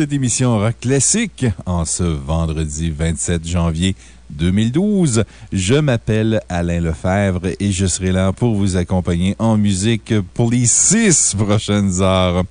cette émission Rock Classique en ce vendredi 27 janvier 2012. Je m'appelle Alain Lefebvre et je serai là pour vous accompagner en musique pour les six prochaines heures.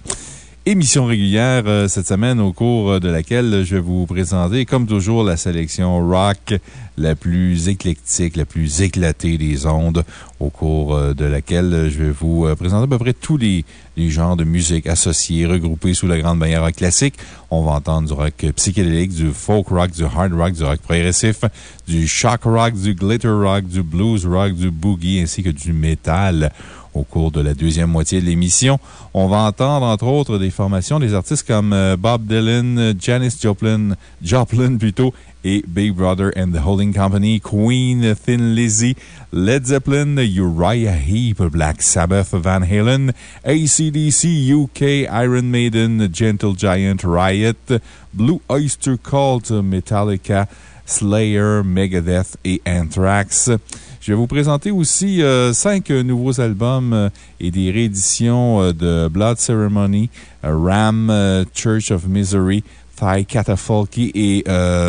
Émission régulière euh, cette semaine au cours de laquelle je vais vous présenter, comme toujours, la sélection rock la plus éclectique, la plus éclatée des ondes, au cours euh, de laquelle je vais vous euh, présenter à peu près tous les, les genres de musique associés, regroupés sous la grande bannière rock classique. On va entendre du rock psychédélique, du folk rock, du hard rock, du rock progressif, du shock rock, du glitter rock, du blues rock, du boogie ainsi que du métal au cours de la deuxième moitié de l'émission. On va entendre, entre autres, des formations des artistes comme euh, Bob Dylan, Janis Joplin, Joplin plutôt, et Big Brother and the Holding Company, Queen, Thin Lizzy, Led Zeppelin, Uriah Heep, Black Sabbath, Van Halen, ACDC, UK, Iron Maiden, Gentle Giant, Riot, Blue Oyster Cult, Metallica, Slayer, Megadeth et Anthrax. Je vais vous présenter aussi euh, cinq euh, nouveaux albums euh, et des rééditions de Blood Ceremony, Ram, Church of Misery, Thigh Catafalque et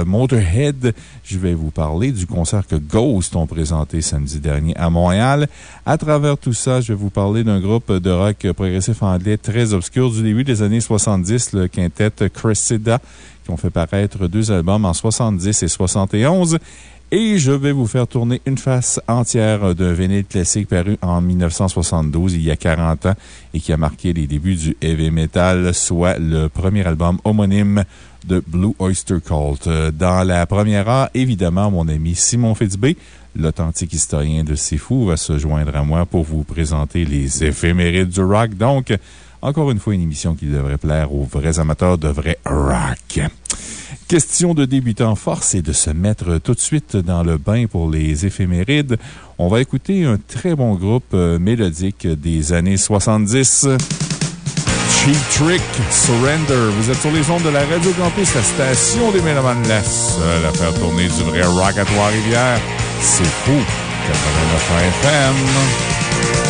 Motorhead. Je vais vous parler du concert que Ghost ont présenté samedi dernier à Montréal. À travers tout ça, je vais vous parler d'un groupe de rock progressif anglais très obscur du début des années 70, le quintet Cressida, qui ont fait paraître deux albums en 70 et 71. Et je vais vous faire tourner une face entière d'un vinyle classique paru en 1972, il y a 40 ans, et qui a marqué les débuts du heavy metal, soit le premier album homonyme de Blue Oyster Cult. Dans la première heure, évidemment, mon ami Simon Fitzbé, l'authentique historien de Fou, va se joindre à moi pour vous présenter les éphémérides du rock. Donc, encore une fois, une émission qui devrait plaire aux vrais amateurs de vrai rock. Question de débutant force et de se mettre tout de suite dans le bain pour les éphémérides. On va écouter un très bon groupe euh, mélodique des années 70. Cheap Trick, Surrender. Vous êtes sur les ondes de la Radio Campus, la station des Mélomanes, la seule à faire tourner du vrai rock à Trois-Rivières. C'est fou. 89 FM.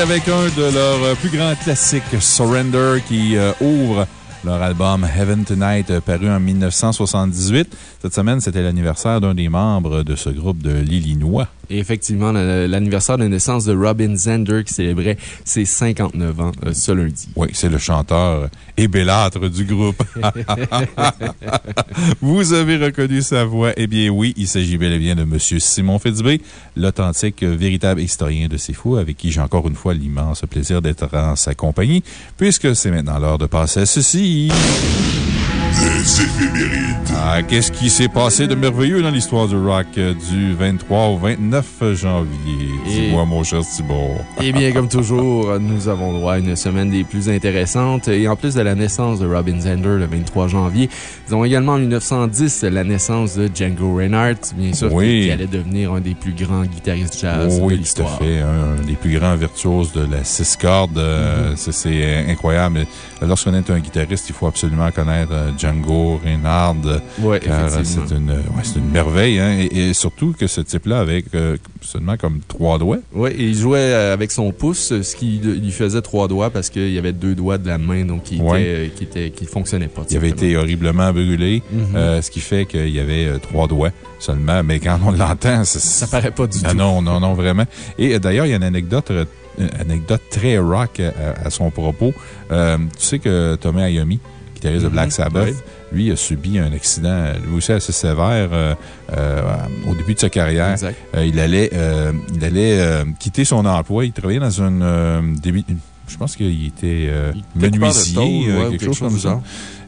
Avec un de leurs plus grands classiques, Surrender, qui euh, ouvre leur album Heaven Tonight, euh, paru en 1978. Cette semaine, c'était l'anniversaire d'un des membres de ce groupe de l'Illinois. Et effectivement, la- l'anniversaire de naissance de Robin Zander qui célébrait ses 59 ans euh, ce lundi. Oui, c'est le chanteur et bellâtre du groupe. Vous avez reconnu sa voix? Eh bien, oui, il s'agit bel et bien de M. Simon Fitzbé, l'authentique, euh, véritable historien de ces fous, avec qui j'ai encore une fois l'immense plaisir d'être en sa compagnie, puisque c'est maintenant l'heure de passer à ceci. Des éphémérides. Ah, qu'est-ce qui s'est passé de merveilleux dans l'histoire du rock euh, du 23 au 29 janvier? Dis-moi, mon cher Thibault. Eh bien, comme toujours, nous avons droit à une semaine des plus intéressantes. Et en plus de la naissance de Robin Zander le 23 janvier, nous avons également en 1910 la naissance de Django Reinhardt, bien sûr, Oui. qui, qui allait devenir un des plus grands guitaristes jazz Oh de oui, tout à l'histoire. fait. Un des plus grands virtuoses de la six cordes. euh, Mm-hmm. c'est- incroyable. Lorsqu'on est un guitariste, il faut absolument connaître euh, Django Reinhardt. euh, Oui, car euh, c'est une, ouais, c'est une merveille. hein, et, et surtout que ce type-là, avec euh, seulement comme trois doigts, Oui, et il jouait euh, avec son pouce, ce qui lui faisait trois doigts parce qu'il y avait deux doigts de la main, donc qui Ouais. était, euh, qui était, qui fonctionnait pas. il avait été horriblement brûlé, Mhm. euh, ce qui fait qu'il y avait euh, trois doigts seulement. Mais quand on l'entend, c'est- Ça paraît pas du Ah tout. non, non, non, vraiment. Et euh, d'ailleurs, il y a une anecdote, euh, une anecdote très rock euh, à, à son propos. Euh, tu sais que Tommy Iommi, guitariste de Mhm, Black Sabbath, ouais. lui a subi un accident, lui aussi assez sévère, euh, euh, au début de sa carrière. Il allait, il allait quitter son emploi. Il travaillait dans une. je pense qu'il était de menuisier, ouais, ou quelque chose comme ça.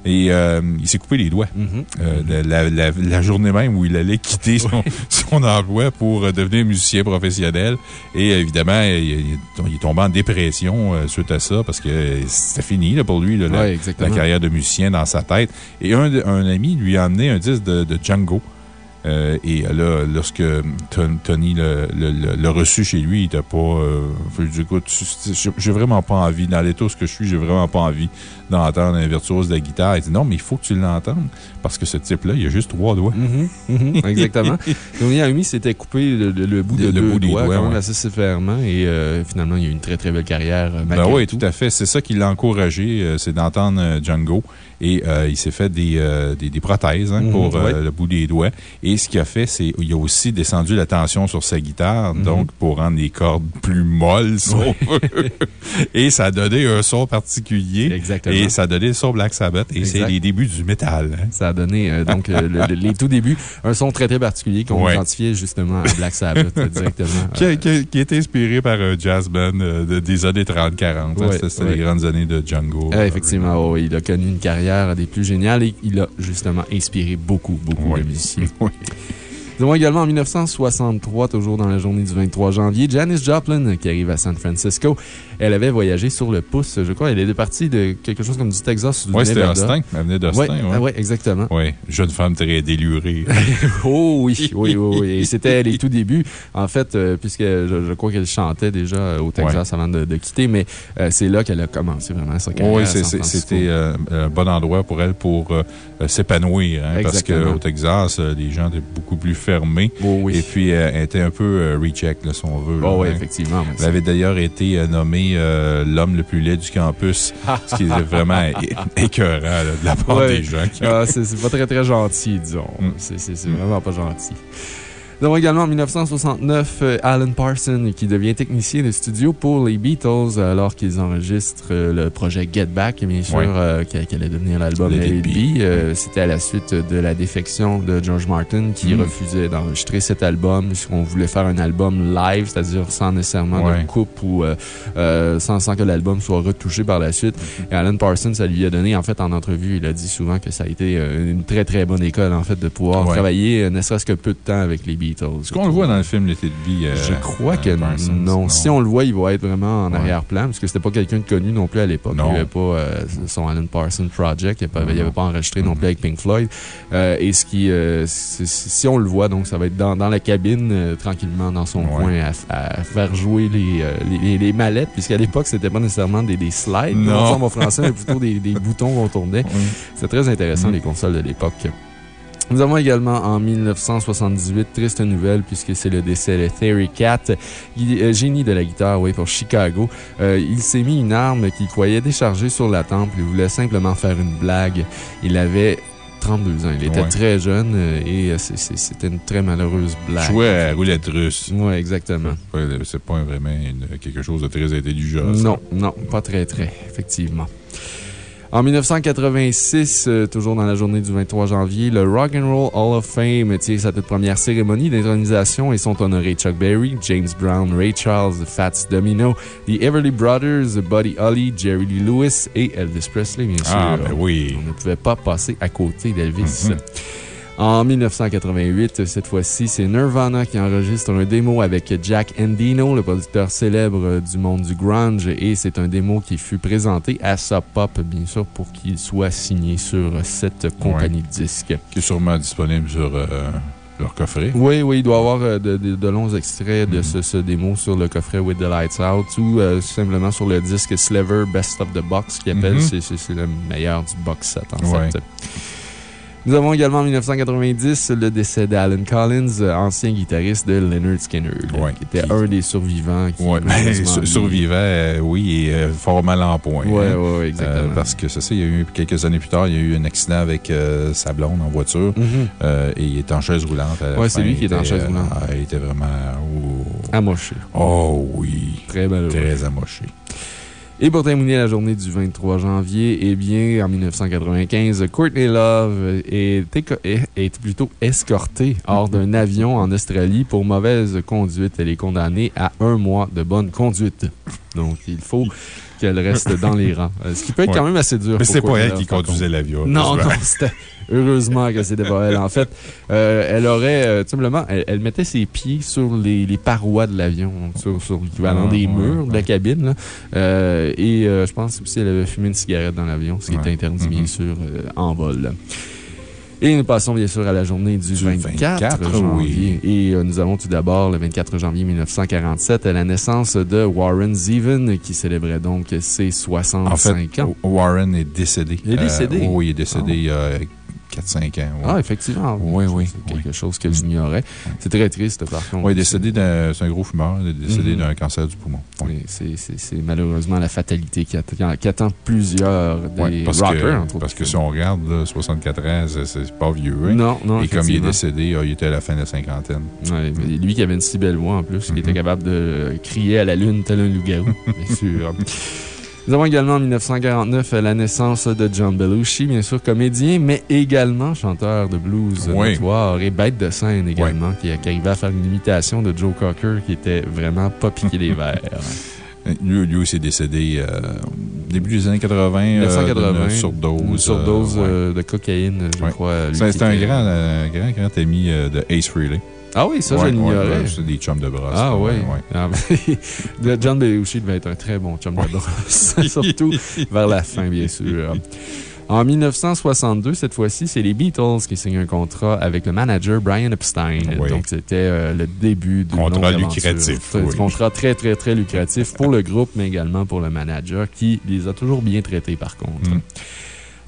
Et euh, il s'est coupé les doigts. Mhm. Euh, la, la- la- la journée même où il allait quitter son, son emploi pour euh, devenir musicien professionnel. Et évidemment, il, est tombé en dépression suite à ça parce que c'était fini là, pour lui, là, la, Ouais, exactement. la carrière de musicien dans sa tête. Et un, un ami lui a amené un disque de, de Django. Euh, et là, lorsque Ton- Tony l'a reçu chez lui, il n'était pas. Euh, il dit, écoute, j'ai- vraiment pas envie, dans l'état où je suis, j'ai vraiment pas envie d'entendre un virtuose de la guitare. Il dit non, mais il faut que tu l'entendes parce que ce type-là, il a juste trois doigts. Mhm, mhm, exactement. Tony Iommi s'était coupé le, le- le bout de Le- le deux bout des doigts, doigts, quand même ouais. assez sévèrement. Et euh, finalement, il a eu une très, très belle carrière. euh, Ben oui, tout. tout à fait. C'est ça qui l'a encouragé, euh, c'est d'entendre Django. Et euh, il s'est fait des, des, des prothèses hein, Mhm, pour ouais. le bout des doigts. Et ce qu'il a fait, c'est il a aussi descendu la tension sur sa guitare, Mhm. donc pour rendre les cordes plus molles, si on veut. Et ça a donné un son particulier. Exactement. Et ça a donné le son Black Sabbath. Et c'est les débuts du métal. hein. Ça a donné, euh, donc, euh, le- le- les tout débuts, un son très, très particulier qu'on Ouais. identifiait justement à Black Sabbath euh, directement. Qui, Euh, qui est inspiré par un jazz band euh, de- des années 30-40. hein. Ouais, C'était c'était ouais. les grandes années de Django. euh, effectivement, oh, il a connu une carrière des plus géniales et il a justement inspiré beaucoup, beaucoup de musiciens. Oui. Nous avons également en 1963, toujours dans la journée du 23 janvier, Janis Joplin qui arrive à San Francisco. Elle avait voyagé sur le pouce, je crois. Elle était partie de quelque chose comme du Texas ou du Oui, c'était. Austin. Elle venait d'Austin. Ouais. ah ouais, exactement. Oui, jeune femme très délurée. Oh oui, oui, oui, oui. Et c'était les tout débuts, en fait, euh, puisque je, je crois qu'elle chantait déjà euh, au Texas avant de, de quitter, mais euh, c'est là qu'elle a commencé vraiment sa carrière. oui, c'était euh, un bon endroit pour elle pour s'épanouir. hein, parce qu'au Texas, les gens étaient beaucoup plus fermés. Oh oui. Et puis, elle était un peu recheck, là, si on veut. Oh oui, hein. effectivement. Elle avait d'ailleurs été euh, euh, l'homme le plus laid du campus, ce qui est vraiment écœurant là, de la part Ouais. des gens. qui- Ah, c'est pas très, très gentil, disons. Mm. C'est vraiment pas gentil. Nous avons également en 1969 euh, Alan Parsons qui devient technicien de studio pour les Beatles alors qu'ils enregistrent euh, le projet Get Back, bien sûr, euh, qui, qui allait devenir l'album Be. Euh, C'était à la suite de la défection de George Martin qui Mm. refusait d'enregistrer cet album puisqu'on voulait faire un album live, c'est-à-dire sans nécessairement de coupe ou euh, euh, sans, sans que l'album soit retouché par la suite. Et Alan Parsons, ça lui a donné, en fait, en entrevue, il a dit souvent que ça a été euh, une très, très bonne école, en fait, de pouvoir travailler, euh, ne serait-ce que peu de temps avec les Beatles. Est-ce qu'on le voit dans le film L'été de vie? euh, Je crois euh, que Parsons? non. Si on le voit, il va être vraiment en Ouais. arrière-plan, parce que c'était pas quelqu'un de connu non plus à l'époque. Il n'y avait pas euh, son Alan Parsons Project, il n'avait Non. pas enregistré non plus avec Pink Floyd. Euh, et ce qui, si on le voit, donc ça va être dans, dans la cabine, tranquillement, dans son Ouais. coin, à, à faire jouer les, les, les- mallettes, puisqu'à l'époque, c'était pas nécessairement des, des slides, Non. le français, mais plutôt des, des boutons qu'on tournait. Oui. C'est très intéressant, Mm. les consoles de l'époque. Nous avons également en 1978, triste nouvelle puisque c'est le décès de Theory Cat, euh, génie de la guitare oui, pour Chicago. Euh, il s'est mis une arme qu'il croyait décharger sur la tempe. Il voulait simplement faire une blague. Il avait 32 ans. Il était Ouais. très jeune euh, et c'était une très malheureuse blague. Jouait à roulette russe. Oui, exactement. C'est pas vraiment une- quelque chose de très intelligent. ça. Non, non, pas très, très, effectivement. En 1986, euh, toujours dans la journée du 23 janvier, le Rock and Roll Hall of Fame tient sa toute première cérémonie d'intronisation et sont honorés Chuck Berry, James Brown, Ray Charles, Fats Domino, The Everly Brothers, Buddy Holly, Jerry Lee Lewis et Elvis Presley, bien sûr. Ah, ben oui. On ne pouvait pas passer à côté d'Elvis. Mhm. En 1988, cette fois-ci, c'est Nirvana qui enregistre un démo avec Jack Endino, le producteur célèbre du monde du grunge, et c'est un démo qui fut présenté à Sub Pop, bien sûr, pour qu'il soit signé sur cette compagnie de disques. Qui est sûrement disponible sur euh, leur coffret. Oui, oui, il doit y avoir euh, de, de- de longs extraits de ce, ce démo sur le coffret With the Lights Out ou euh, simplement sur le disque Sliver Best of the Box qui appelle. Mhm. C'est- le meilleur du box set, en Ouais. fait. Nous avons également en 1990 le décès d'Alan Collins, euh, ancien guitariste de Leonard Skinner, Ouais. qui était un des survivants. Qui, Ouais, ben, survivant, euh, oui, et euh, fort mal en point. Ouais, hein. ouais, exactement. Euh, parce que c'est ça, il y a eu quelques années plus tard, il y a eu un accident avec sa blonde en voiture. Mhm. et il est en chaise roulante. Ouais, c'est lui qui est en chaise était, roulante. ah, il était vraiment. Oh, Amoché. oh oui. Très malheureux. Très amoché. Et pour terminer la journée du 23 janvier, eh bien, en 1995, Courtney Love est, plutôt escortée hors d'un avion en Australie pour mauvaise conduite. Elle est condamnée à un mois de bonne conduite. Donc, il faut qu'elle reste dans les rangs. Euh, Ce qui peut être Ouais. quand même assez dur. Mais c'est pas elle qui conduisait l'avion. Non, non, c'était. Heureusement que c'était pas elle. En fait, euh, elle aurait, euh, tout simplement, elle, elle mettait ses pieds sur les, les parois de l'avion, sur, sur l'équivalent Ah, des ouais, murs de la cabine. là. Euh, et je pense aussi qu'elle avait fumé une cigarette dans l'avion, ce qui Ouais. interdit, bien Mhm. sûr, en vol. Et nous passons bien sûr à la journée du, Du 24, 24, janvier. Et euh, nous avons tout d'abord, le 24 janvier 1947, la naissance de Warren Zevon, qui célébrait donc ses 65 En fait, ans. Warren est décédé. Il est décédé? Euh, oui, il est décédé Ah. Il y a 4-5 ans. ouais. Ah, effectivement. Oui, oui, C'est quelque oui. chose que j'ignorais. C'est très triste, par contre. Oui, décédé d'un. C'est un gros fumeur. Décédé Mhm. d'un cancer du poumon. Oui. Oui, c'est- malheureusement la fatalité qui, att- qui attend plusieurs des parce rockers, que, entre autres. parce que si on regarde, là, 64 ans, c'est- pas vieux. hein. Non, non, Et comme il est décédé, ah, il était à la fin de la cinquantaine. Ouais, mais lui qui avait une si belle voix en plus, qui était Mhm. capable de crier à la lune tel un loup-garou, bien sûr. Nous avons également en 1949 la naissance de John Belushi, bien sûr comédien, mais également chanteur de blues Oui. notoire et bête de scène également, qui, qui arrivait à faire une imitation de Joe Cocker qui était vraiment pas piqué des verres. Lui, lui aussi est décédé euh, début des années 80. euh, 1980. d'une surdose. Une surdose euh, ouais. euh, de cocaïne, je Ouais. crois. c'est un grand, euh, grand, grand ami euh, de Ace Frehley. Ah oui, ça, Ouais, je l'ignorais. ouais, C'est des chums de bras. Ah oui. ouais. Ah, John Belushi devait être un très bon chum de brosse, surtout vers la fin, bien sûr. En 1962, cette fois-ci, c'est les Beatles qui signent un contrat avec le manager Brian Epstein. Oui. Donc, c'était euh, le début du Contrat lucratif, Un oui. contrat très, très, très lucratif pour le groupe, mais également pour le manager qui les a toujours bien traités, par contre. Mm.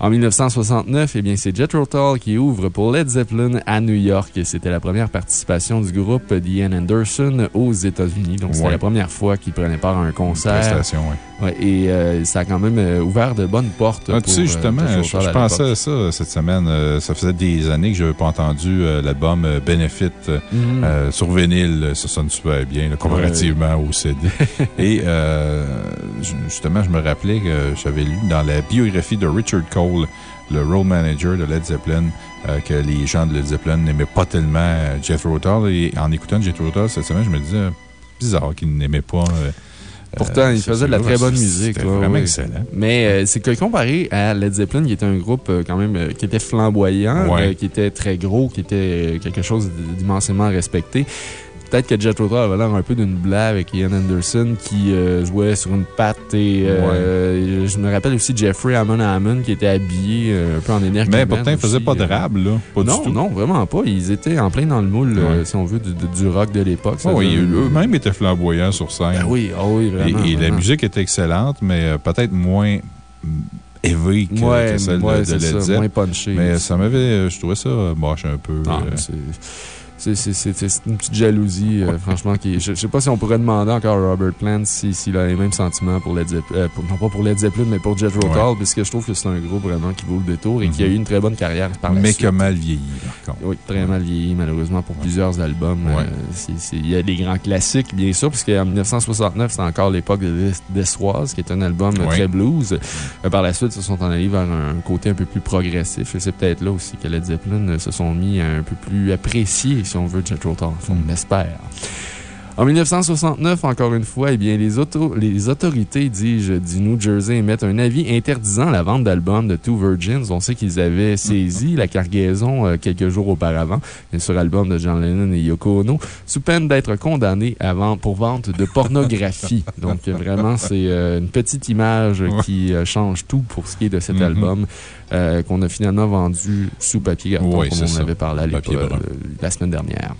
En 1969, eh bien, c'est Jethro Tull qui ouvre pour Led Zeppelin à New York. C'était la première participation du groupe Ian Anderson aux États-Unis. Donc, c'était Ouais. la première fois qu'il prenait part à un concert. Prestation, oui. Ouais, et euh, ça a quand même euh, ouvert de bonnes portes. Ah, tu sais, euh, justement, je, Tull je à pensais à ça cette semaine. Ça faisait des années que je n'avais pas entendu l'album Benefit euh, sur vinyle. Ça sonne super bien, là, comparativement au CD. Et ju- justement, je me rappelais que j'avais lu dans la biographie de Richard Cole, le road manager de Led Zeppelin, euh, que les gens de Led Zeppelin n'aimaient pas tellement euh, Jethro Tull. Et en écoutant Jethro Tull cette semaine, je me disais, bizarre qu'ils n'aimaient pas. euh, Pourtant, euh, il faisait de la très bonne musique. C'était vraiment excellent. Mais euh, c'est que comparé à Led Zeppelin, qui était un groupe euh, quand même euh, qui était flamboyant, Ouais. euh, qui était très gros, qui était euh, quelque chose d'immensément respecté. Peut-être que Jethro Tull avait l'air un peu d'une blague avec Ian Anderson qui euh, jouait sur une patte. Et euh, je me rappelle aussi Jeffrey Hammond Hammond qui était habillé euh, un peu en énergie. Mais pourtant, ils ne faisaient pas de rap, là. Pas non, du tout. non, vraiment pas. Ils étaient en plein dans le moule, Ouais. si on veut, du, rock de l'époque. Oui, faisait- eux-mêmes étaient flamboyants sur scène. Ben oui, ah oui, vraiment. et la vraiment. musique était excellente, mais peut-être moins heavy que, Ouais, que celle de- ouais, de, Led moins. Mais ça m'avait. Je trouvais ça moche un peu. Ah, euh, c'est- une petite jalousie, euh, franchement. Qui, je ne sais pas si on pourrait demander encore à Robert Plant s'il si, s'il a les mêmes sentiments pour Led Zeppelin. euh, non pas pour Led Zeppelin, mais pour Jet Ouais. Tull, puisque je trouve que c'est un groupe vraiment qui vaut le détour et qui a Mhm. eu une très bonne carrière par la mais suite. qui a mal vieilli, par contre. Oui, très mal vieilli, malheureusement, pour plusieurs albums. Ouais. Euh, Il y a des grands classiques, bien sûr, puisqu'en 1969, c'est encore l'époque de Des- Dessoise, qui est un album très blues. Euh, par la suite, ils se sont en allés vers un côté un peu plus progressif. Et c'est peut-être là aussi que Led Zeppelin se sont mis à un peu plus apprécier, si on veut, Jet Tull. On Mm. En 1969, encore une fois, eh bien, les, auto- les autorités, dis-je, du New Jersey émettent un avis interdisant la vente d'albums de Two Virgins. On sait qu'ils avaient saisi la cargaison euh, quelques jours auparavant, bien sûr, album de John Lennon et Yoko Ono, sous peine d'être condamnés pour vente de pornographie. Donc, vraiment, c'est euh, une petite image qui euh, change tout pour ce qui est de cet Mhm. album euh, qu'on a finalement vendu sous papier carton, comme on ça. avait parlé à la semaine dernière.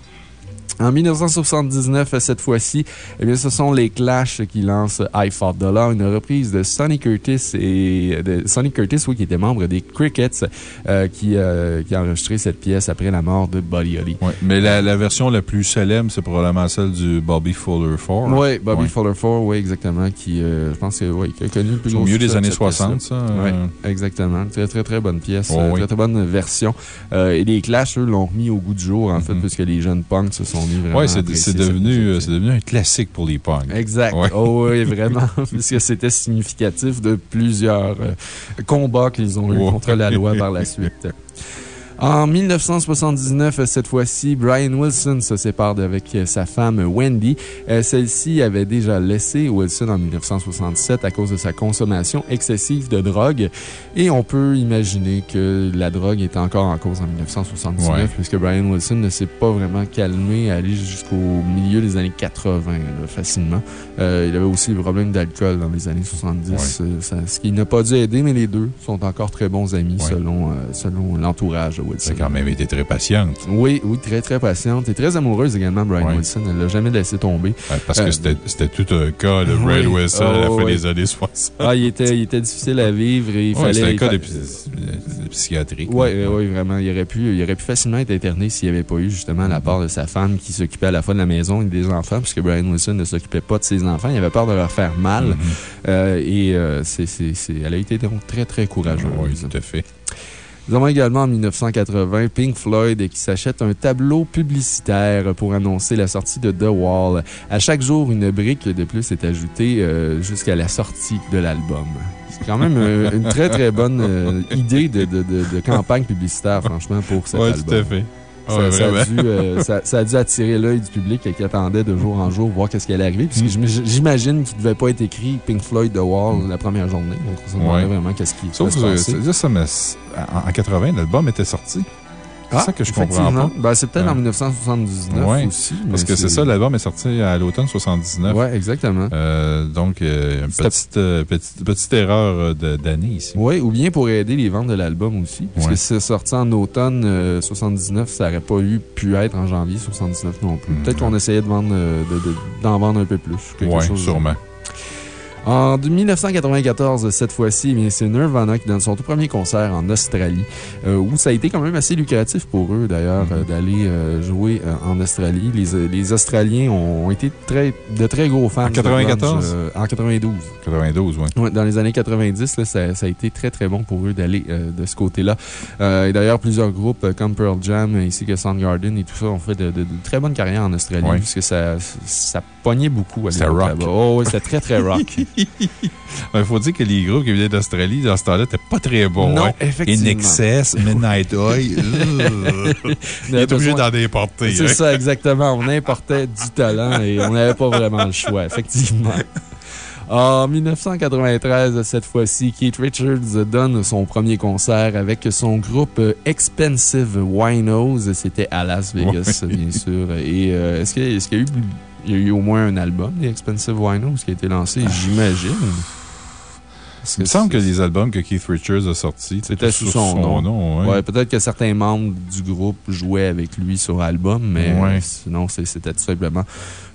En 1979, cette fois-ci, eh bien, ce sont les Clash qui lancent I Fought Law, une reprise de Sonny Curtis et de Sonny Curtis, oui, qui était membre des Crickets, euh, qui, euh, qui a enregistré cette pièce après la mort de Buddy Holly. Mais la, la version la plus célèbre, c'est probablement celle du Bobby Fuller 4. Oui, Bobby. Fuller 4, oui, exactement, qui, euh, je pense que, oui, qui a connu le plus C'est au gros milieu des années cette pièce-là. 60, ça. Oui, exactement. Très, très, très bonne pièce. Oh. Très, très bonne version. Et les Clash, eux, l'ont remis au goût du jour, en fait, Mhm. puisque les jeunes punks se sont Ouais, à c'est devenu, euh, devenu un classique pour les punks. Exact. Ouais. Oh oui, vraiment. Puisque c'était significatif de plusieurs euh, combats qu'ils ont eu Ouais. contre la loi par la suite. En 1979, cette fois-ci, Brian Wilson se sépare avec sa femme Wendy. Euh, Celle-ci avait déjà laissé Wilson en 1967 à cause de sa consommation excessive de drogue. Et on peut imaginer que la drogue était encore en cause en 1979, Ouais. puisque Brian Wilson ne s'est pas vraiment calmé, aller jusqu'au milieu des années 80, là, facilement. Euh, il avait aussi des problèmes d'alcool dans les années 70, euh, ça- ce qui n'a pas dû aider, mais les deux sont encore très bons amis Ouais. selon, euh, selon l'entourage Wilson. Ça a quand même été très patiente. Oui, oui, très, très patiente et très amoureuse également, Brian. Wilson. Elle l'a jamais laissé tomber. Ouais, parce Euh, que c'était c'était tout un cas de oui. Brad Wilson à la Oh, fin oui. des années 60. Ah, il était, il était difficile à vivre et il Ouais, fallait. C'était un cas fa- de, de psychiatrique. Oui, vraiment. Il aurait, pu, il aurait pu facilement être interné s'il n'y avait pas eu justement la part de sa femme qui s'occupait à la fois de la maison et des enfants, puisque Brian Wilson ne s'occupait pas de ses enfants. Il avait peur de leur faire mal. Mhm. Euh, et euh, c'est- c'est- elle a été donc très, très courageuse. Oui, tout à fait. Nous avons également en 1980 Pink Floyd qui s'achète un tableau publicitaire pour annoncer la sortie de The Wall. À chaque jour, une brique de plus est ajoutée euh, jusqu'à la sortie de l'album. C'est quand même euh, une très très bonne euh, idée de, de- de- de campagne publicitaire, franchement, pour cet Oui, album. tout à fait. Ça, Ouais, ça a dû, euh, ça- ça a dû attirer l'œil du public qui attendait de jour en jour voir qu'est-ce qui allait arriver. Puisque Mm. j'im- j'imagine qu'il ne devait pas être écrit Pink Floyd The Wall la première journée. Donc, on se demandait vraiment qu'est-ce qui Sauf allait que se ça, en, en 80, l'album était sorti. C'est Ah, ça que je comprends pas. Ben, c'est peut-être Ouais. en 1979 Ouais. aussi. Parce que c'est ça, l'album est sorti à l'automne 79. Ouais, exactement. Euh, donc, euh, une petite, euh, petite, petite erreur d'année ici. Oui, ou bien pour aider les ventes de l'album aussi. Parce Ouais. que si c'est sorti en automne euh, 79, ça n'aurait pas eu pu être en janvier 79 non plus. Mm. Peut-être qu'on essayait de vendre, euh, de- de- d'en vendre un peu plus. Oui, sûrement. En 1994, cette fois-ci, eh c'est Nirvana qui donne son tout premier concert en Australie, euh, où ça a été quand même assez lucratif pour eux, d'ailleurs, euh, d'aller euh, jouer en Australie. Les, les Australiens ont été très, de très gros fans. En de 94? grunge, euh, en 92. 92, oui. Ouais, dans les années 90, là, ça, ça a été très très bon pour eux d'aller de ce côté-là. Et d'ailleurs, plusieurs groupes comme Pearl Jam ainsi que Soundgarden et tout ça ont fait de, de- de très bonnes carrières en Australie Ouais. puisque ça, ça pognait beaucoup à C'était rock. Oh, c'était très très rock. Il faut dire que les groupes qui venaient d'Australie, dans ce temps-là, n'étaient pas très bons. Non, hein. effectivement. In Excess, Midnight Oil. Il est obligé d'en importer. C'est hein. ça, exactement. On importait du talent et on n'avait pas vraiment le choix, effectivement. En 1993, cette fois-ci, Keith Richards donne son premier concert avec son groupe Expensive Winos. C'était à Las Vegas, bien sûr. Et euh, est-ce qu'il est qu'il y, a eu- il y a eu au moins un album des Expensive Winos qui a été lancé? J'imagine. Parce Il me semble que les albums que Keith Richards a sortis, C'était sous son, nom. ouais. Ouais, peut-être que certains membres du groupe jouaient avec lui sur l'album, mais Ouais. sinon, c'était tout simplement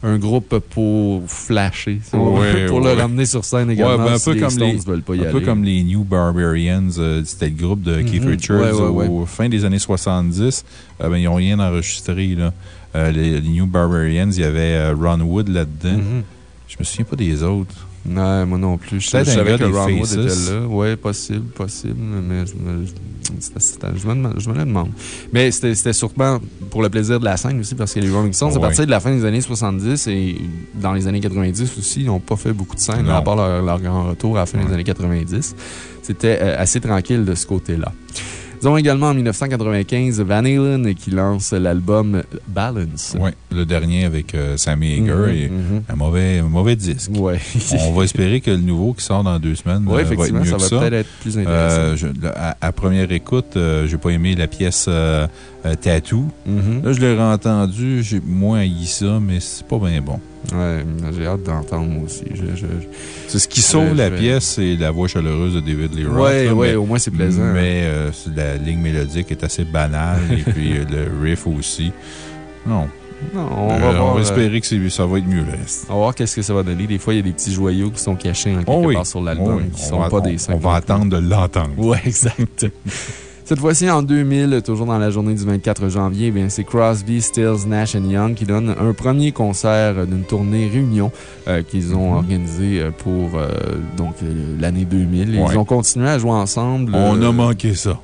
un groupe pour flasher, pour le ramener sur scène également. ben, un si peu les comme les, veulent pas y un peu comme les New Barbarians, euh, c'était le groupe de Keith Mhm. Richards au fin des années 70. Euh, ben, ils n'ont rien enregistré, là. Euh, les, les New Barbarians, il y avait euh, Ron Wood là-dedans. Mhm. Je me souviens pas des autres. Non, moi non plus. Je, je savais que Ron Wood était là. Oui, possible, possible. Mais je me, je, me, demande- je me le demande. Mais c'était sûrement pour le plaisir de la scène aussi, parce que les Rolling Stones, à Ouais. partir de la fin des années 70 et dans les années 90 aussi, ils n'ont pas fait beaucoup de scènes, à part leur, leur grand retour à la fin des années 90. C'était euh, assez tranquille de ce côté-là. Nous avons également en 1995 Van Halen qui lance l'album Balance. Oui, le dernier avec euh, Sammy Hagar. Mhm, et mhm. un, mauvais, un mauvais disque. Ouais. On va espérer que le nouveau qui sort dans deux semaines euh, va être mieux ça va peut-être être plus intéressant. Euh, je- à, à première écoute, j'ai pas aimé la pièce Tattoo. Mhm. Là, je l'ai entendu, j'ai moins haï ça, mais c'est pas bien bon. Ouais, j'ai hâte d'entendre moi aussi. C'est ce qui sauve la vais- pièce, c'est la voix chaleureuse de David Lee Roth. Ouais, là, ouais, mais- au moins c'est plaisant. Mais euh, la ligne mélodique est assez banale et puis euh, le riff aussi. Non. Non, on Euh, va voir. euh, espérer que ça va être mieux le reste. On va voir qu'est-ce que ça va donner. Des fois, il y a des petits joyaux qui sont cachés en quelque Oh oui. part sur l'album, Oh oui. qui On sont va- pas on- des On va attendre de l'entendre. Ouais, exact. Cette fois-ci, en 2000, toujours dans la journée du 24 janvier, eh c'est Crosby, Stills, Nash Young qui donnent un premier concert d'une tournée réunion euh, qu'ils ont Mhm. organisée euh, pour euh, donc l'année 2000. Ouais. Ils ont continué à jouer ensemble. On a manqué ça.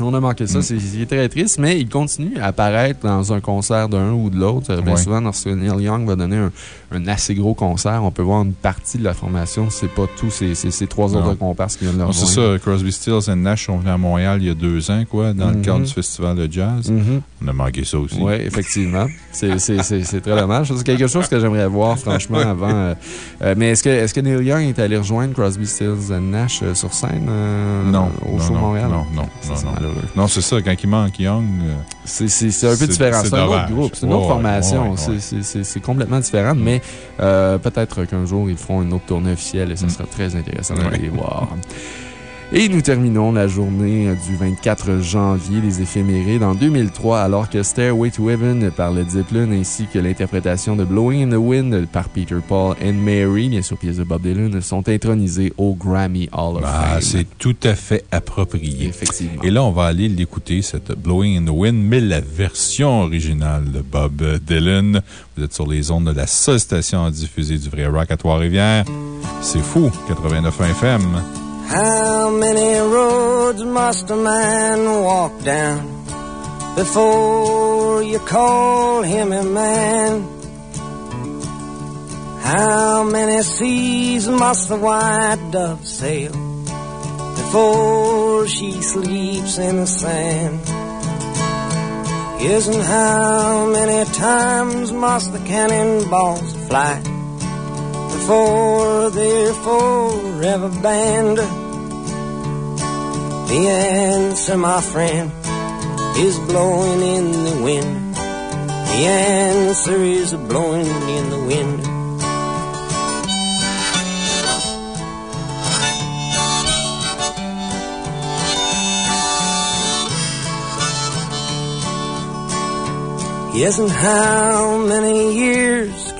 On a manqué ça, Mm. c'est c'est très triste, mais il continue à apparaître dans un concert d'un ou de l'autre. Bien souvent, lorsque Neil Young va donner un, un assez gros concert, on peut voir une partie de la formation. C'est pas tous ces, ces, ces trois autres comparses qui viennent leur C'est ça, Crosby, Stills et Nash sont venus à Montréal il y a deux ans, quoi, dans le cadre du Festival de jazz. On a manqué ça aussi. Oui, effectivement. C'est très dommage. C'est quelque chose que j'aimerais voir, franchement, avant. euh, euh, mais est-ce que, est que Neil Young est allé rejoindre Crosby, Stills et Nash euh, sur scène Non, au non, show non, Montréal? non, non, non, c'est non. malheureux. Non, c'est ça, quand il manque Young. C'est un peu différent. c'est un autre groupe, c'est une autre formation. ouais, C'est- ouais. complètement différent, mais peut-être qu'un jour, ils feront une autre tournée officielle et ça Mm. sera très intéressant d'aller voir. Et nous terminons la journée du 24 janvier des éphémérides en 2003, alors que Stairway to Heaven par Led Zeppelin ainsi que l'interprétation de Blowing in the Wind par Peter Paul and Mary, bien sûr pièce de Bob Dylan, sont intronisés au Grammy Hall of ah, Fame. c'est tout à fait approprié. Effectivement. Et là, on va aller l'écouter, cette Blowing in the Wind, mais la version originale de Bob Dylan. Vous êtes sur les ondes de la seule station à diffuser du vrai rock à Trois-Rivières. C'est fou, 89 FM. How many roads must a man walk down before you call him a man? How many seas must the white dove sail before she sleeps in the sand? Isn't how many times must the cannonballs fly before they're forever banned? The answer, my friend, is blowing in the wind. The answer is blowing in the wind. Yes, and how many years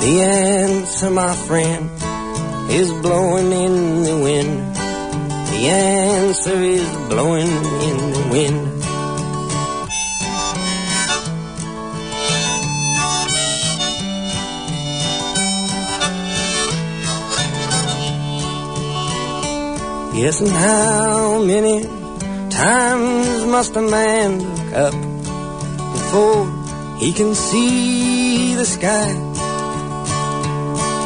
The answer, my friend, is blowing in the wind. The answer is blowing in the wind. Yes, and how many times must a man look up before he can see the sky?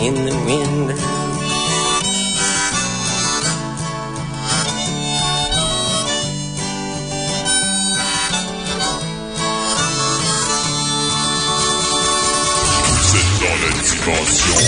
in the wind. Vous êtes dans la dimension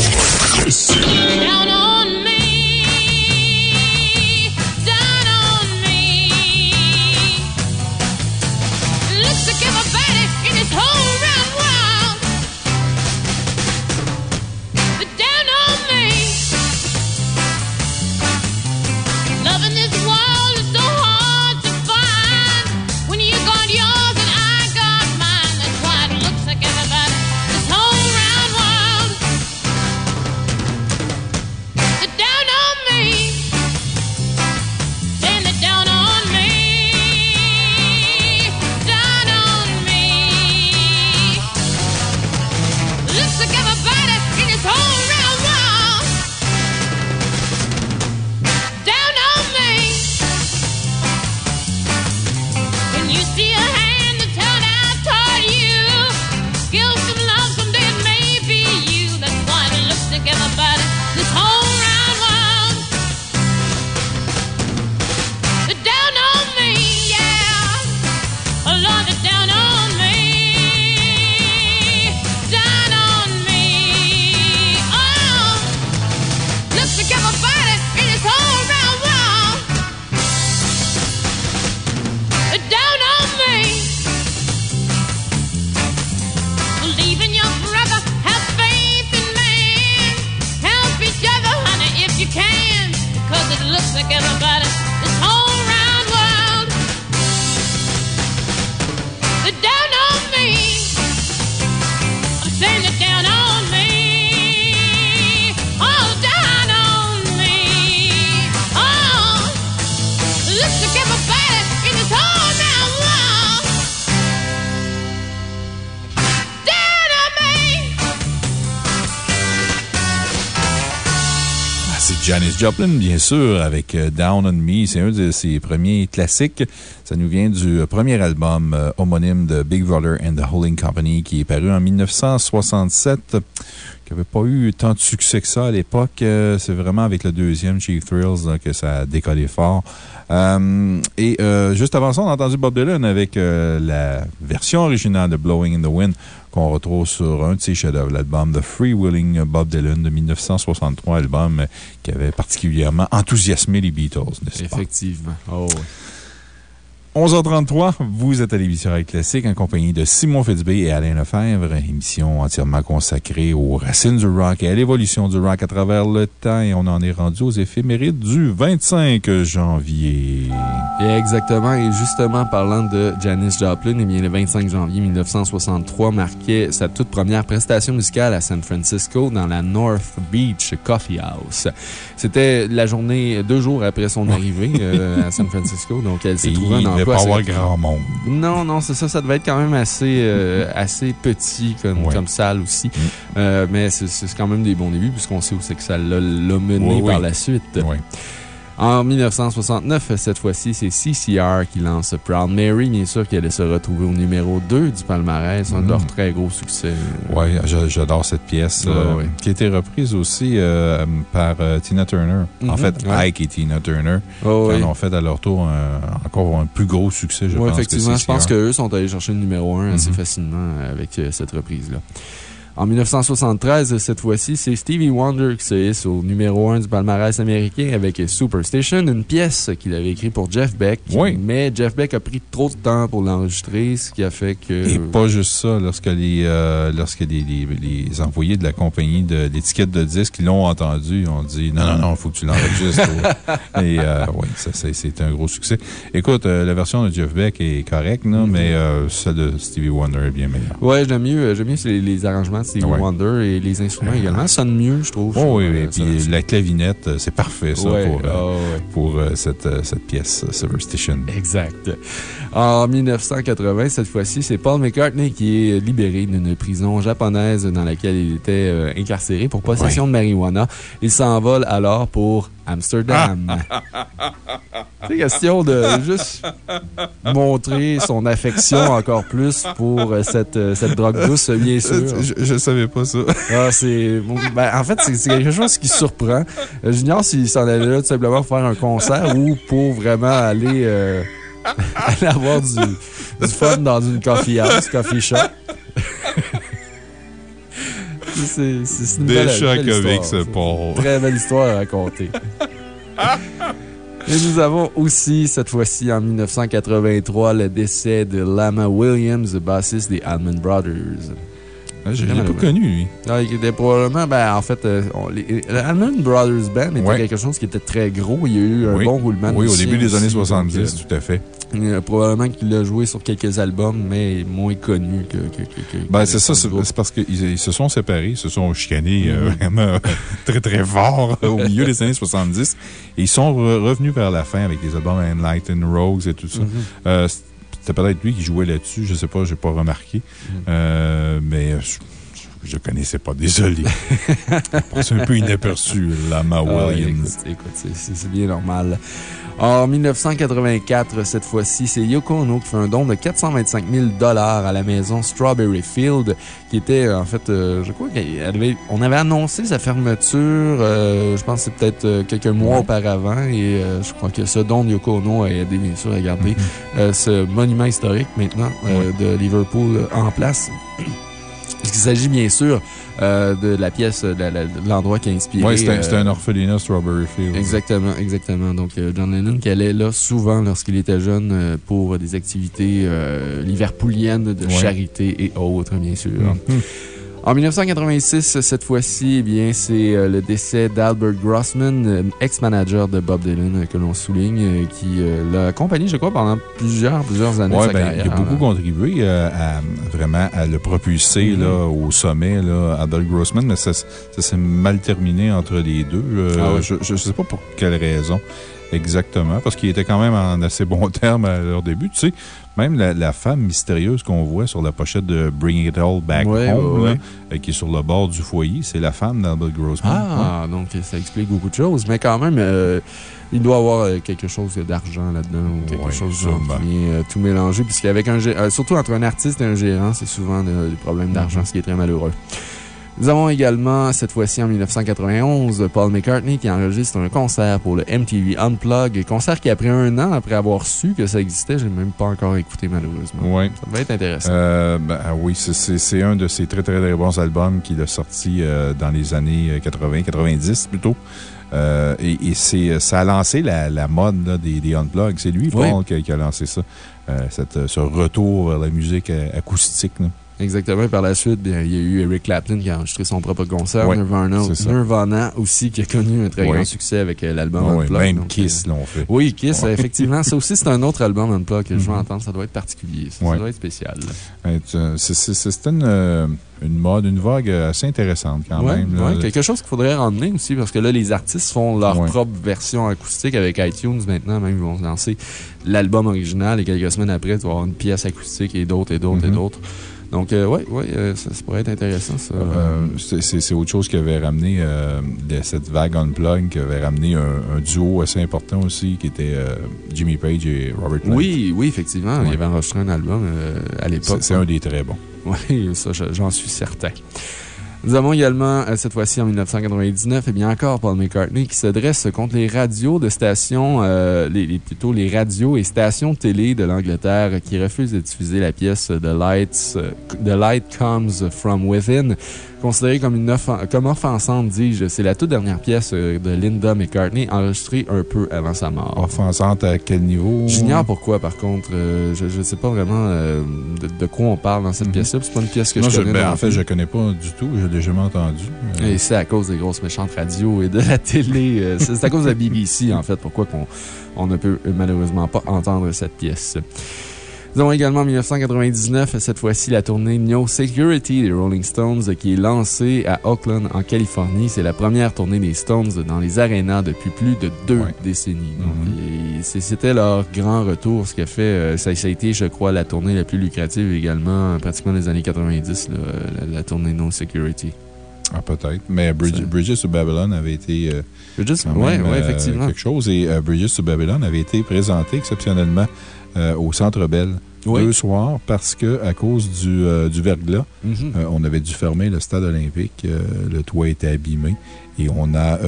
Joplin, bien sûr, avec euh, Down on Me. C'est un de ses premiers classiques. Ça nous vient du premier album euh, homonyme de Big Brother and the Holding Company qui est paru en 1967 qui n'avait pas eu tant de succès que ça à l'époque. Euh, C'est vraiment avec le deuxième, Cheap Thrills, que ça a décollé fort. Euh, et euh, juste avant ça, on a entendu Bob Dylan avec la version originale de Blowing in the Wind qu'on retrouve sur un de ses chefs-d'œuvre, l'album The Free Willing Bob Dylan de 1963, album qui avait particulièrement enthousiasmé les Beatles, n'est-ce pas? Effectivement. Oh. 11h33, vous êtes à l'émission Rock Classique en compagnie de Simon Fitzbé et Alain Lefebvre, émission entièrement consacrée aux racines du rock et à l'évolution du rock à travers le temps. Et on en est rendu aux éphémérides du 25 janvier. Et exactement. Et justement, parlant de Janis Joplin, eh bien, le 25 janvier 1963 marquait sa toute première prestation musicale à San Francisco dans la North Beach Coffee House. C'était la journée, deux jours après son arrivée euh, à San Francisco. Donc, elle s'est trouvée ne devait pas avoir grand monde. Non, non, c'est ça. Ça devait être quand même assez, euh, assez petit comme, Ouais. comme salle aussi. Euh, mais c'est quand même des bons débuts puisqu'on sait où c'est que ça l'a mené Oui, oui. par la suite. Oui. En 1969, cette fois-ci, c'est CCR qui lance Proud Mary, bien sûr, qui allait se retrouver au numéro 2 du palmarès, un de leurs très gros succès. Oui, j'adore cette pièce, Ouais, euh, ouais. qui a été reprise aussi euh, par euh, Tina Turner. En Mhm, fait, ouais. Ike et Tina Turner, Oh, qui oui. en ont fait à leur tour un- encore un plus gros succès, je pense. que effectivement, je pense qu'eux sont allés chercher le numéro 1 assez Mhm. facilement avec cette reprise-là. En 1973, cette fois-ci, c'est Stevie Wonder qui se hisse au numéro 1 du palmarès américain avec Superstation, une pièce qu'il avait écrite pour Jeff Beck. Oui. Mais Jeff Beck a pris trop de temps pour l'enregistrer, ce qui a fait que. Et pas juste ça, lorsque les, euh, lorsque les, les, les employés de la compagnie de l'étiquette de disques qui l'ont entendu, ils ont dit non, non, non, il faut que tu l'enregistres. Et euh, oui, ça, c'est- un gros succès. Écoute, euh, la version de Jeff Beck est correcte, là, mais celle de Stevie Wonder est bien meilleure. Ouais, j'aime mieux, j'aime mieux les, les arrangements Stevie Ouais. Wonder et les instruments également sonnent mieux, je trouve. Oh, oui, oui. Puis la clavinette, euh, c'est parfait, ça, Ouais, pour, euh, ah, ouais. pour euh, cette, cette pièce, Superstition. Exact. En 1980, cette fois-ci, c'est Paul McCartney qui est libéré d'une prison japonaise dans laquelle il était euh, incarcéré pour possession de marijuana. Il s'envole alors pour Amsterdam. C'est question de juste montrer son affection encore plus pour euh, cette, euh, cette drogue douce, bien sûr. Je, je savais pas ça. Ah, c'est. ben, en fait, c'est quelque chose qui surprend. Euh, J'ignore s'il s'en allait là tout simplement pour faire un concert ou pour vraiment aller, euh, aller avoir du, du fun dans une coffee house, coffee shop. C'est une Des chocs avec ce. Paul. Très belle histoire à raconter. Et nous avons aussi, cette fois-ci en 1983, le décès de Lama Williams, bassiste des Allman Brothers. Ah, Je l'ai pas connu, lui. Ah, il était probablement, ben, en fait, euh, on- les, le Allman Brothers Band était Ouais. quelque chose qui était très gros. Il y a eu un Oui. bon roulement de Oui, au début des années aussi, donc, 70, euh, tout à fait. Euh, probablement qu'il a joué sur quelques albums, mais moins connu que. que, que, que- Ben, c'est ça, c'est parce qu'ils ils se sont séparés, ils se sont chicanés euh, Mhm. vraiment très, très fort au milieu des années 70. Et ils sont re- revenus vers la fin avec des albums Enlightened Rogues et tout ça. Mhm. Euh, C'était peut-être lui qui jouait là-dessus, je sais pas, j'ai pas remarqué. Mhm. Euh, mais je, je connaissais pas, désolé. C'est un peu inaperçu, Lama Ah, Williams. écoute, écoute, c'est- bien normal. En 1984, cette fois-ci, c'est Yoko Ono qui fait un don de 425 000 à la maison Strawberry Field, qui était, en fait, euh, je crois qu'on avait annoncé sa fermeture, euh, je pense que c'est peut-être euh, quelques mois Ouais. auparavant, et euh, je crois que ce don de Yoko Ono a aidé, bien sûr, à garder Mhm. euh, ce monument historique maintenant de Liverpool en place. Puisqu'il s'agit bien sûr euh, de la pièce, de la- de l'endroit qui a inspiré. Oui, c'était euh, c'était un orphelinat Strawberry Fields. Exactement, exactement. Donc, euh, John Lennon qui allait là souvent lorsqu'il était jeune euh, pour des activités euh, liverpooliennes de Ouais. charité et autres, bien sûr. Mhm. En 1986, cette fois-ci, eh bien, c'est euh, le décès d'Albert Grossman, euh, ex-manager de Bob Dylan, euh, que l'on souligne, qui l'a accompagné, je crois, pendant plusieurs, plusieurs années de Ouais, sa ben, carrière. il a beaucoup là. contribué à vraiment à le propulser Mhm. là, au sommet, là, Adol Grossman, mais ça, ça s'est mal terminé entre les deux. Ah ouais. Je ne sais pas pour quelle raison exactement, parce qu'il était quand même en assez bon terme à leur début. Tu sais, même la, la femme mystérieuse qu'on voit sur la pochette de Bring It All Back Ouais, Home, ouais, là, ouais. euh, qui est sur le bord du foyer, c'est la femme d'Albert Grossman. Ah, donc ça explique beaucoup de choses. Mais quand même, euh, il doit avoir euh, quelque chose d'argent là-dedans ou quelque chose qui vient tout mélanger. Puisqu'avec un surtout entre un artiste et un gérant, c'est souvent des problèmes d'argent, ce qui est très malheureux. Nous avons également, cette fois-ci en 1991, Paul McCartney qui enregistre un concert pour le MTV Unplug. Concert qui a pris un an après avoir su que ça existait. Je n'ai même pas encore écouté, malheureusement. Ouais. Ça va être intéressant. Euh, ben, ah oui, c'est- un de ses très, très, très bons albums qu'il a sorti euh, dans les années 80, 90 plutôt. Euh, et et c'est- ça a lancé la, la mode là, des, des Unplugged. C'est lui, Paul, Oui. qui, qui a lancé ça. Euh, cette, ce retour vers la musique euh, acoustique. là. Exactement. Par la suite, bien, il y a eu Eric Clapton qui a enregistré son propre concert. Ouais, Nirvana, aussi qui a connu un très Ouais. grand succès avec euh, l'album Ouais, Unplugged. même donc, Kiss euh, l'ont fait. Oui, Kiss, effectivement. Ça aussi, c'est un autre album Unplugged que je veux Mhm. entendre. Ça doit être particulier. Ça, doit être spécial. Euh, c'est- une, euh, une mode, une vague assez intéressante quand même. là. quelque chose qu'il faudrait ramener aussi parce que là, les artistes font leur propre version acoustique avec iTunes maintenant. Même, ils vont lancer l'album original et quelques semaines après, tu vas avoir une pièce acoustique et d'autres et d'autres et Mhm. d'autres. Donc, euh, oui, ouais, euh, ça, ça pourrait être intéressant, ça. Euh, c'est- autre chose qui avait ramené euh, de cette vague Unplugged, qui avait ramené un, un duo assez important aussi, qui était euh, Jimmy Page et Robert Plant. oui, oui, effectivement. Ouais. Il avait enregistré un album euh, à l'époque. C'est un des très bons. Oui, ça, je- j'en suis certain. Nous avons également, euh, cette fois-ci en 1999, et bien encore Paul McCartney qui se dresse contre les radios de stations, euh, les, les- plutôt les radios et stations télé de l'Angleterre qui refusent de diffuser la pièce The, Lights, euh, The Light Comes From Within, considérée comme, une comme offensante, dis-je. C'est la toute dernière pièce euh, de Linda McCartney enregistrée un peu avant sa mort. Offensante à quel niveau? J'ignore pourquoi, par contre. euh, je ne sais pas vraiment euh, de, de quoi on parle dans cette Mhm. pièce-là. C'est pas une pièce que Non, je je- connais. ben, non en fait, je connais pas du tout. Je l'ai jamais entendu. Euh, Et c'est à cause des grosses méchantes radios et de la télé. C'est à cause de la BBC, en fait, pourquoi qu'on on ne peut malheureusement pas entendre cette pièce. Nous avons également en 1999, cette fois-ci, la tournée No Security des Rolling Stones qui est lancée à Oakland, en Californie. C'est la première tournée des Stones dans les arénas depuis plus de deux Ouais. décennies. C'est- C'était leur grand retour, ce qui a fait, euh, ça, ça a été, je crois, la tournée la plus lucrative également, euh, pratiquement des années 90, là, la, la tournée No Security. Ah, peut-être. Mais Bridge- C'est- Bridges to Babylon avait été. euh, quand ouais, ouais, euh, effectivement. quelque chose. Et euh, Bridges to Babylon avait été présenté exceptionnellement euh, au Centre Bell Oui. deux soirs parce que, à cause du, euh, du verglas, Mhm. euh, on avait dû fermer le stade olympique. le toit était abîmé. Et on a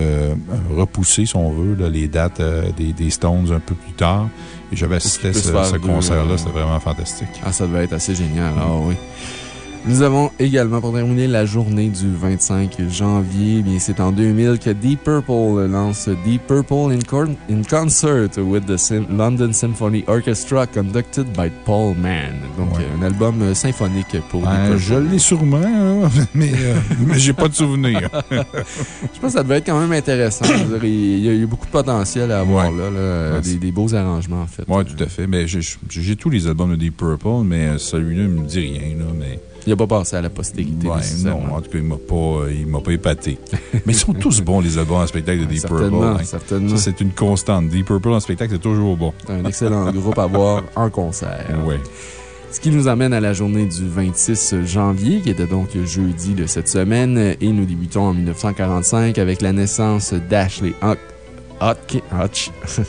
repoussé, si on veut, là, les dates des, des Stones un peu plus tard. Et j'avais assisté à ce, concert-là. C'était vraiment fantastique. Ah, ça devait être assez génial. Ah oui. Nous avons également, pour terminer la journée du 25 janvier, eh bien, c'est en 2000 que Deep Purple lance Deep Purple in, in Concert with the London Symphony Orchestra conducted by Paul Mann. Donc, Ouais. un album euh, symphonique pour Ben, Deep je Purple. l'ai sûrement, hein, mais, euh, mais j'ai pas de souvenir. Je pense que ça devait être quand même intéressant. Dire, il y a eu beaucoup de potentiel à avoir Ouais. là, là, euh, des, beaux arrangements en fait. Oui, tout à fait. Mais j'ai- tous les albums de Deep Purple, mais celui-là, il me dit rien. Là, mais... Il n'a pas passé à la postérité. Ouais, non, en tout cas, il m'a pas, pas épaté. mais ils sont tous bons, les albums en spectacle de Deep Purple. Certainement, hein. certainement. Ça, c'est une constante. Deep Purple en spectacle, c'est toujours bon. C'est un excellent groupe à voir en concert. Oui. Ce qui nous amène à la journée du 26 janvier, qui était donc jeudi de cette semaine. Et nous débutons en 1945 avec la naissance d'Ashley Hotkin. Hotch-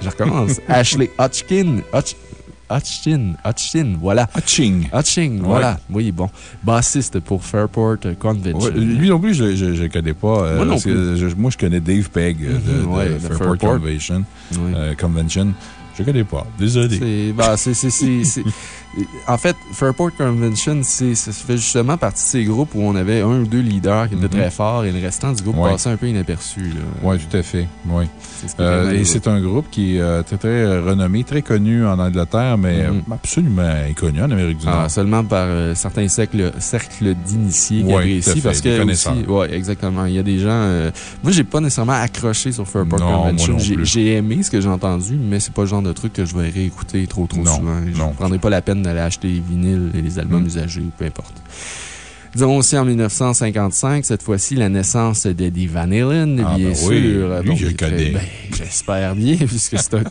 Je recommence. Ashley Hotchkin. Hotch- Hotchin. Hotchin. Voilà. Hatching. Hotching. Voilà. Oui, bon. Bassiste pour Fairport Convention. Ouais, lui non plus, je ne connais pas. euh, Moi non que je, moi, je connais Dave Pegg euh, de, Mhm, ouais, de de Fairport Fairport. Convention. Oui. euh, Convention. Je connais pas. Désolé. C'est- bah, En fait, Fairport Convention, c'est- ça fait justement partie de ces groupes où on avait un ou deux leaders qui étaient Mhm. très forts et le restant du groupe Ouais. passait un peu inaperçu. Oui, tout à fait. Oui. Ce Euh, et c'est un groupe qui est euh, très, très renommé, très connu en Angleterre, mais Mhm. euh, absolument inconnu en Amérique du Nord. Ah, seulement par euh, certains cercles, cercles d'initiés qui Ouais, apprécient. parce que aussi, ouais, exactement. Il y a des gens. euh, moi, j'ai pas nécessairement accroché sur Fairport Non, Convention. J'ai- aimé ce que j'ai entendu, mais c'est pas le genre de truc que je vais réécouter trop, trop Non, souvent. Je ne prendrai pas la peine d'aller acheter les vinyles et les albums Mm. usagés, peu importe. Nous avons aussi en 1955, cette fois-ci, la naissance d'Eddie Van Halen, Ah, bien ben sûr. oui, lui, je connais. ben, J'espère bien, puisque c'est un-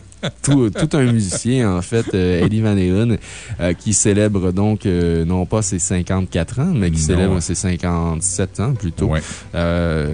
tout, tout un musicien, en fait, euh, Eddie Van Halen, euh, qui célèbre donc euh, non pas ses 54 ans, mais qui Non. célèbre ses 57 ans plutôt, Ouais.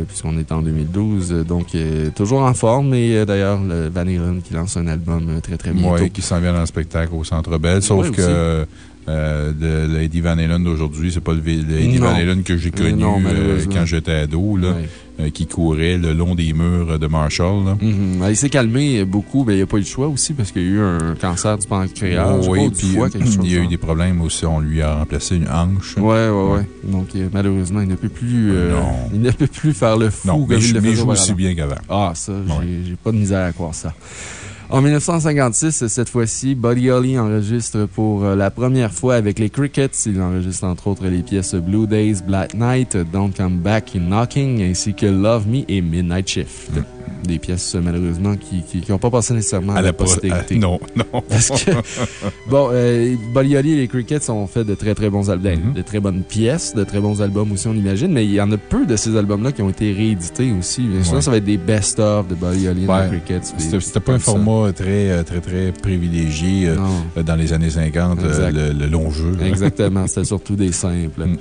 puisqu'on est en 2012. euh, Donc, toujours en forme. Et d'ailleurs, le Van Halen qui lance un album très, très bientôt. Oui, qui s'en vient dans le spectacle au Centre Bell. Sauf Ouais, que. Euh, de l'Eddie Van Halen d'aujourd'hui, c'est pas le, le Eddie Non. Van Halen que j'ai connu non, euh, quand j'étais ado, là, euh, qui courait le long des murs de Marshall. là. Mhm. Il s'est calmé beaucoup, mais il n'y a pas eu le choix aussi parce qu'il y a eu un cancer du pancréas. Oh, oui, puis quelque chose il y a eu des problèmes aussi. On lui a remplacé une hanche. Ouais, ouais, ouais. Donc, malheureusement, il ne peut plus, il ne peut plus faire le fou Non, comme mais il le il faisait joue aussi bien qu'avant. Ah, ça, Ouais. j'ai pas de misère à croire ça. En 1956, cette fois-ci, Buddy Holly enregistre pour euh, la première fois avec les Crickets. Il enregistre entre autres les pièces Blue Days, Black Night, Don't Come Back in Knocking, ainsi que Love Me et Midnight Shift. Des pièces, euh, malheureusement, qui n'ont pas passé nécessairement à, la, postérité. non, non. Parce que, bon, euh, Buddy Holly et les Crickets ont fait de très très bons albums, Mhm. de très bonnes pièces, de très bons albums aussi, on imagine, mais il y en a peu de ces albums-là qui ont été réédités aussi. Bien souvent, Ouais. ça va être des best-of de Buddy Holly et Ouais. les Crickets. C'était pas un comme très, euh, très, très privilégié euh, euh, dans les années 50, euh, Exact. le, le long jeu. Exactement, c'était surtout des simples. Mm.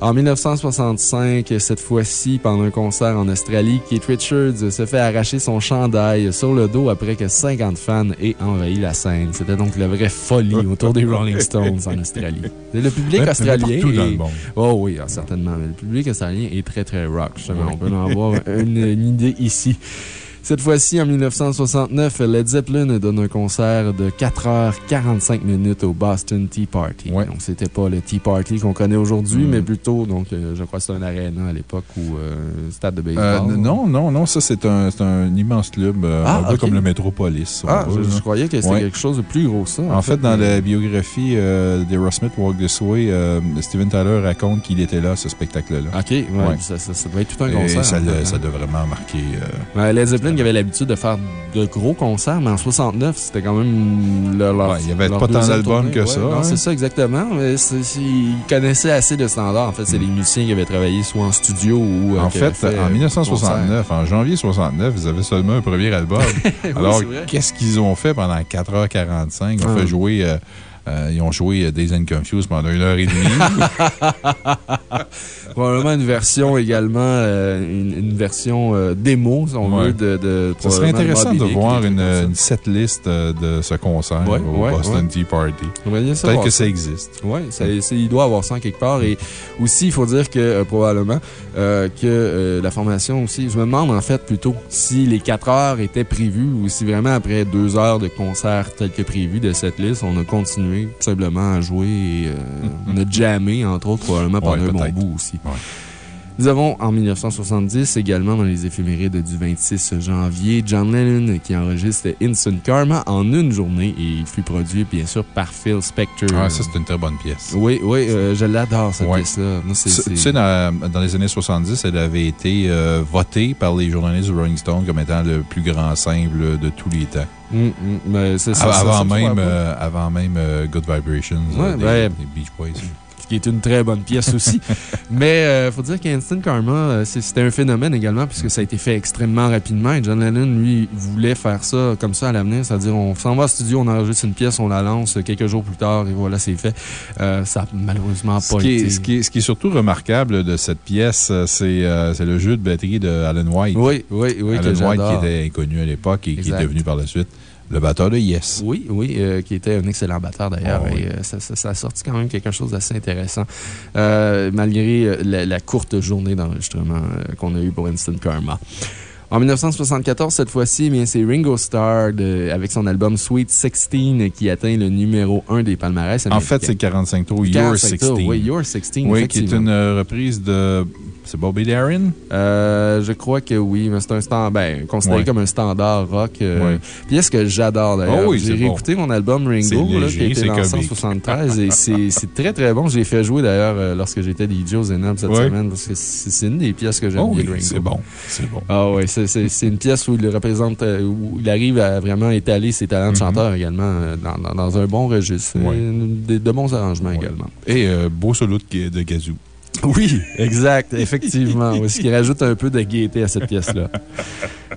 En 1965, cette fois-ci, pendant un concert en Australie, Keith Richards se fait arracher son chandail sur le dos après que 50 fans aient envahi la scène. C'était donc la vraie folie autour des Rolling Stones en Australie. Le public australien. dans est- le monde. Oh oui, ah, certainement. Mais le public australien est très, très rock, justement. On peut en avoir une, une idée ici. Cette fois-ci, en 1969, Led Zeppelin donne un concert de 4h45 minutes au Boston Tea Party. Ouais. Donc, c'était pas le Tea Party qu'on connaît aujourd'hui, Mm. mais plutôt, donc, euh, je crois que c'était un aréna à l'époque ou euh, stade de baseball. Euh, non, non, non, ça c'est un, c'est un immense club, euh, Ah, un peu comme le Metropolis. Ah, je, croyais que c'était Ouais. quelque chose de plus gros ça. En fait, dans mais- la biographie euh, d'Aerosmith Walk This Way, euh, Steven Tyler raconte qu'il était là à ce spectacle-là. OK, ouais, Ouais. Ça, ça, ça doit être tout un Et concert. ça, fait, l'a- hein. ça doit vraiment marquer. euh, Led Zeppelin Qui avait l'habitude de faire de gros concerts, mais en 69, c'était quand même leur. leur- Ouais, il y avait pas tant d'albums que ça, non, hein. C'est ça, exactement. Mais c'est- c'est- ils connaissaient assez de standards. En fait, c'est les musiciens qui avaient travaillé soit en studio ou. euh, En fait, euh, en 1969, en janvier 69, ils avaient seulement un premier album. Alors, c'est qu'est-ce qu'ils ont fait pendant 4h45? Ils ont Ah. fait jouer. euh, euh, ils ont joué euh, Days and Confused pendant une heure et demie. Probablement une version également, euh, une, une version euh, démo, si on Ouais. veut, de. de Ça serait intéressant de voir une, setlist de ce concert Ouais, au ouais, Boston ouais. Tea Party. Peut-être que ça. existe. Oui, il doit avoir ça quelque part. Et aussi, il faut dire que euh, probablement euh, que euh, la formation aussi, je me demande en fait plutôt si les 4 heures étaient prévues ou si vraiment après 2 heures de concert tel que prévu de cette liste, on a continué tout simplement à jouer et euh, on a jammé, entre autres, probablement pendant Ouais, un bon bout aussi. Ouais. Nous avons en 1970, également dans les éphémérides du 26 janvier, John Lennon qui enregistre Instant Karma en une journée et il fut produit bien sûr par Phil Spector. Ah, ça, c'est une très bonne pièce. Oui, oui, euh, je l'adore cette Ouais. pièce-là. Tu sais, dans, dans les années 70, elle avait été euh, votée par les journalistes du Rolling Stone comme étant le plus grand simple de tous les temps. Hum, mais c'est ça, avant, ça, ça même, euh, avant même Good Vibrations Ouais, des, ben, des Beach Boys. Ce qui est une très bonne pièce aussi. Mais il faut dire qu'Instant Karma, euh, c'était un phénomène également, puisque ça a été fait extrêmement rapidement. Et John Lennon, lui, voulait faire ça comme ça à l'avenir. C'est-à-dire, on s'en va au studio, on enregistre une pièce, on la lance quelques jours plus tard, et voilà, c'est fait. Euh, ça n'a malheureusement Ce pas qui, été. est, ce, qui est, ce qui est surtout remarquable de cette pièce, euh, c'est euh, le jeu de batterie de Alan White. Oui, oui, oui, Alan White qui était inconnu à l'époque et qui est devenu par la suite le batteur de Yes. Oui, oui, euh, qui était un excellent batteur d'ailleurs. Ah oui. euh, ça, ça- ça a sorti quand même quelque chose d'assez intéressant, euh, malgré la, la courte journée d'enregistrement qu'on a eue pour Instant Karma. En 1974, cette fois-ci, eh c'est Ringo Starr de- avec son album Sweet 16 qui atteint le numéro 1 des palmarès. En fait, c'est 45 tours, Your 45 16. tours, Oui, Your 16. Oui, qui est une reprise de. C'est Bobby Darin? Euh, je crois que oui, mais c'est un standard, ben, considéré Ouais. comme un standard rock. euh, Ouais. Pièce que j'adore d'ailleurs? Oui, J'ai réécouté mon album Ringo, là, léger, qui a été lancé en comique. 73 et c'est très très bon. Je l'ai fait jouer d'ailleurs euh, lorsque j'étais DJ au Zénab cette Ouais. semaine parce que c'est une des pièces que j'aime Oh bien oui, de Ringo. c'est bon. C'est bon. Ah ouais, c'est- une pièce où il représente, euh, où il arrive à vraiment étaler ses talents de chanteur également dans, dans, dans un bon registre. Euh, De, bons arrangements également. Et euh, beau solo de, de Gazoo. Oui, exact, effectivement. oui, ce qui rajoute un peu de gaieté à cette pièce-là.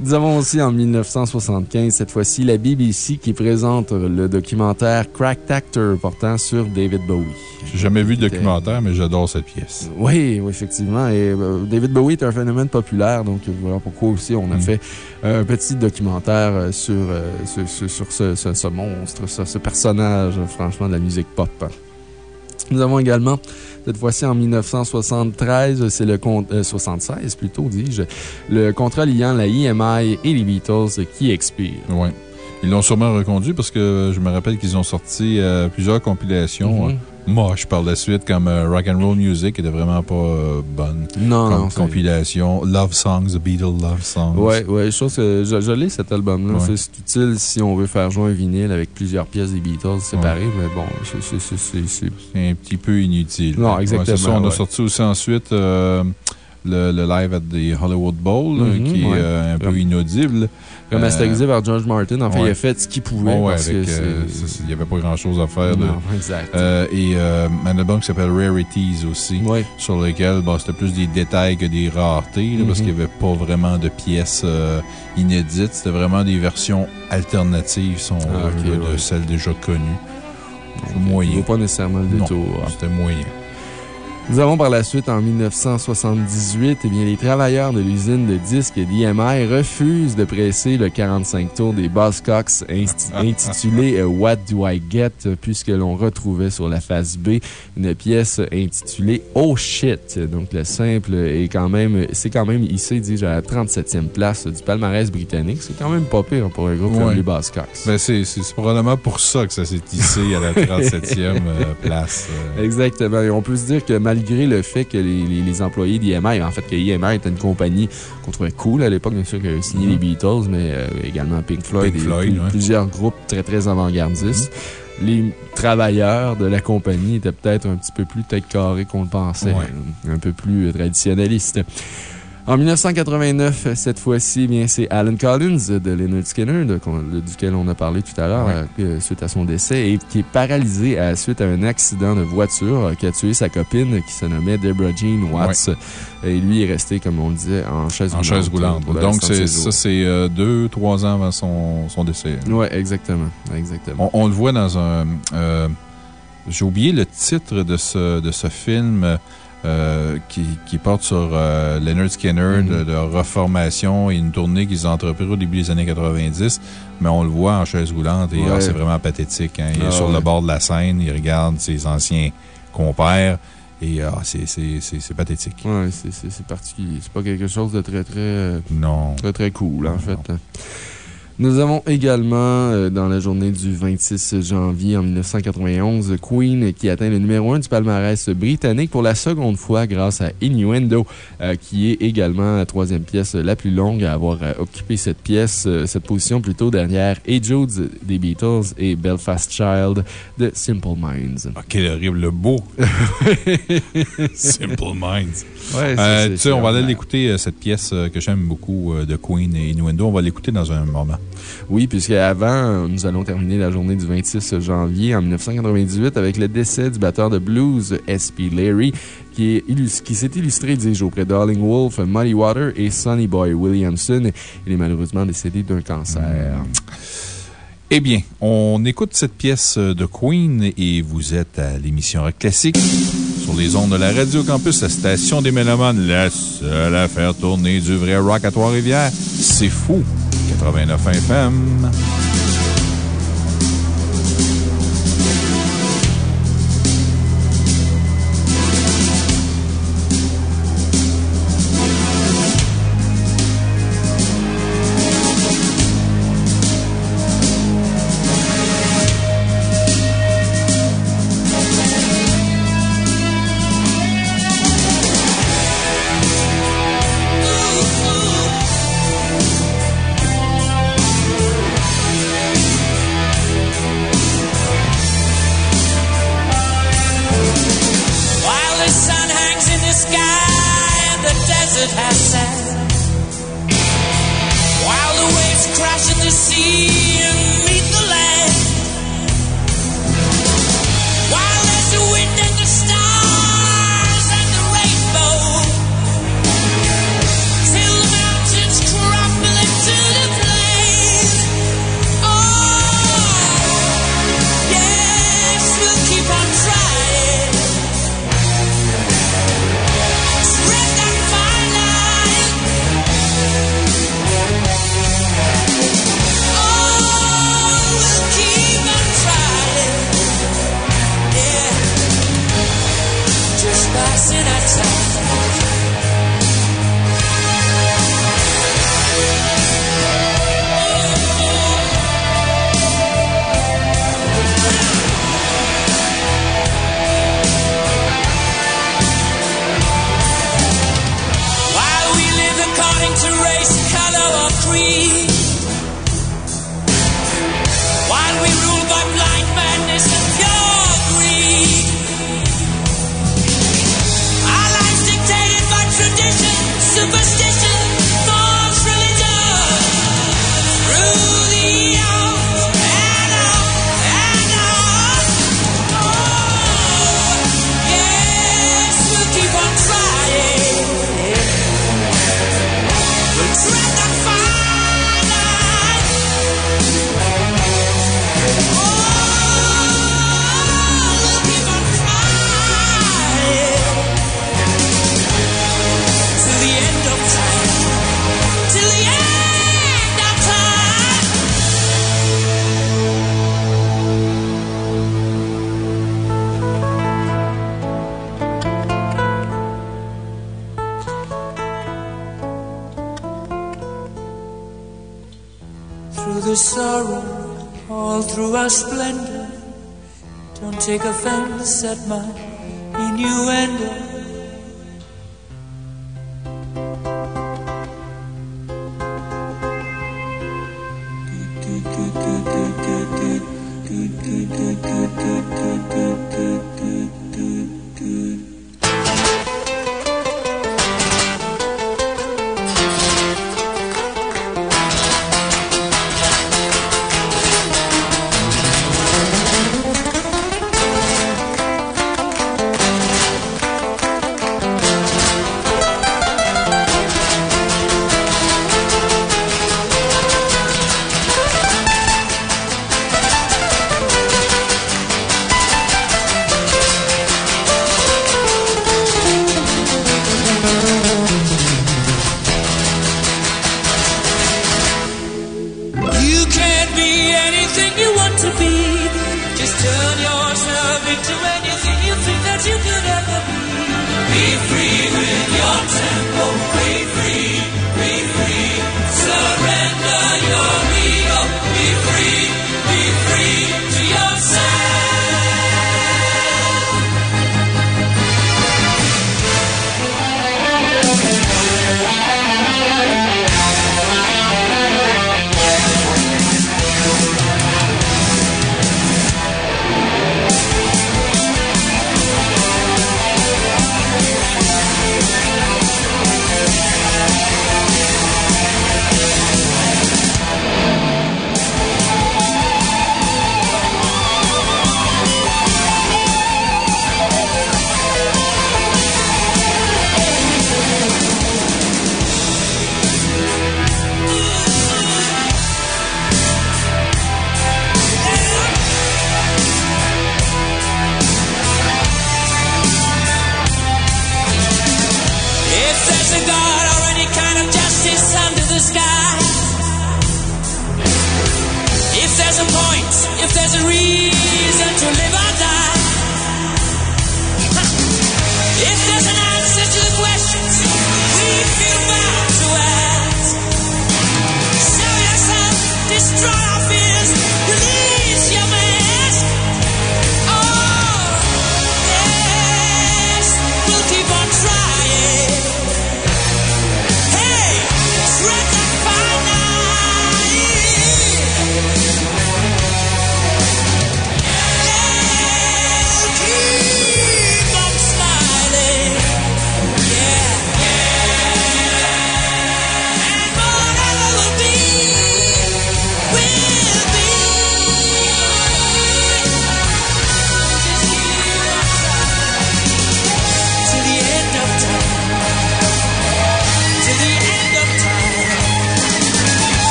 Nous avons aussi en 1975, cette fois-ci, la BBC qui présente le documentaire Cracked Actor portant sur David Bowie. J'ai jamais vu de documentaire, mais j'adore cette pièce. Oui, oui, effectivement. Et euh, David Bowie est un phénomène populaire, donc voilà pourquoi aussi on a Mm. fait un petit documentaire euh, sur, euh, sur, sur- sur ce, ce- ce monstre, ce, ce personnage, franchement, de la musique pop. Nous avons également, cette fois-ci en 1973, c'est le con- euh, 76 plutôt, dis-je, le contrat liant la EMI et les Beatles qui expire. Ouais. Ils l'ont sûrement reconduit parce que je me rappelle qu'ils ont sorti euh, plusieurs compilations Mhm. euh, moches par la suite, comme euh, Rock and Roll Music, qui était vraiment pas euh, bonne. Non, comme non, compilation. Love Songs, The Beatles Love Songs. Ouais, ouais, que je, je l'ai cet album-là. Ouais. C'est- utile si on veut faire jouer un vinyle avec plusieurs pièces des Beatles séparées, mais bon, c'est- un petit peu inutile. Non, exactement, ça, on a sorti aussi ensuite euh, le, le live at the Hollywood Bowl, Mhm, qui est un peu inaudible. Remasterisé par George Martin. En fait, ouais. il a fait ce qu'il pouvait. Parce avec, euh, il n'y avait pas grand chose à faire. de- exact. Euh, et euh, un album qui s'appelle Rarities aussi, sur lequel bon, c'était plus des détails que des raretés, là, parce Mhm. qu'il n'y avait pas vraiment de pièces euh, inédites. C'était vraiment des versions alternatives, Ah, de celles déjà connues. C'est Il ne moyen. vaut pas nécessairement le détour. C'était moyen. Nous avons par la suite, en 1978, eh bien, les travailleurs de l'usine de disques d'IMI refusent de presser le 45 tours des Buzzcocks intitulé euh, What Do I Get, puisque l'on retrouvait sur la face B une pièce intitulée Oh Shit. Donc, le simple est quand même, c'est quand même hissé, dis-je, à la 37e place du palmarès britannique. C'est quand même pas pire pour un groupe Ouais. comme les Buzzcocks. Ben, c'est c'est probablement pour ça que ça s'est tissé à la 37e euh, place. euh. Exactement. Et on peut se dire que malgré le fait que les, les- les employés d'IMI, en fait, que IMI était une compagnie qu'on trouvait cool à l'époque, bien sûr, qui avait signé les Beatles, mais euh, également Pink Floyd Pink et Floyd, plus- ouais. plusieurs groupes très, très avant-gardistes. Les travailleurs de la compagnie étaient peut-être un petit peu plus tête carrée qu'on le pensait, Ouais. un peu plus traditionnalistes. En 1989, cette fois-ci, bien, c'est Alan Collins de Leonard Skinner, de- qu'on- de- duquel on a parlé tout à l'heure, Ouais. euh, suite à son décès, et qui est paralysé à, suite à un accident de voiture euh, qui a tué sa copine qui se nommait Deborah Jean Watts. Et lui est resté, comme on le disait, en chaise En roulante. chaise roulante. Donc, ça, c'est euh, deux, trois ans avant son, son décès. Oui, exactement. exactement. On, on le voit dans un. euh, J'ai oublié le titre de ce, de ce film euh, qui, qui porte sur euh, Leonard Skinner, Mhm. de, de reformation et une tournée qu'ils ont entrepris au début des années 90. Mais on le voit en chaise roulante et Ouais. ah, c'est vraiment pathétique. hein. Il Ah est sur ouais. le bord de la scène, il regarde ses anciens compères et ah, c'est pathétique. Ouais, c'est- particulier. C'est pas quelque chose de très, très, euh, Non. très, très cool, en Non. fait. Nous avons également, euh, dans la journée du 26 janvier en 1991, Queen qui atteint le numéro 1 du palmarès britannique pour la seconde fois grâce à Innuendo, euh, qui est également la troisième pièce la plus longue à avoir euh, occupé cette pièce, cette position plutôt derrière Hey Jude des Beatles et Belfast Child de Simple Minds. Ah, quel horrible beau! Simple Minds. Ouais, tu sais, on va aller l'écouter, cette pièce que j'aime beaucoup de Queen et Innuendo. On va l'écouter dans un moment. Oui, puisque avant, nous allons terminer la journée du 26 janvier en 1998 avec le décès du batteur de blues S.P. Illus- qui s'est illustré, dis-je, auprès de Darling Wolf, Muddy Water et Sonny Boy Williamson. Il est malheureusement décédé d'un cancer. Eh bien, on écoute cette pièce de Queen et vous êtes à l'émission Rock Classique sur les ondes de la Radio Campus, la station des Mélomanes, la seule à faire tourner du vrai rock à Trois-Rivières. C'est fou! 89 FM.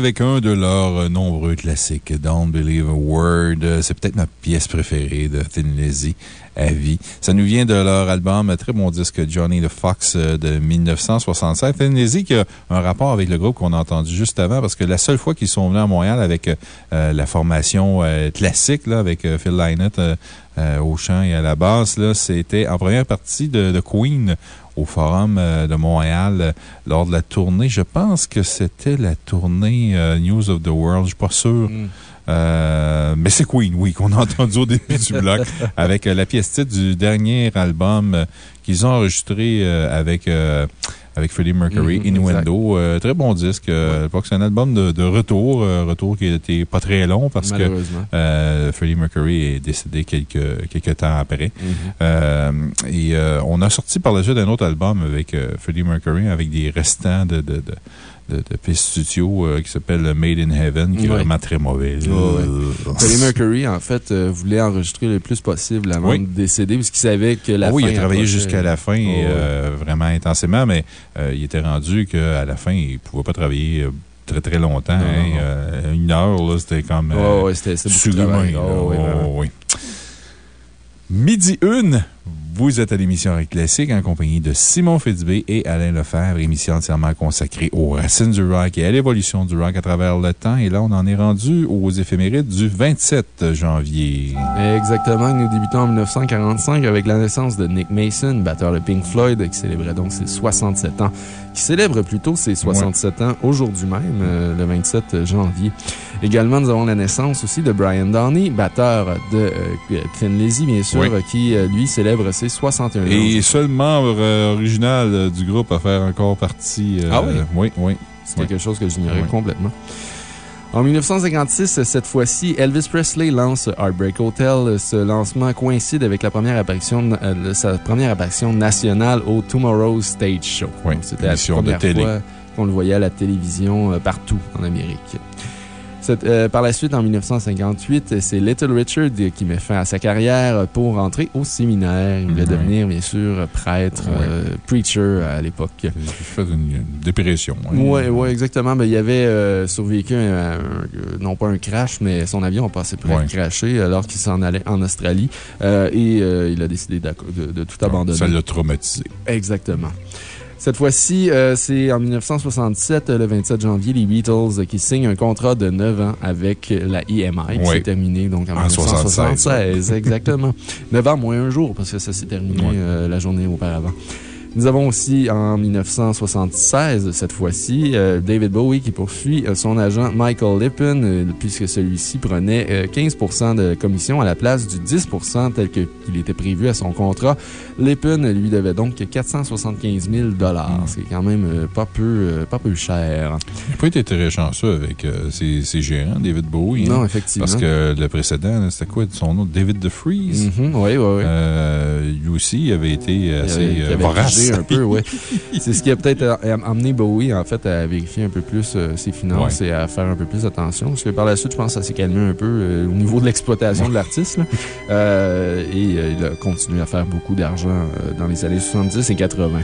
avec un de leurs euh, nombreux classiques, Don't Believe a Word. Euh, c'est peut-être notre pièce préférée de Thin Lizzy à vie. Ça nous vient de leur album, très bon disque Johnny the Fox euh, de 1967. Thin Lizzy qui a un rapport avec le groupe qu'on a entendu juste avant parce que la seule fois qu'ils sont venus à Montréal avec la formation classique, avec Phil Lynott, au chant et à la basse, c'était en première partie de Queen au Forum euh, de Montréal euh, lors de la tournée. Je pense que c'était la tournée euh, News of the World. Je suis pas sûr. Mm. Euh, mais c'est Queen, oui, qu'on a entendu au début du bloc avec euh, la pièce titre du dernier album euh, qu'ils ont enregistré avec, avec Freddie Mercury, Mhm, Innuendo. Euh, très bon disque. Euh, que c'est un album de, de retour, euh, retour qui était pas très long parce que Freddie Mercury est décédé quelques, quelques temps après. Mhm. Euh, et on a sorti par la suite un autre album avec Freddie Mercury avec des restants de, de, de, de, de pistes studio euh, qui s'appelle Made in Heaven, qui est vraiment très mauvais. là. Ouais, Freddie Mercury, en fait, euh, voulait enregistrer le plus possible avant Oui. de décéder, parce qu'il savait que la Ah oui, fin il a travaillé jusqu'à la fin, Oh, euh, vraiment intensément, mais il était rendu qu'à la fin, il ne pouvait pas travailler très très longtemps. Non, hein. non, non. Une heure, c'était comme. C'était. Oh, Oh, oui. Midi une, vous êtes à l'émission Rock Classique en compagnie de Simon Fitzbé et Alain Lefebvre, émission entièrement consacrée aux racines du rock et à l'évolution du rock à travers le temps. Et là, on en est rendu aux éphémérides du 27 janvier. Exactement. Nous débutons en 1945 avec la naissance de Nick Mason, batteur de Pink Floyd, qui célébrait donc ses 67 ans, qui célèbre plutôt ses 67 ans aujourd'hui même, euh, le 27 janvier. Également, nous avons la naissance aussi de Brian Downey, batteur de euh, Thin Lizzy, bien sûr, Oui. qui, euh, lui, célèbre ses 61 ans. Et seul membre euh, original euh, du groupe à faire encore partie. euh, Ah oui? Oui, oui. C'est Oui. quelque chose que j'ignorais Oui. complètement. En 1956, cette fois-ci, Elvis Presley lance Heartbreak Hotel. Ce lancement coïncide avec la première apparition, euh, sa première apparition nationale au Tomorrow's Stage Show. Oui, C'était la de première télé. fois qu'on le voyait à la télévision partout en Amérique. Cette- euh, par la suite, en 1958, c'est Little Richard qui met fin à sa carrière pour entrer au séminaire. Il voulait Oui. devenir, bien sûr, prêtre, Oui. euh, preacher à l'époque. J'ai fait une, une dépression. hein. Oui, ouais, exactement. Ben, il avait euh, survécu, un- un- non pas un crash, mais son avion a passé Ouais. être crashé alors qu'il s'en allait en Australie. Et il a décidé de, de tout abandonner. Ça l'a traumatisé. Exactement. Cette fois-ci, euh, c'est en 1967, euh, le 27 janvier, les Beatles euh, qui signent un contrat de 9 ans avec la EMI qui Oui. s'est terminé donc en, En 1976. exactement. 9 ans moins un jour parce que ça s'est terminé Oui. euh, la journée auparavant. Nous avons aussi en 1976, cette fois-ci, euh, David Bowie qui poursuit euh, son agent Michael Lippin, euh, puisque celui-ci prenait euh, 15% de commission à la place du 10% tel qu'il était prévu à son contrat. Lippin lui devait donc 475 000 ce qui est quand même pas peu, pas peu cher. Il n'a pas été très chanceux avec ses, ses gérants, David Bowie. hein. Non, effectivement. Parce que le précédent, c'était quoi son nom? David DeFreeze? Mhm, oui, oui, oui. Lui aussi, avait été assez vorace. Un peu, ouais. C'est ce qui a peut-être euh, amené Bowie, en fait, à vérifier un peu plus euh, ses finances Ouais. et à faire un peu plus attention. Parce que par la suite, je pense que ça s'est calmé un peu euh, au niveau de l'exploitation de l'artiste. là. Euh, et euh, il a continué à faire beaucoup d'argent euh, dans les années 70 et 80.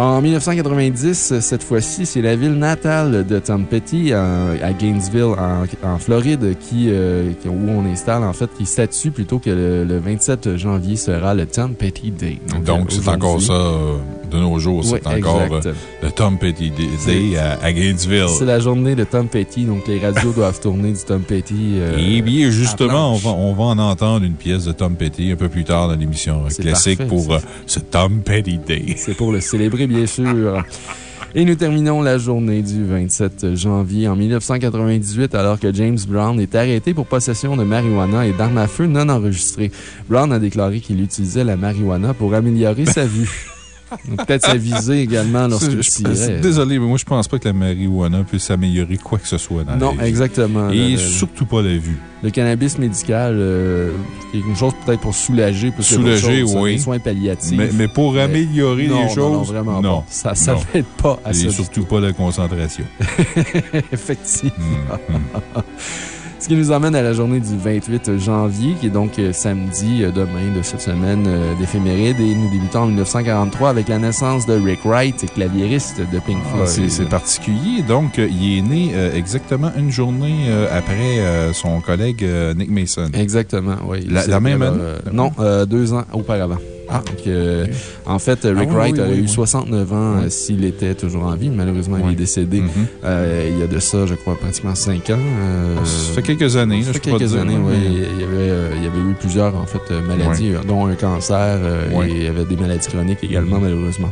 En 1990, euh, cette fois-ci, c'est la ville natale de Tom Petty, en- à Gainesville, en, en Floride, qui, euh, qui- où on installe, en fait, qui statue plutôt que le, le 27 janvier sera le Tom Petty Day. Donc, euh, c'est encore ça euh, de nos jours. Oui, C'est encore euh, le Tom Petty Day à, à Gainesville. C'est la journée de Tom Petty, donc les radios doivent tourner du Tom Petty. euh, Et bien, justement, on va, on va en entendre une pièce de Tom Petty un peu plus tard dans l'émission C'est classique parfait, pour euh, ce Tom Petty Day. C'est pour le célébrer, bien sûr. Et nous terminons la journée du 27 janvier en 1998 alors que James Brown est arrêté pour possession de marijuana et d'armes à feu non enregistrées. Brown a déclaré qu'il utilisait la marijuana pour améliorer sa vue. Peut-être sa visée également lorsqu'il Je- tirait. Désolé, mais moi, je pense pas que la marijuana puisse améliorer quoi que ce soit dans Non, la vie. exactement. Et Le- surtout pas la vue. Le cannabis médical, euh, c'est une chose peut-être pour soulager. plus que Soulager, choses, oui. Des soins palliatifs. Mais, mais pour Mais- améliorer non, les choses. non, vraiment non. pas. Ça, Non. n'aide pas à ça. Et surtout pas la concentration. Effectivement. Hum. Ce qui nous emmène à la journée du 28 janvier, qui est donc euh, samedi, euh, demain de cette semaine euh, d'éphéméride. Et nous débutons en 1943 avec la naissance de Rick Wright, claviériste de Pink Ah, Floyd. C'est c'est particulier. Donc, il est né euh, exactement une journée euh, après euh, son collègue Nick Mason. Exactement, oui. La- même année? non, deux ans auparavant. Ah, en fait, Rick Ah oui, Wright oui, aurait oui, eu oui. 69 ans euh, s'il était toujours en vie. Malheureusement, il est décédé Mhm. euh, il y a de ça, je crois, pratiquement 5 ans. euh, Ça fait quelques années, ça fait je quelques années, oui. Il y, avait, euh, il y avait eu plusieurs, en fait, maladies, dont un cancer, et il y avait des maladies chroniques également, malheureusement.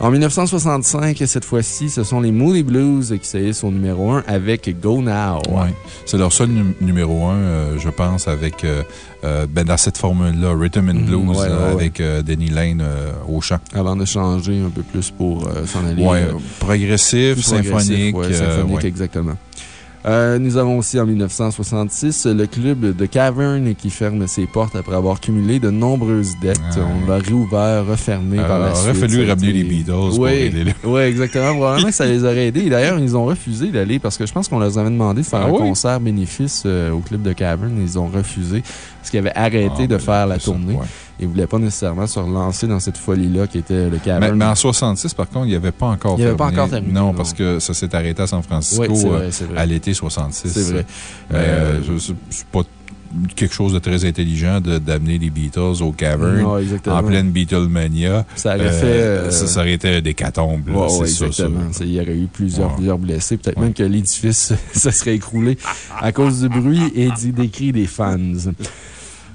En 1965, cette fois-ci, ce sont les Moody Blues qui saillissent au numéro 1 avec Go Now. Ouais. C'est leur seul num- numéro un, euh, je pense, avec, euh, euh, ben, dans cette formule-là, Rhythm and Mhm, Blues, ouais, ouais. avec euh, Denny Lane au chant. Avant de changer un peu plus pour s'en aller. Euh, progressif, symphonique. ouais, symphonique, exactement. Euh, nous avons aussi en 1966 le club de Cavern qui ferme ses portes après avoir cumulé de nombreuses dettes. Ah, On l'a réouvert, refermé par la suite. aurait fallu ramener les Beatles pour Oui, aider les- oui, exactement. Probablement que ça les aurait aidés. D'ailleurs, ils ont refusé d'aller parce que je pense qu'on leur avait demandé de faire Ah un oui? concert bénéfice euh, au club de Cavern. Ils ont refusé parce qu'ils avaient arrêté Ah, de ben, faire la ça, tournée. ouais. Ils ne voulaient pas nécessairement se relancer dans cette folie-là qui était le Cavern. mais en 66, par contre, il n'y avait pas encore Il avait pas encore terminé, Non, non. parce que ça s'est arrêté à San Francisco Oui, euh, vrai, à l'été 66. C'est vrai. Euh, euh, c'est pas quelque chose de très intelligent d'amener les Beatles au Cavern Non, en pleine Beatlemania. Ça aurait Euh, fait, euh, ça, ça aurait été un décatombe. là, Ouais, c'est ouais, ça, ça. exactement. Il y aurait eu plusieurs, Ouais. plusieurs blessés. Peut-être Ouais. même que l'édifice se serait écroulé à cause du bruit et des cris des fans.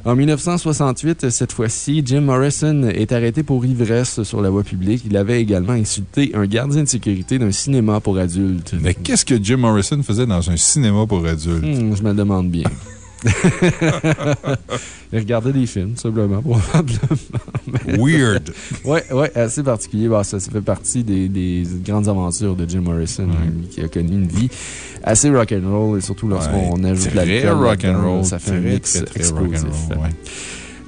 En 1968, cette fois-ci, Jim Morrison est arrêté pour ivresse sur la voie publique. Il avait également insulté un gardien de sécurité d'un cinéma pour adultes. Mais qu'est-ce que Jim Morrison faisait dans un cinéma pour adultes? Hmm, je me le demande bien. Il regardait des films, simplement, probablement. Weird. Oui, ouais, assez particulier. Bah, ça, ça fait partie des, des grandes aventures de Jim Morrison, lui, qui a connu une vie assez rock'n'roll, et surtout lorsqu'on Ouais, ajoute la rock'n'roll. Ça fait un mix explosif.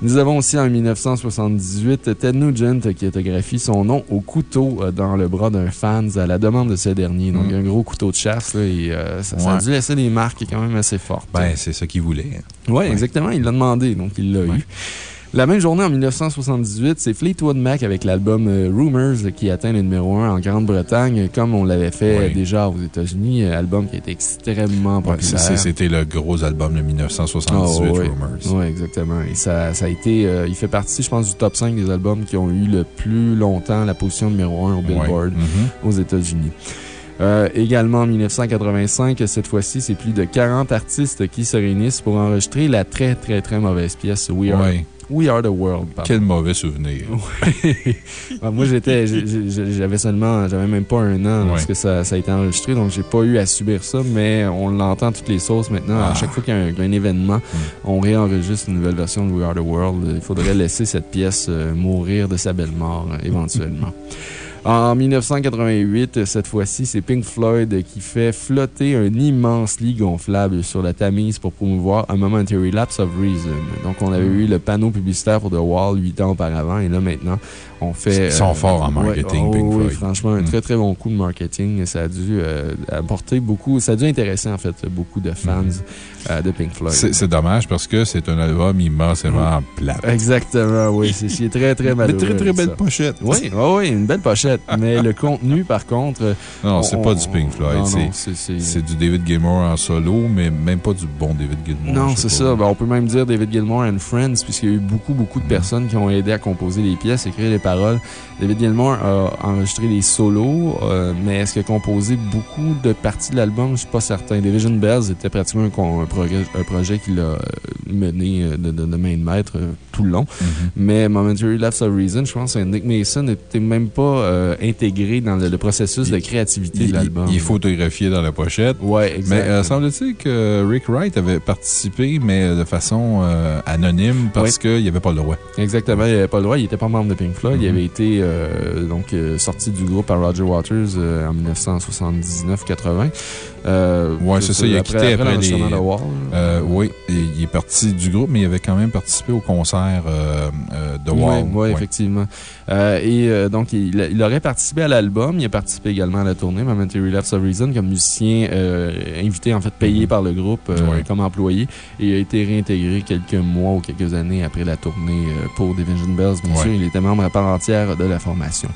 Nous avons aussi en 1978 Ted Nugent qui autographie son nom au couteau euh, dans le bras d'un fan à la demande de ce dernier. Donc, Mm. un gros couteau de chasse, là, et euh, ça, ça a dû laisser des marques quand même assez fortes. Ben, c'est ça qu'il voulait. Oui, exactement. Il l'a demandé, donc il l'a Ouais. eu. La même journée, en 1978, c'est Fleetwood Mac avec l'album euh, Rumors qui atteint le numéro 1 en Grande-Bretagne, comme on l'avait fait Oui. déjà aux États-Unis. euh, Album qui a été extrêmement populaire. C'était le gros album de 1978, Ah, ouais. Rumors. Oui, exactement. Et ça, ça a été. euh, il fait partie, je pense, du top 5 des albums qui ont eu le plus longtemps la position numéro 1 au Billboard. Mhm. aux États-Unis. Euh, également en 1985, cette fois-ci, c'est plus de 40 artistes qui se réunissent pour enregistrer la très, très, très mauvaise pièce We Are. We Are the World. pardon. Quel mauvais souvenir. Ah, Moi, j'étais, j'avais seulement, j'avais même pas un an lorsque ça, ça a été enregistré, donc j'ai pas eu à subir ça, mais on l'entend toutes les sauces maintenant. À Ah. chaque fois qu'il y a un, un événement, on réenregistre une nouvelle version de We Are the World. Il faudrait laisser cette pièce euh, mourir de sa belle mort, euh, éventuellement. En 1988, cette fois-ci, c'est Pink Floyd qui fait flotter un immense lit gonflable sur la Tamise pour promouvoir un Momentary Lapse of Reason. Donc, on avait eu le panneau publicitaire pour The Wall huit ans auparavant, et là, maintenant, on fait. Ils sont euh, forts en marketing, ouais, oh, Pink oui, Floyd. franchement, un Mm. très, très bon coup de marketing. Ça a dû euh, apporter beaucoup, ça a dû intéresser, en fait, beaucoup de fans euh, de Pink Floyd. Mm. C'est dommage parce que c'est un album immensément plat. Exactement, oui. C'est très, très Mais malheureux. très, très belle ça. pochette. Oui, oui, oui, une belle pochette. Mais le contenu, par contre. Non, c'est pas du Pink Floyd. c'est- du David Gilmour en solo, mais même pas du bon David Gilmour. Non, c'est ça. Ben, on peut même dire David Gilmour and Friends, puisqu'il y a eu beaucoup, beaucoup de personnes qui ont aidé à composer les pièces, écrire les paroles. David Gilmour a enregistré les solos, euh, mais est-ce qu'il a composé beaucoup de parties de l'album? Je suis pas certain. Division Bells était pratiquement un, un progrès- un projet qu'il a euh, mené euh, de, de- de main de maître euh, tout le long. Mhm. Mais Momentary Lapse of Reason, je pense que Nick Mason n'était même pas euh, intégré dans le, le processus de créativité Il, de l'album. il est photographié dans la pochette. Ouais, exact. Mais semble-t-il que Rick Wright avait participé, mais de façon anonyme parce qu'il n'y avait pas le droit. Exactement, il n'avait pas le droit. Il n'était pas membre de Pink Floyd. Il Mhm. avait été donc, euh, sorti du groupe par Roger Waters euh, en 1979-80. Euh, Ouais, c'est ça, il a quitté après l'enregistrement les- de Wall. Euh, oui, et il est parti du groupe, mais il avait quand même participé au concert euh, euh, de Wall. Oui, effectivement. Euh, et euh, donc, il, il aurait participé à l'album. Il a participé également à la tournée Momentary Lapse of Reason comme musicien euh, invité, en fait, payé Mhm. par le groupe euh, Ouais. comme employé. Et il a été réintégré quelques mois ou quelques années après la tournée euh, pour Division Bells. Bien Ouais. sûr, il était membre à part entière de la formation.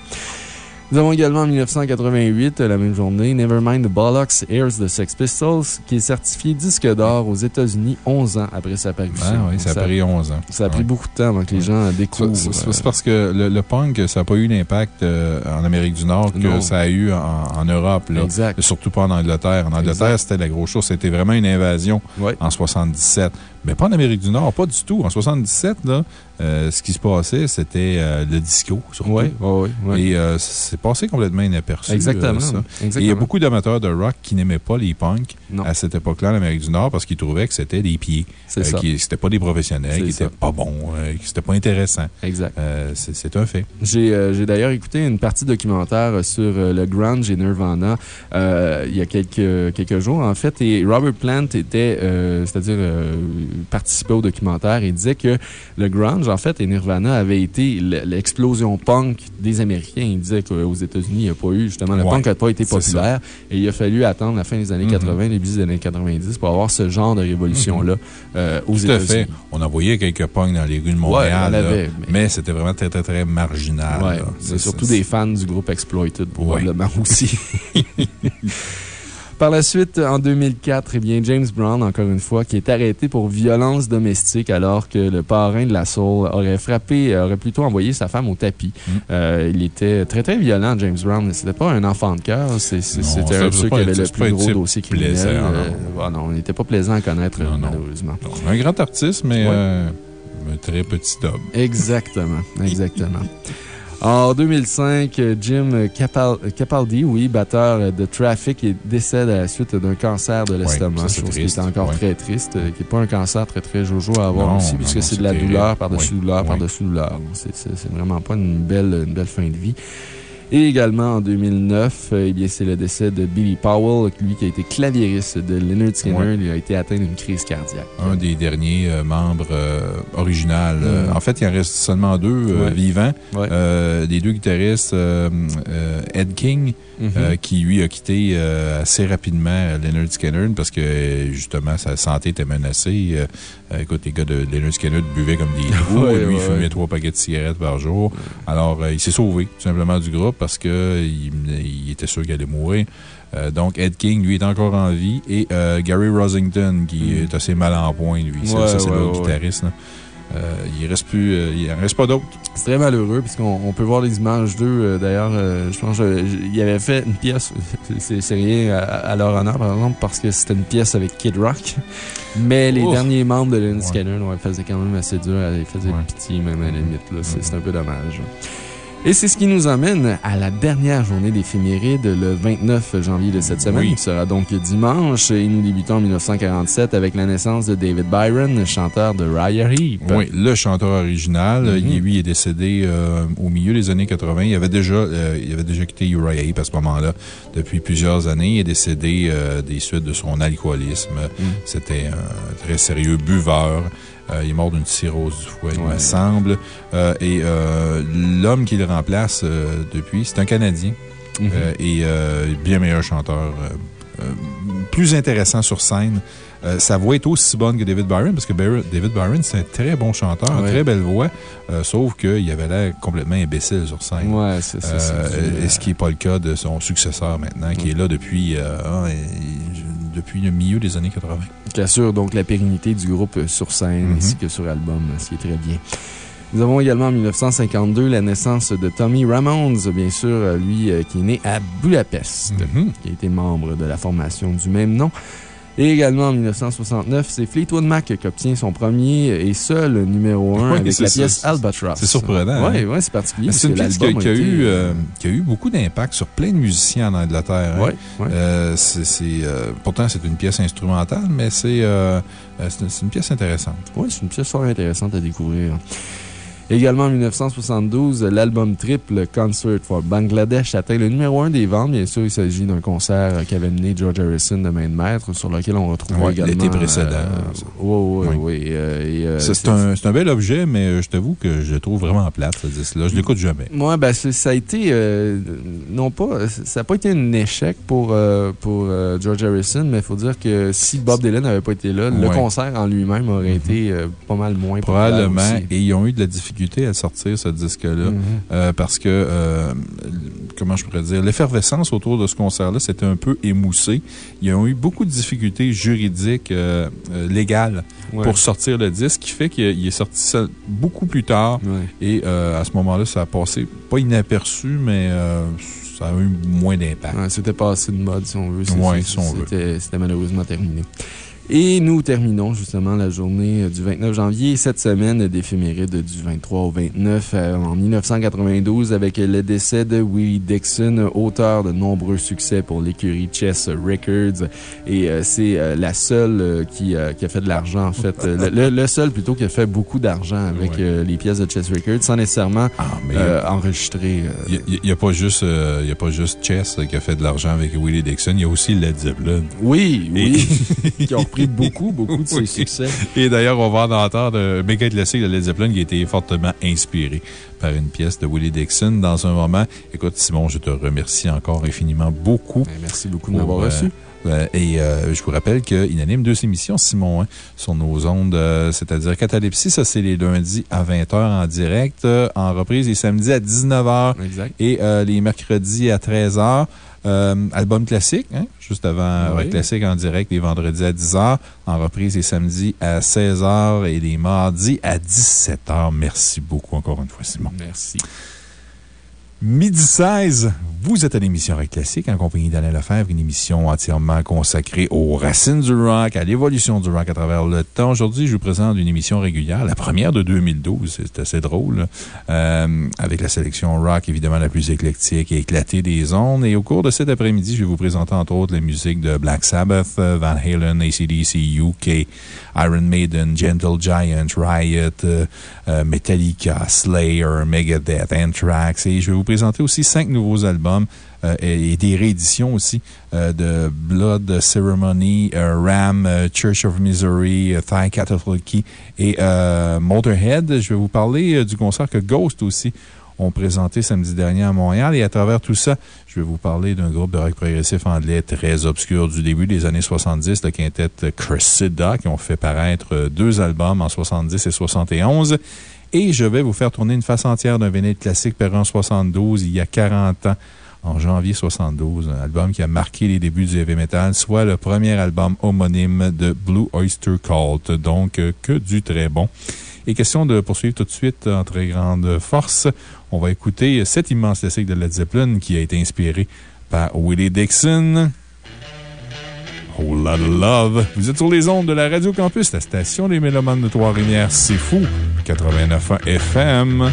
Nous avons également en 1988, la même journée, Nevermind the Bollocks, Airs the Sex Pistols, qui est certifié disque d'or aux États-Unis 11 ans après sa parution. Ah oui, ça a pris 11 ans. Ça a pris Ouais. beaucoup de temps avant que les gens découvrent. C'est- euh, parce que le, le punk, ça n'a pas eu l'impact euh, en Amérique du Nord que Non. ça a eu en, en Europe. Là. Exact. Surtout pas en Angleterre. En Angleterre, c'était la grosse chose. C'était vraiment une invasion Ouais. en 77. Mais pas en Amérique du Nord, pas du tout. En 77, là, euh, ce qui se passait, c'était euh, le disco, surtout. Oui, oui, oui. Et euh, c'est passé complètement inaperçu. Exactement. euh. Et il y a beaucoup d'amateurs de rock qui n'aimaient pas les punks Non. à cette époque-là en Amérique du Nord parce qu'ils trouvaient que c'était des pieds. C'est euh, ça. qui- C'était pas des professionnels, qui ça. étaient pas bons, euh, qui c'était pas intéressant. Exact. Euh, c'est un fait. J'ai euh, d'ailleurs écouté une partie documentaire sur euh, le grunge et Nirvana euh, il y a quelques, quelques jours, en fait. Et Robert Plant était, euh, c'est-à-dire, euh, participait au documentaire et disait que le grunge, en fait, et Nirvana avait été l'explosion punk des Américains. Il disait qu'aux États-Unis, il n'y a pas eu, justement, le Ouais, punk n'a pas été populaire. Et il a fallu attendre la fin des années Mhm. 80, début des années 90 pour avoir ce genre de révolution-là euh, aux Tout à États-Unis. fait. On envoyait quelques punks dans les rues de Montréal. Ouais, là, mais- mais c'était vraiment très, très, très marginal. Ouais, c'est surtout des fans du groupe Exploited, probablement aussi. Par la suite, en 2004, eh bien, James Brown, encore une fois, qui est arrêté pour violence domestique alors que le parrain de la Soul aurait frappé, aurait plutôt envoyé sa femme au tapis. Mm. Euh, il était très, très violent, James Brown. C'était pas un enfant de cœur. Non, C'était un ceux qui avait le plus gros dossier criminel. plaisant, non. Euh, ah non, il n'était pas plaisant à connaître, Non, non. malheureusement. Un grand artiste, mais Ouais. euh, un très petit homme. Exactement, exactement. En 2005, Jim Capal- Capaldi, oui, batteur de Traffic, décède à la suite d'un cancer de l'estomac. chose qui est encore très triste, euh, qui n'est pas un cancer très, très jojo à avoir Non, aussi, non, puisque c'est de la terrible. douleur par-dessus Oui, douleur par-dessus douleur. C'est vraiment pas une belle, une belle fin de vie. Et également en 2009, euh, eh bien, c'est le décès de Billy Powell, lui qui a été claviériste de Leonard Skinner. Ouais. Il a été atteint d'une crise cardiaque. Un des derniers euh, membres euh, original. Euh, Mm. en fait, il en reste seulement deux Ouais. vivants. Ouais. Les deux guitaristes, Ed King, Mhm. euh, qui lui a quitté euh, assez rapidement Leonard Skinner parce que justement sa santé était menacée. Euh, écoute, les gars de Leonard Skinner buvaient comme des. Ouais, lui, il fumait trois paquets de cigarettes par jour. Alors, euh, il s'est sauvé tout simplement du groupe parce qu'il il était sûr qu'il allait mourir. Euh, donc, Ed King, lui, est encore en vie. Et euh, Gary Rosington, qui Mm. est assez mal en point, lui. Ça, Ouais, ça, c'est ouais. guitariste. là. Euh, il reste plus, euh, il en reste pas d'autres. C'est très malheureux, puisqu'on on peut voir les images d'eux. euh, D'ailleurs, je pense qu'il avait fait une pièce, c'est rien à, à leur honneur, par exemple, parce que c'était une pièce avec Kid Rock. Mais les Ouf. derniers membres de Leonard Ouais. Skinner, ouais, ils faisaient quand même assez dur. Ils faisaient Ouais. pitié, même à la limite. c'est un peu dommage. Et c'est ce qui nous amène à la dernière journée d'éphéméride, le 29 janvier de cette semaine, Oui. qui sera donc dimanche. Et nous débutons en 1947 avec la naissance de David Byron, chanteur de Raya Heep. Oui, le chanteur original. Mhm. Il, lui, est décédé euh, au milieu des années 80. Il avait déjà, euh, il avait déjà quitté Uriah Heep à ce moment-là depuis plusieurs années. Il est décédé euh, des suites de son alcoolisme. Mhm. C'était un très sérieux buveur. Euh, il est mort d'une cirrhose du foie, il Ouais. me semble. Euh, et euh, l'homme qui le remplace depuis, c'est un Canadien. Mhm. Et bien meilleur chanteur, plus intéressant sur scène. Euh, sa voix est aussi bonne que David Byron, parce que David Byron, c'est un très bon chanteur, une très belle voix, euh, sauf qu'il avait l'air complètement imbécile sur scène. Ouais, c'est ça. Euh, ce qui n'est pas le cas de son successeur maintenant, qui est là depuis, depuis le milieu des années 80. qui assure donc la pérennité du groupe euh, sur scène Mhm. ainsi que sur album, ce qui est très bien. Nous avons également en 1952 la naissance de Tommy Ramones, bien sûr, euh, lui euh, qui est né à Budapest, Mhm. qui a été membre de la formation du même nom. Et également en 1969, c'est Fleetwood Mac qui obtient son premier et seul numéro 1 Oui, avec la pièce Albatross. C'est surprenant, Oui, hein? ouais, c'est particulier. C'est une pièce qui a, eu, été, euh, qui a eu beaucoup d'impact sur plein de musiciens en Angleterre. hein? Ouais, ouais. Euh, euh, pourtant, c'est une pièce instrumentale, mais euh, euh, c'est une pièce intéressante. Oui, c'est une pièce fort intéressante à découvrir. Également en 1972, l'album triple Concert for Bangladesh atteint le numéro 1 des ventes. Bien sûr, il s'agit d'un concert qu'avait mené George Harrison de main de maître, sur lequel on retrouve Ouais, également. l'été précédent. oui, oui, Oui. oui. euh, euh, C'est, un, un bel objet, mais euh, je t'avoue que je le trouve vraiment plate, ce disque-là. Je l'écoute jamais. Moi, ben, ça a été, euh, non pas, ça n'a pas été un échec pour, euh, pour euh, George Harrison, mais il faut dire que si Bob Dylan n'avait pas été là, le concert en lui-même aurait été euh, pas mal moins Probablement. Et ils ont eu de la difficulté à sortir ce disque-là. Mhm. Euh, parce que, euh, comment je pourrais dire, l'effervescence autour de ce concert-là s'était un peu émoussée. Ils ont eu beaucoup de difficultés juridiques, euh, légales, Ouais. pour sortir le disque, qui fait qu'il est sorti ça beaucoup plus tard. Ouais. Et à ce moment-là, ça a passé, pas inaperçu, mais ça a eu moins d'impact. Ouais, C'était passé de mode, si on veut. Si on veut. C'était c'était malheureusement terminé. Et nous terminons justement la journée euh, du 29 janvier, cette semaine d'éphéméride du 23 au 29 euh, en 1992 avec le décès de Willie Dixon, auteur de nombreux succès pour l'écurie Chess Records. Et euh, c'est la seule qui, qui a fait de l'argent, en fait. Le, le- seul plutôt qui a fait beaucoup d'argent avec Ouais. les pièces de Chess Records sans nécessairement Ah, euh, enregistrer. il n'y a, pas juste, euh, y a pas juste Chess qui a fait de l'argent avec Willie Dixon, il y a aussi Led Zeppelin. Oui, oui. qui ont repris beaucoup, beaucoup de ses Oui. succès. Et d'ailleurs, on va en entendre un méga classique de Led Zeppelin qui a été fortement inspiré par une pièce de Willie Dixon dans un moment. Écoute, Simon, je te remercie encore infiniment beaucoup. Ben, Merci beaucoup de m'avoir euh, reçu. euh, et euh, je vous rappelle qu'il anime deux émissions, Simon, hein, sur nos ondes, euh, c'est-à-dire Catalepsie, ça c'est les lundis à 20h en direct, euh, en reprise les samedis à 19h Exact. et euh, les mercredis à 13h. Euh, album classique, hein, juste avant Oui. Classique en direct les vendredis à 10h, en reprise les samedis à 16h et les mardis à 17h. Merci beaucoup encore une fois, Simon. Merci. Midi 16, vous êtes à l'émission Rock Classique en compagnie d'Alain Lefebvre, une émission entièrement consacrée aux racines du rock, à l'évolution du rock à travers le temps. Aujourd'hui, je vous présente une émission régulière, la première de 2012. C'est assez drôle. Euh, avec la sélection rock, évidemment, la plus éclectique et éclatée des ondes. Et au cours de cet après-midi, je vais vous présenter entre autres la musique de Black Sabbath, euh, Van Halen, ACDC, UK, Iron Maiden, Gentle Giant, Riot, euh, Metallica, Slayer, Megadeth, Anthrax. Et je vous présenter aussi cinq nouveaux albums euh, et, des rééditions aussi euh, de Blood Ceremony, euh, Ram, Church of Misery, Thigh Catapulki et Motorhead. Je vais vous parler du concert que Ghost aussi ont présenté samedi dernier à Montréal. Et à travers tout ça, je vais vous parler d'un groupe de rock progressif anglais très obscur du début des années 70, le quintet Cressida, qui ont fait paraître deux albums en 70 et 71. Et je vais vous faire tourner une face entière d'un vinyle classique Perron 72 il y a 40 ans. En janvier 72, un album qui a marqué les débuts du heavy metal, soit le premier album homonyme de Blue Oyster Cult. Donc, euh, que du très bon. Et question de poursuivre tout de suite en très grande force, on va écouter cet immense classique de Led Zeppelin qui a été inspiré par Willie Dixon. Whole lot of love. Vous êtes sur les ondes de la Radio Campus, la station des Mélomanes de Trois-Rivières. C'est fou. 89.1 FM.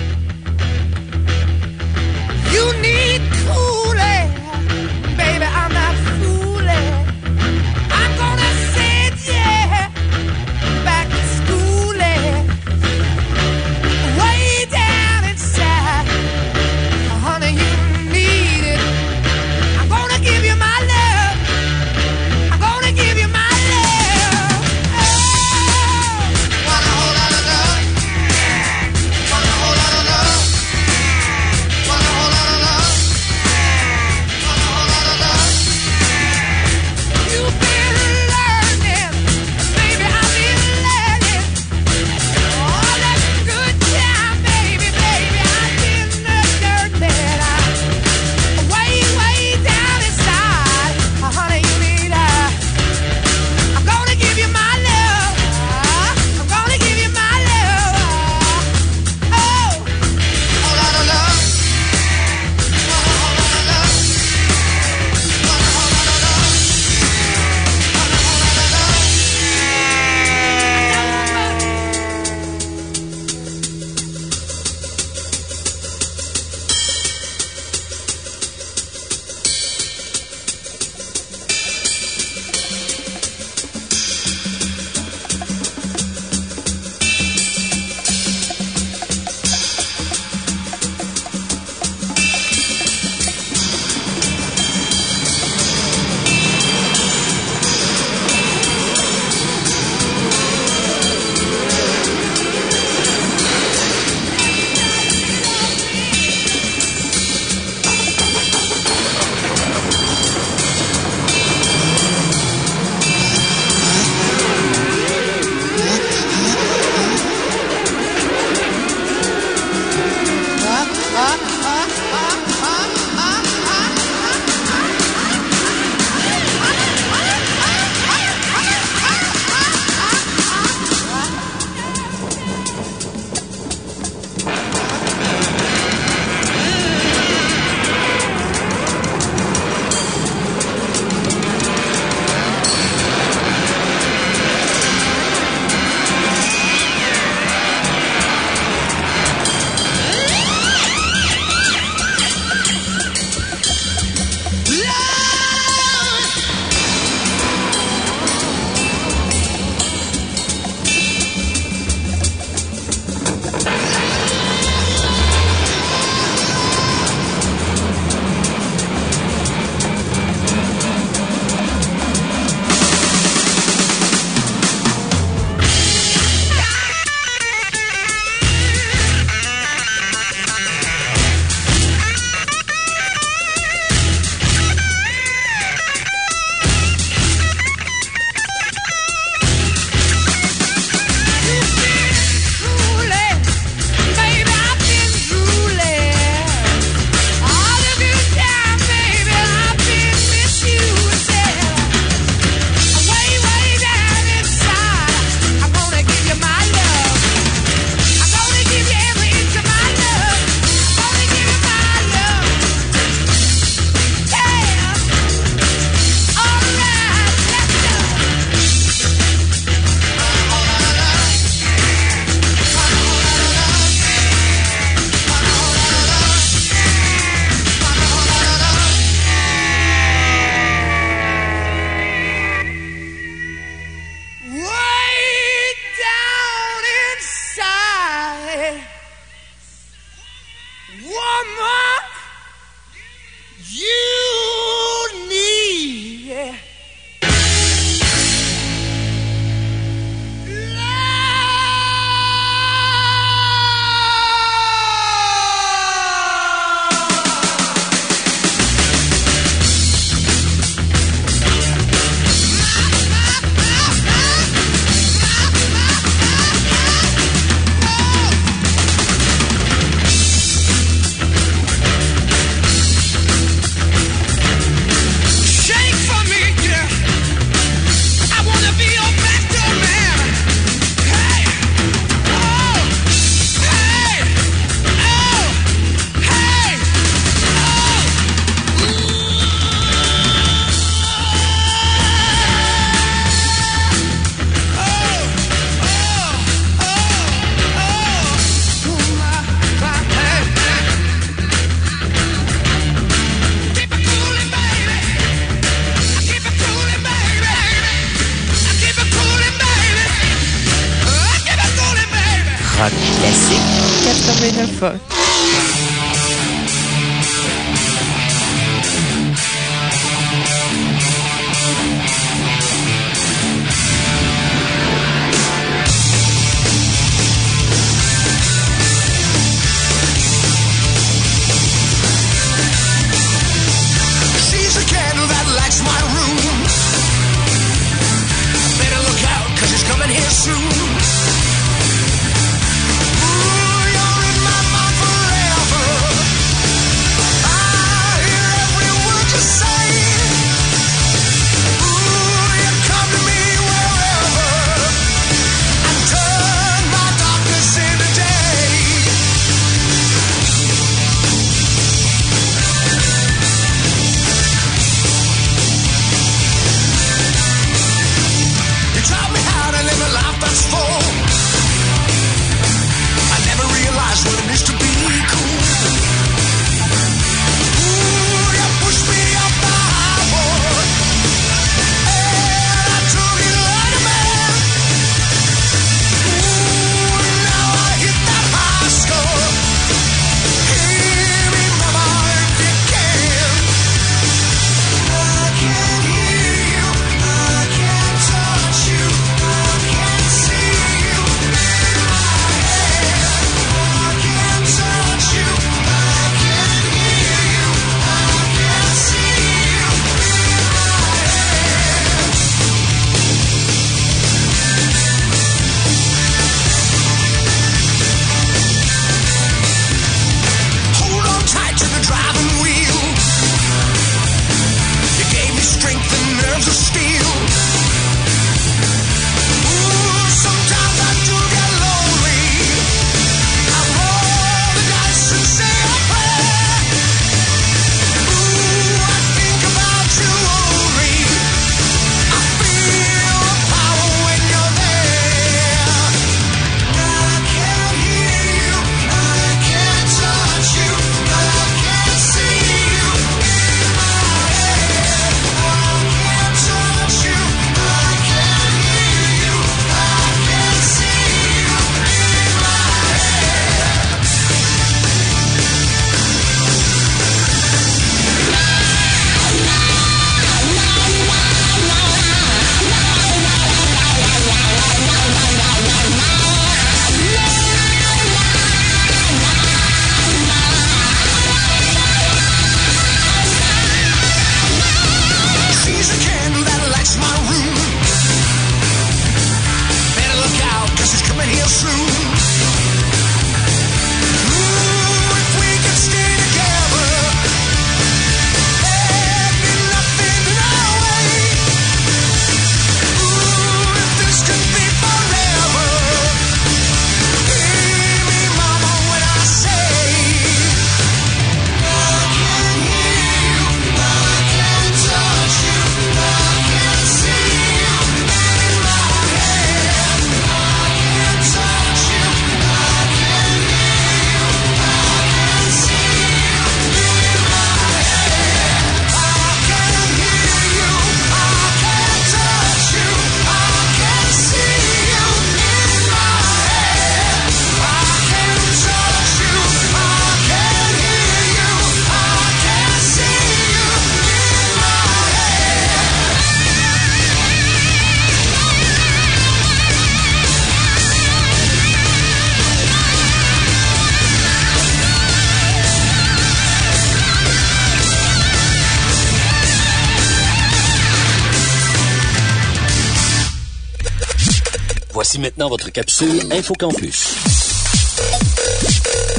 Maintenant votre capsule InfoCampus.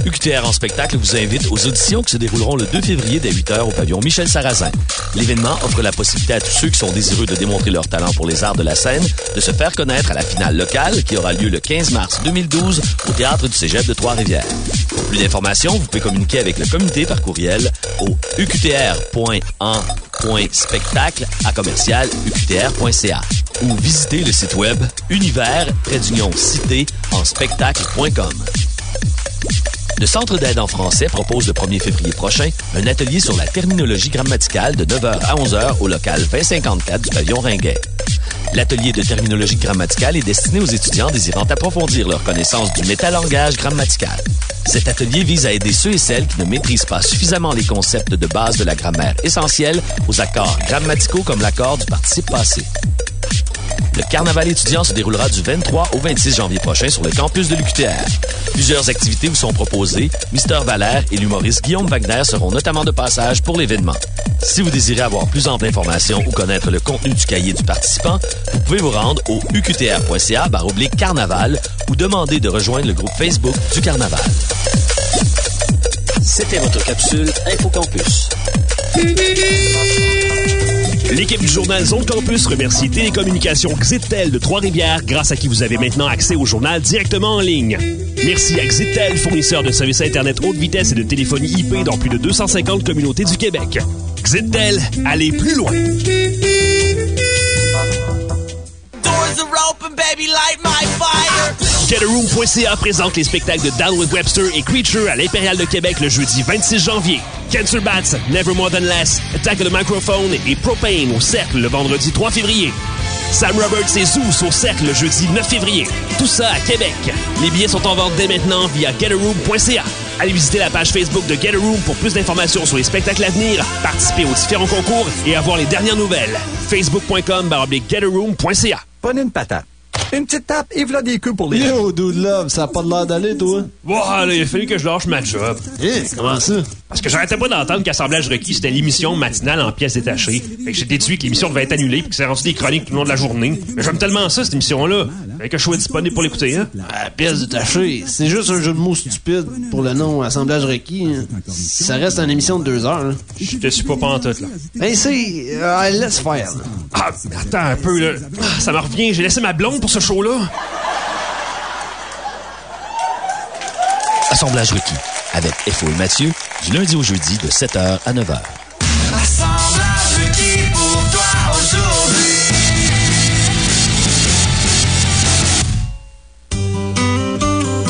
UQTR en spectacle vous invite aux auditions qui se dérouleront le 2 février dès 8h au pavillon Michel Sarrazin. L'événement offre la possibilité à tous ceux qui sont désireux de démontrer leur talent pour les arts de la scène de se faire connaître à la finale locale qui aura lieu le 15 mars 2012 au Théâtre du Cégep de Trois-Rivières. Pour plus d'informations, vous pouvez communiquer avec le comité par courriel au uqtr.en.spectacle à commercial uqtr.ca ou visiter le site web univers cité en spectacle.com. Le Centre d'aide en français propose le 1er février prochain un atelier sur la terminologie grammaticale de 9h à 11h au local 2054 du pavillon Ringuet. L'atelier de terminologie grammaticale est destiné aux étudiants désirant approfondir leur connaissance du métalangage grammatical. Cet atelier vise à aider ceux et celles qui ne maîtrisent pas suffisamment les concepts de base de la grammaire essentiels aux accords grammaticaux comme l'accord du participe passé. Le carnaval étudiant se déroulera du 23 au 26 janvier prochain sur le campus de l'UQTR. Plusieurs activités vous sont proposées. Mister Valère et l'humoriste Guillaume Wagner seront notamment de passage pour l'événement. Si vous désirez avoir plus ample information ou connaître le contenu du cahier du participant, vous pouvez vous rendre au uqtr.ca carnaval ou demander de rejoindre le groupe Facebook du carnaval. C'était votre capsule InfoCampus. L'équipe du journal Zone Campus remercie Télécommunications Xitel de Trois-Rivières, grâce à qui vous avez maintenant accès au journal directement en ligne. Merci à Xitel, fournisseur de services Internet haute vitesse et de téléphonie IP dans plus de 250 communautés du Québec. Xitel, allez plus loin! Doors are open, baby, light my fire. GetAroom.ca présente les spectacles de Downwood Webster et Creature à l'Impérial de Québec le jeudi 26 janvier. Cancer Bats, Never More Than Less, Attack the Microphone et Propane au Cercle le vendredi 3 février. Sam Roberts et Zeus au Cercle le jeudi 9 février. Tout ça à Québec. Les billets sont en vente dès maintenant via GetAroom.ca. Allez visiter la page Facebook de GetAroom pour plus d'informations sur les spectacles à venir, participer aux différents concours et avoir les dernières nouvelles. Facebook.com GetAroom.ca. Prenez une patate. Une petite tape et voilà des queues pour les. Yo, dude love, ça a pas de l'air d'aller, toi? Wow, là, il a fallu que je lâche ma job. Eh, comment ça? Parce que j'arrêtais pas d'entendre qu'Assemblage requis, c'était l'émission matinale en pièces détachées. Fait que j'ai déduit que l'émission devait être annulée puis que c'est rendu des chroniques tout le long de la journée. Mais j'aime tellement ça, cette émission-là. Fait que je sois disponible pour l'écouter, hein. Ah, pièce détachée, c'est juste un jeu de mots stupide pour le nom Assemblage requis. hein. Ça reste une émission de deux heures. hein. Je te suis pas pantoute, là. Ben, c'est. euh, laisse faire. là. Ah, attends un peu, là. Ah, Ça me revient, j'ai laissé ma blonde pour ce show-là. Assemblage requis avec FO et Mathieu du lundi au jeudi de 7h à 9h.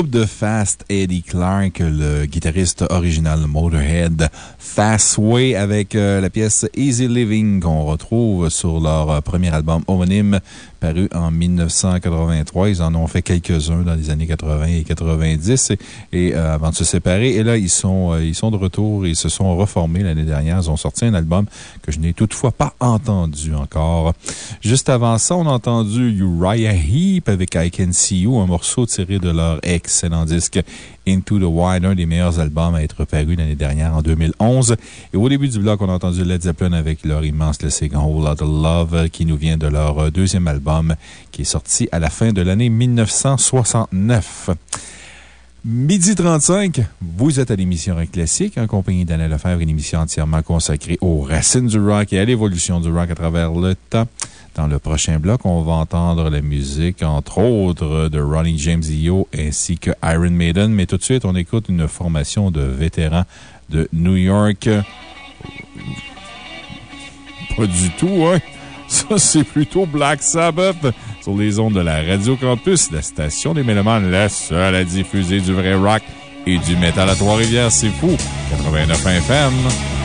Groupe de Fast, Eddie Clark, le guitariste original Motorhead, Fastway avec euh, la pièce Easy Living qu'on retrouve sur leur euh, premier album homonyme paru en 1983. Ils en ont fait quelques-uns dans les années 80 et 90 et, euh, avant de se séparer. Et là, ils sont, ils sont de retour et ils se sont reformés l'année dernière. Ils ont sorti un album que je n'ai toutefois pas entendu encore. Juste avant ça, on a entendu Uriah Heep avec I Can See You, un morceau tiré de leur excellent disque Into the Wild, un des meilleurs albums à être paru l'année dernière en 2011. Et au début du bloc, on a entendu Led Zeppelin avec leur immense classique Whole Lotta Love qui nous vient de leur euh, deuxième album qui est sorti à la fin de l'année 1969. Midi 35, vous êtes à l'émission Rock Classique en compagnie d'Anna Lefebvre, une émission entièrement consacrée aux racines du rock et à l'évolution du rock à travers le temps. Dans le prochain bloc, on va entendre la musique, entre autres, de Ronnie James Dio ainsi que Iron Maiden. Mais tout de suite, on écoute une formation de vétérans de New York. Pas du tout, hein? Ça, c'est plutôt Black Sabbath sur les ondes de la Radio Campus, la station des Mélomanes, la seule à diffuser du vrai rock et du métal à Trois-Rivières. C'est fou. 89 FM.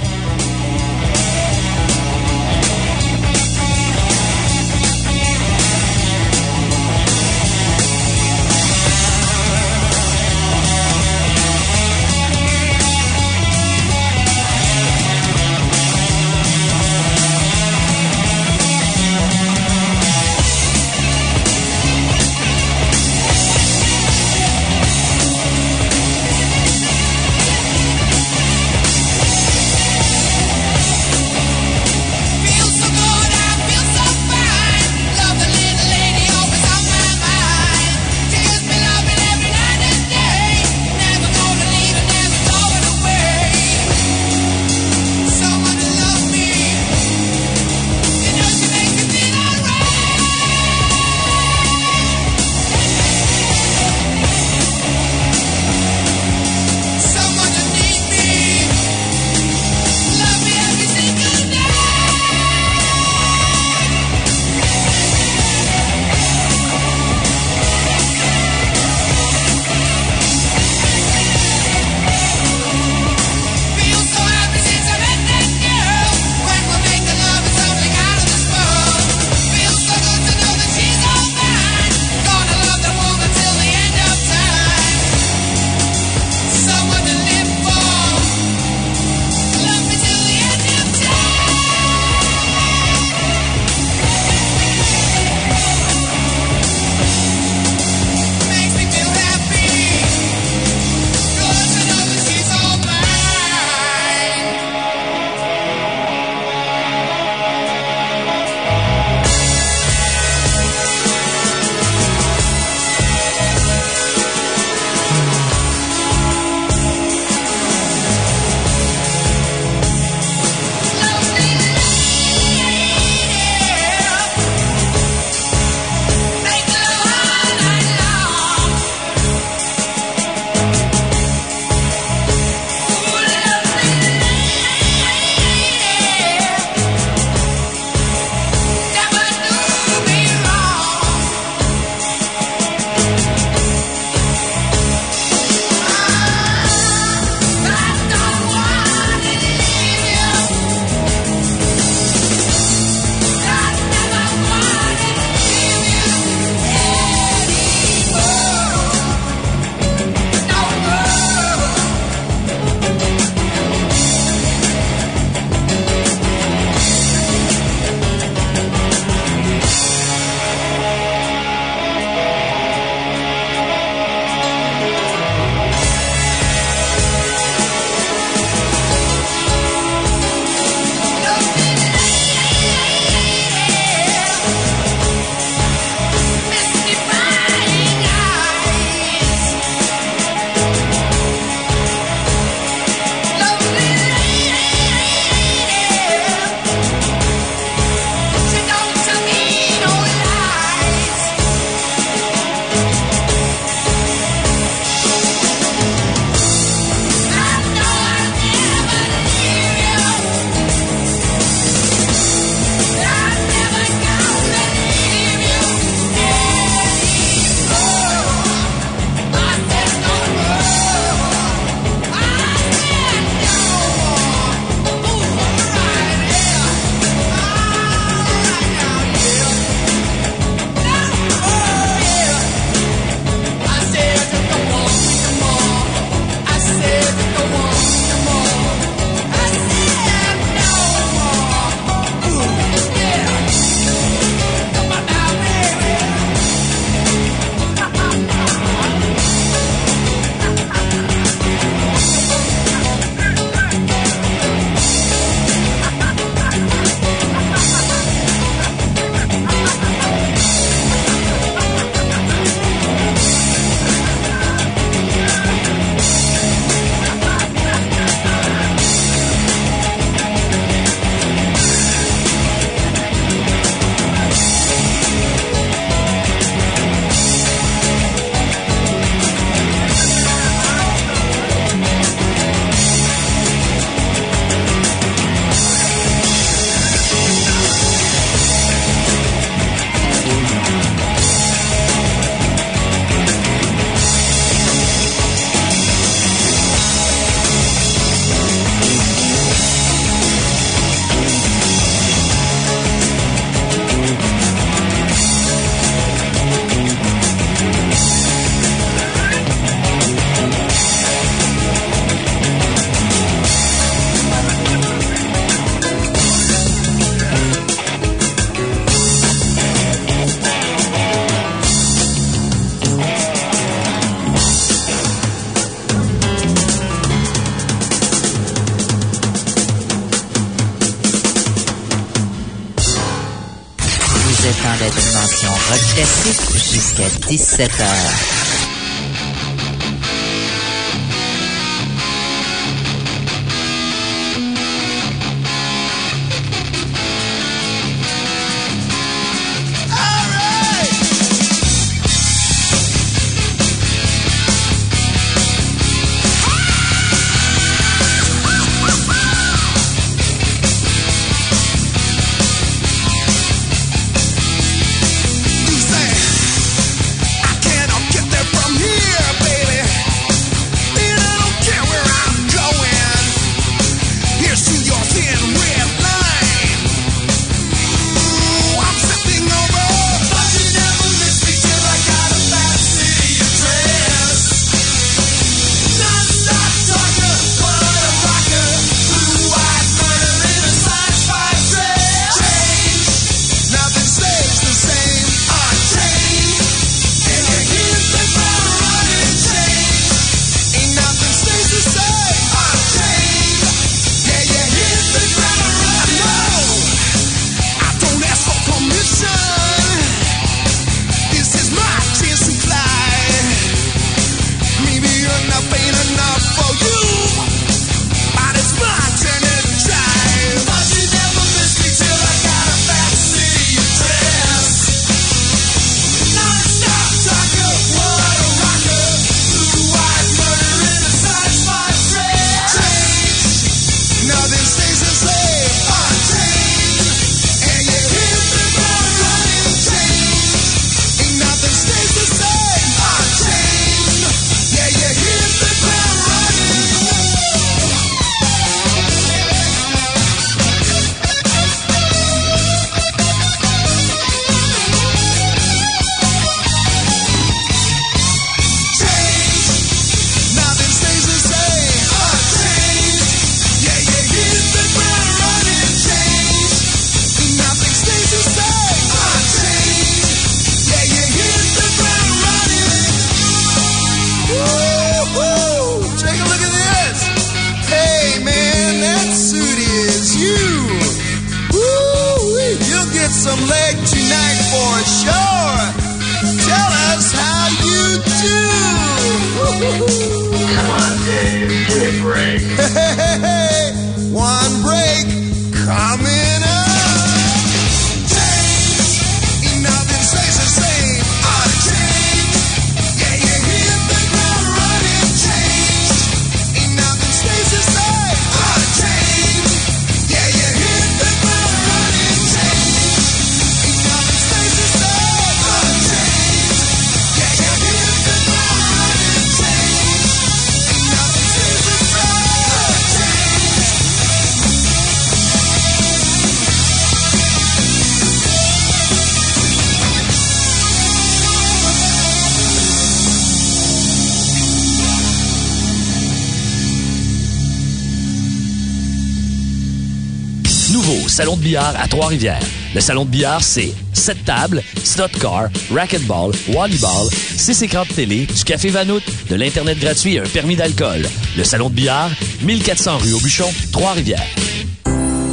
Salon de billard à Trois-Rivières. Le Salon de billard, c'est 7 tables, slot car, racquetball, volleyball, 6 écrans de télé, du café Vanout, de l'Internet gratuit et un permis d'alcool. Le Salon de billard, 1400 rue Aubuchon, Trois-Rivières.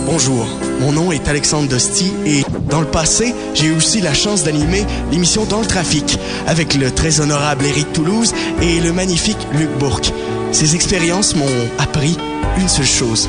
Bonjour, mon nom est Alexandre Dosti et dans le passé, j'ai aussi la chance d'animer l'émission Dans le trafic avec le très honorable Éric Toulouse et le magnifique Luc Bourque. Ces expériences m'ont appris une seule chose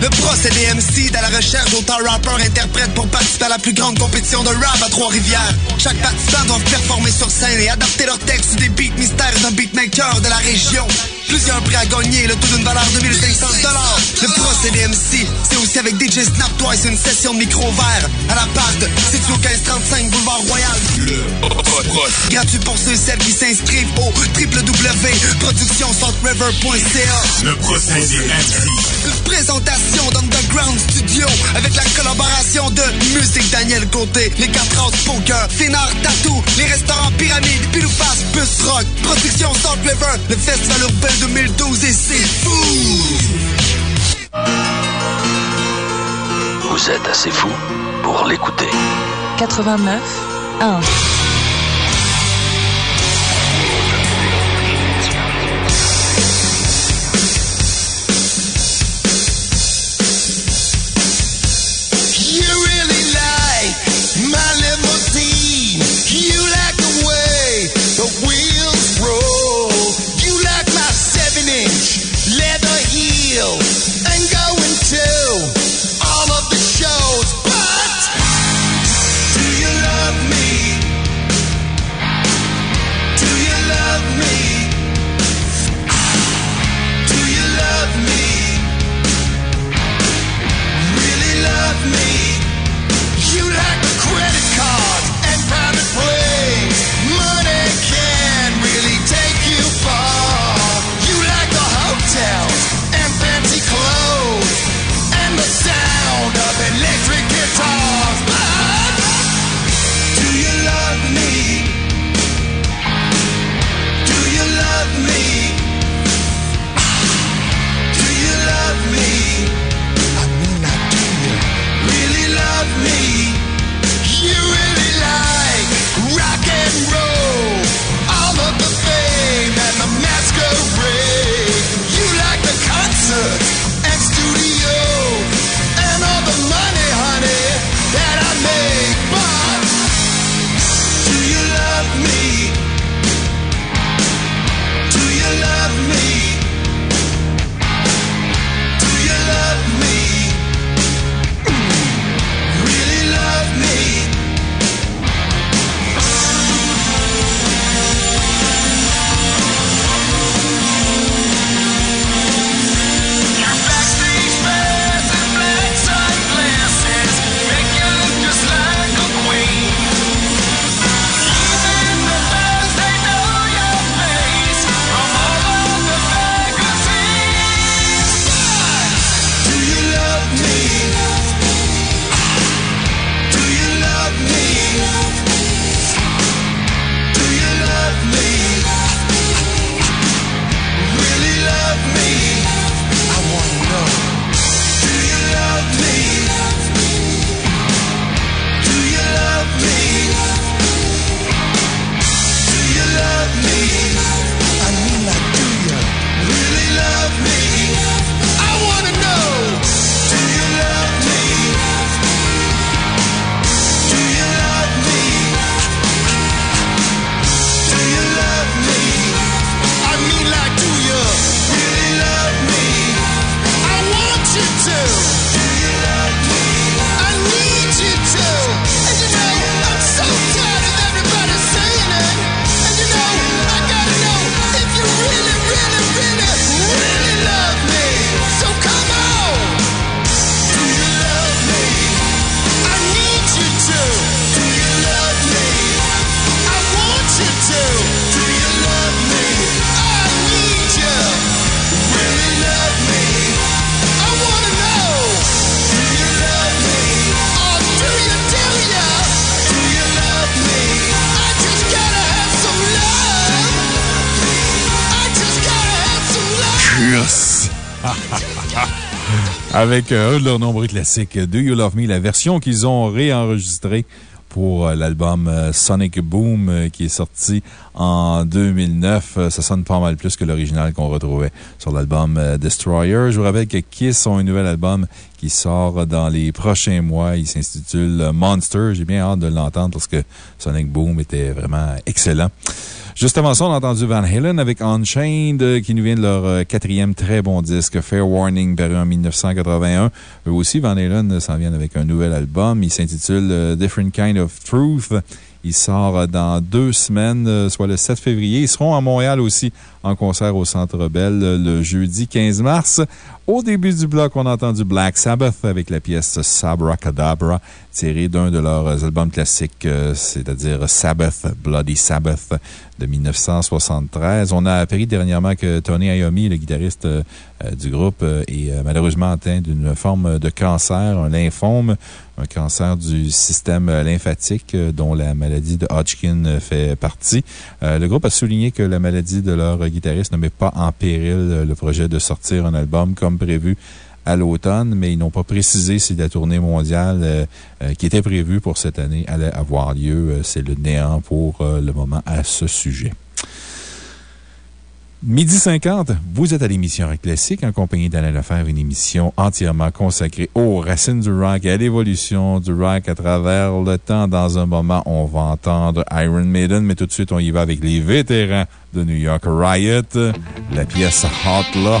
Le Pro CDMC dans la recherche d'auteurs, rappeurs, interprètes pour participer à la plus grande compétition de rap à Trois-Rivières. Chaque participant doit performer sur scène et adapter leurs textes des beats mystères d'un beatmaker de la région. Plusieurs prix à gagner, le tout d'une valeur de 1500 Le Pro CDMC, c'est aussi avec DJ Snap Twice une session de micro vert à la part situé au 1535 Boulevard Royal. Le Pro. Gratuit pour ceux et celles qui s'inscrivent au www.productionsaltriver.ca. Le Pro CDMC. Présentation d'Underground Studio avec la collaboration de Musique Daniel Côté, les 4 House Poker, Fénard Tattoo, les restaurants Pyramide, Pilouface, Bus Rock, Production Salt River, le Festival Urbain 2012 et c'est fou! Vous êtes assez fou pour l'écouter. 89 1. Avec euh, un de leurs nombreux classiques, Do You Love Me, la version qu'ils ont réenregistrée pour euh, l'album euh, Sonic Boom qui est sorti en 2009. Euh, Ça sonne pas mal plus que l'original qu'on retrouvait sur l'album Destroyer. Je vous rappelle que Kiss ont un nouvel album qui sort dans les prochains mois. Il s'intitule Monster. J'ai bien hâte de l'entendre parce que Sonic Boom était vraiment excellent. Juste avant ça, on a entendu Van Halen avec Unchained, euh, qui nous vient de leur euh, quatrième très bon disque, Fair Warning, paru en 1981. Eux aussi, Van Halen euh, s'en viennent avec un nouvel album. Il s'intitule Different Kind of Truth. Il sort dans deux semaines, soit le 7 février. Ils seront à Montréal aussi en concert au Centre Bell le jeudi 15 mars. Au début du bloc, on a entendu Black Sabbath avec la pièce Sabracadabra, tirée d'un de leurs albums classiques, c'est-à-dire Sabbath, Bloody Sabbath de 1973. On a appris dernièrement que Tony Iommi, le guitariste euh, euh, du groupe, euh, est malheureusement atteint d'une forme de cancer, un lymphome, un cancer du système lymphatique dont la maladie de Hodgkin fait partie. Le groupe a souligné que la maladie de leur guitariste ne met pas en péril le projet de sortir un album comme prévu à l'automne, mais ils n'ont pas précisé si la tournée mondiale euh, euh, qui était prévue pour cette année allait avoir lieu. Euh, C'est le néant pour le moment à ce sujet. Midi 50, vous êtes à l'émission Rock Classique en compagnie d'Alain Lefebvre, une émission entièrement consacrée aux racines du rock et à l'évolution du rock à travers le temps. Dans un moment, on va entendre Iron Maiden, mais tout de suite, on y va avec les vétérans de New York Riot, la pièce Hot là.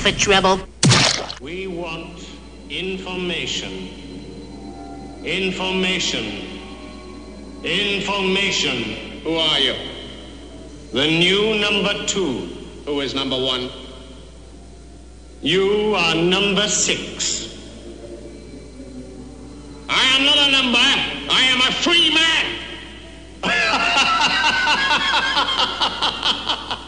Trouble? We want information. Information. Information. Who are you? The new number two. Who is number one? You are number six. I am not a number. I am a free man.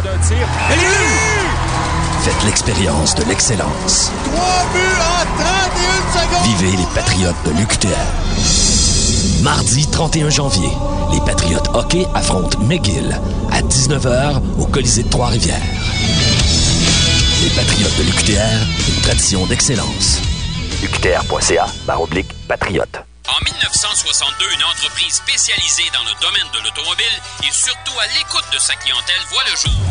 Faites l'expérience de l'excellence. Vivez les Patriotes de l'UQTR. Mardi 31 janvier, les Patriotes hockey affrontent McGill à 19h au Colisée de Trois-Rivières. Les Patriotes de l'UQTR, une tradition d'excellence. UQTR.ca, oblique, patriote. En 1962, une entreprise spécialisée dans le domaine de l'automobile et surtout à l'écoute de sa clientèle voit le jour.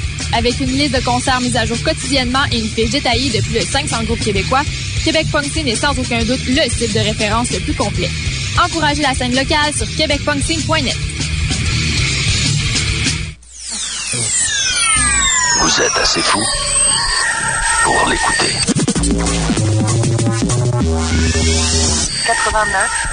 Avec une liste de concerts mise à jour quotidiennement et une fiche détaillée de plus de 500 groupes québécois, Québec Punk Scene est sans aucun doute le site de référence le plus complet. Encouragez la scène locale sur québecpunkscene.net. Vous êtes assez fou pour l'écouter. 89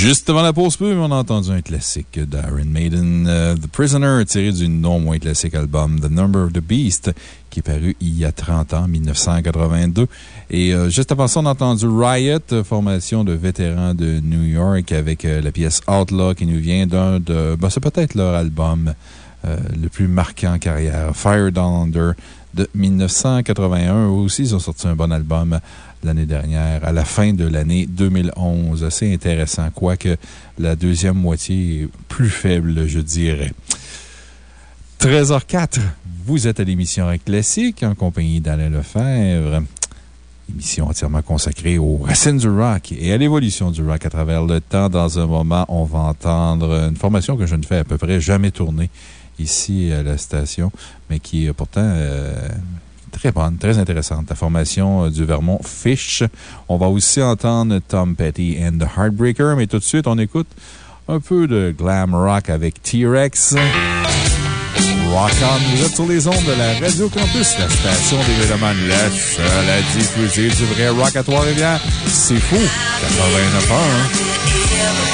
Juste avant la pause pub, on a entendu un classique d'Iron Maiden, euh, The Prisoner, tiré du non moins classique album The Number of the Beast, qui est paru il y a 30 ans, 1982. Et euh, juste avant ça, on a entendu Riot, formation de vétérans de New York, avec euh, la pièce Outlaw qui nous vient d'un de. Ben, c'est peut-être leur album le plus marquant en carrière, Fire Down Under de 1981. Eux aussi, ils ont sorti un bon album l'année dernière, à la fin de l'année 2011. Assez intéressant, quoique la deuxième moitié plus faible, je dirais. 13h04, vous êtes à l'émission Classique en compagnie d'Alain Lefebvre. Émission entièrement consacrée aux racines du rock et à l'évolution du rock à travers le temps. Dans un moment, on va entendre une formation que je ne fais à peu près jamais tourner ici à la station, mais qui pourtant euh, très bonne, très intéressante. La formation euh, du Vermont Fish. On va aussi entendre Tom Petty and the Heartbreaker, mais tout de suite, on écoute un peu de glam rock avec T-Rex. Rock on, vous êtes sur les ondes de la Radio Campus, la station des Mélomanes, la seule à diffuser du vrai rock à Trois-Rivières. C'est fou! 89 ans, Desolation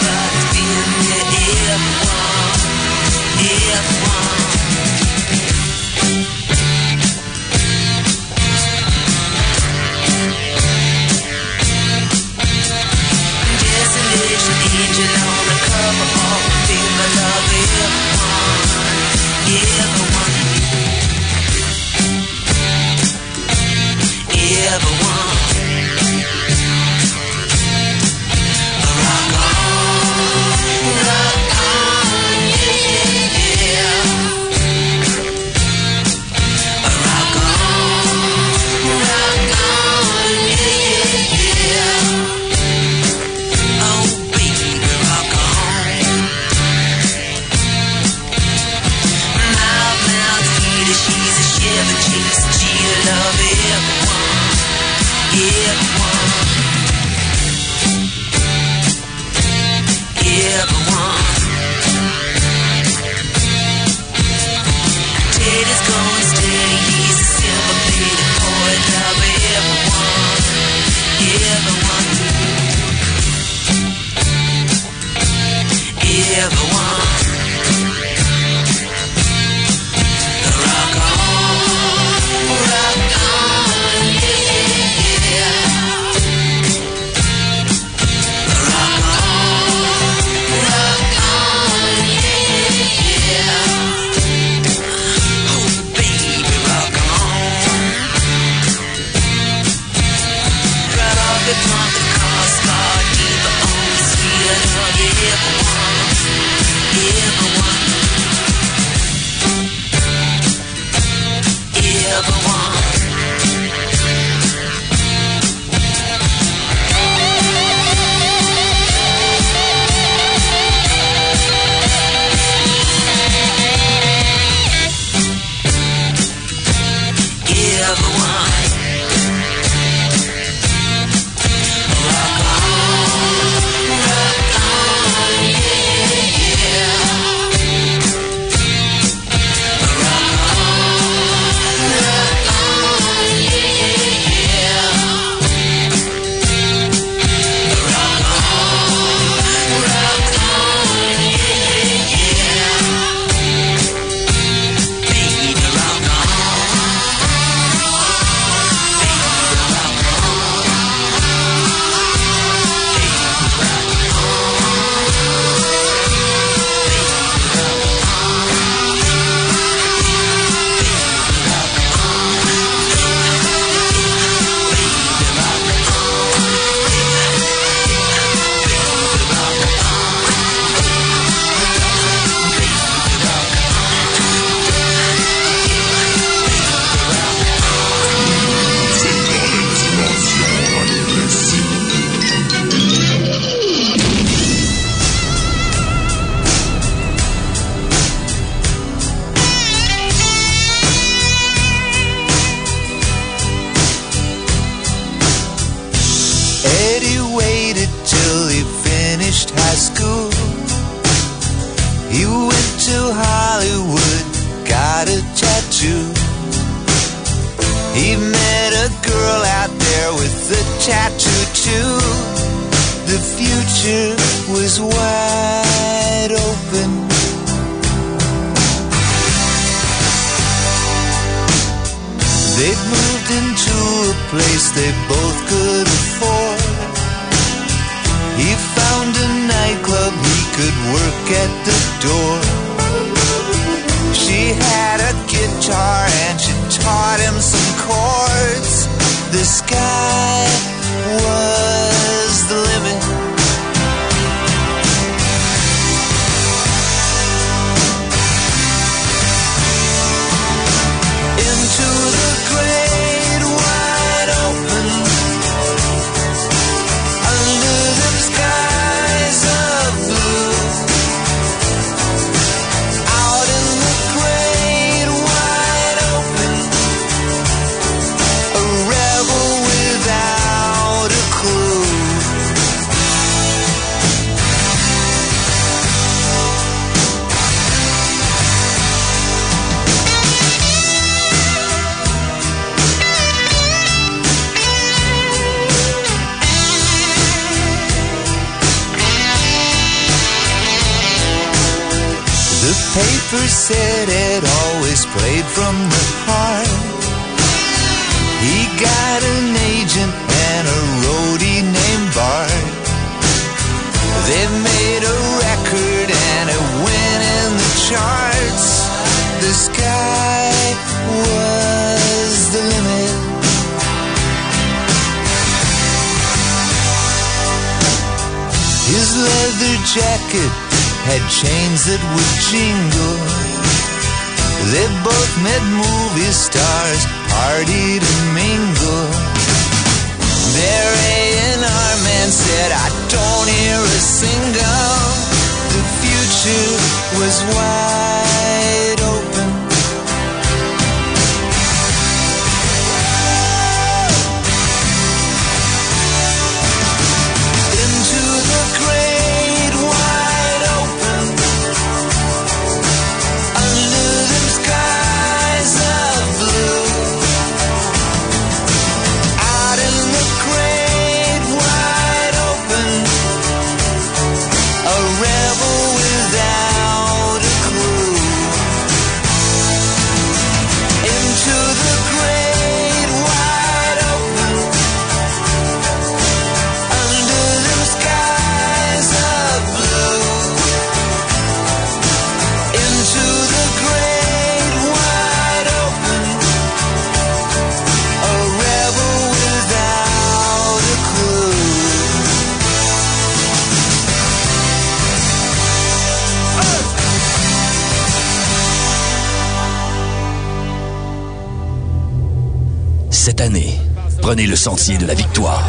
sentier de la victoire.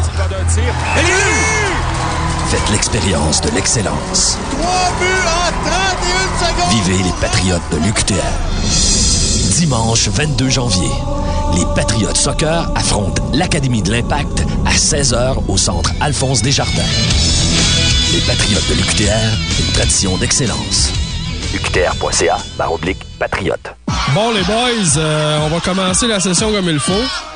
Faites l'expérience de l'excellence. 3 buts en 31 secondes! Vivez les Patriotes de l'UQTR. Dimanche 22 janvier, les Patriotes Soccer affrontent l'Académie de l'Impact à 16h au centre Alphonse Desjardins. Les Patriotes de l'UQTR, une tradition d'excellence. UQTR.ca, barre oblique, patriote. Bon, les boys, euh, on va commencer la session comme il faut.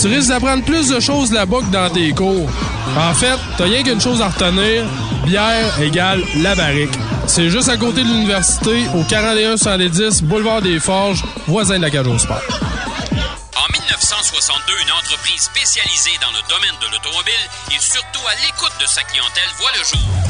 Tu risques d'apprendre plus de choses là-bas que dans tes cours. En fait, t'as rien qu'une chose à retenir. Bière égale la barrique. C'est juste à côté de l'université, au 41-110, boulevard des Forges, voisin de la Cage au Sport. En 1962, une entreprise spécialisée dans le domaine de l'automobile et surtout à l'écoute de sa clientèle voit le jour.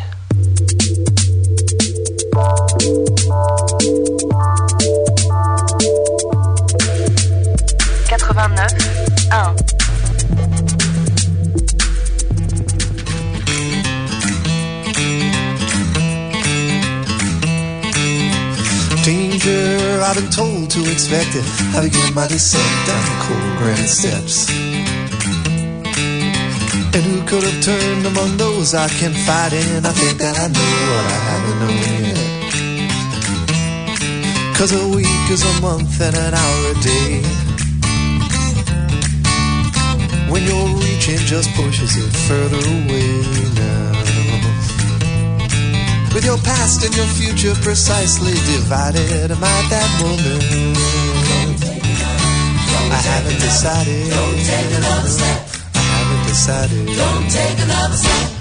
I've been told to expect it. I begin my descent down the cold granite steps. And who could have turned among those I can fight in? I think that I know what I haven't known yet. Cause a week is a month and an hour a day. When your reaching just pushes it further away now. With your past and your future precisely divided, am I that woman? I haven't decided. Don't take another step. I haven't decided. Don't take another step.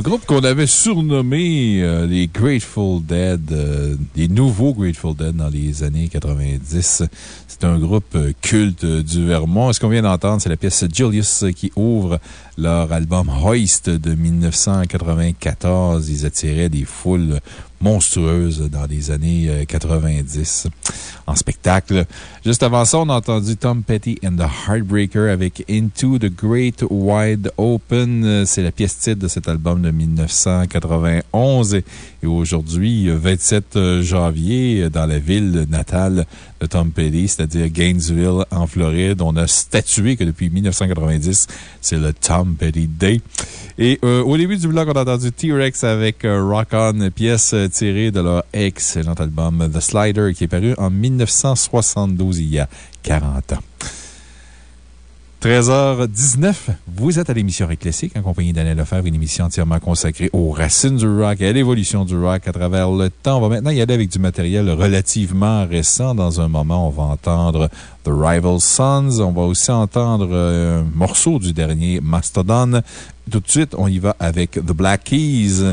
Un groupe qu'on avait surnommé euh, les Grateful Dead, euh, les nouveaux Grateful Dead dans les années 90. C'est un groupe euh, culte du Vermont. Ce qu'on vient d'entendre, c'est la pièce Julius qui ouvre leur album Hoist de 1994. Ils attiraient des foules monstrueuses dans les années euh, 90 en spectacle. Juste avant ça, on a entendu Tom Petty and the Heartbreaker avec Into the Great Wide Open. Euh, C'est la pièce titre de cet album de 1991. Et aujourd'hui, euh, 27 euh, janvier, euh, dans la ville natale de Tom Petty, c'est-à-dire Gainesville, en Floride, on a statué que depuis 1990, c'est le Tom Petty Day. Et euh, au début du bloc, on a entendu T-Rex avec euh, Rock On, pièce tirée de leur excellent album The Slider, qui est paru en 1972, il y a 40 ans. 13h19, vous êtes à l'émission Rock Classique en compagnie d'Anne Lefebvre, une émission entièrement consacrée aux racines du rock et à l'évolution du rock à travers le temps. On va maintenant y aller avec du matériel relativement récent. Dans un moment, on va entendre The Rival Sons. On va aussi entendre euh, un morceau du dernier Mastodon. Tout de suite, on y va avec The Black Keys.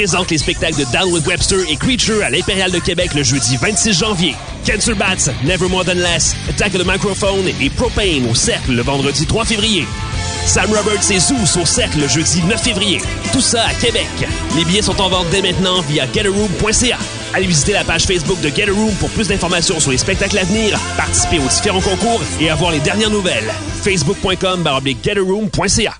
Présente les spectacles de Downwood Webster et Creature à l'Impérial de Québec le jeudi 26 janvier. Cancer Bats, Never More Than Less, Attack of the Microphone et Propane au Cercle le vendredi 3 février. Sam Roberts et Zeus au Cercle le jeudi 9 février. Tout ça à Québec. Les billets sont en vente dès maintenant via GetAroom.ca. Allez visiter la page Facebook de Get a Room pour plus d'informations sur les spectacles à venir, participer aux différents concours et avoir les dernières nouvelles. Facebook.com getaroom.ca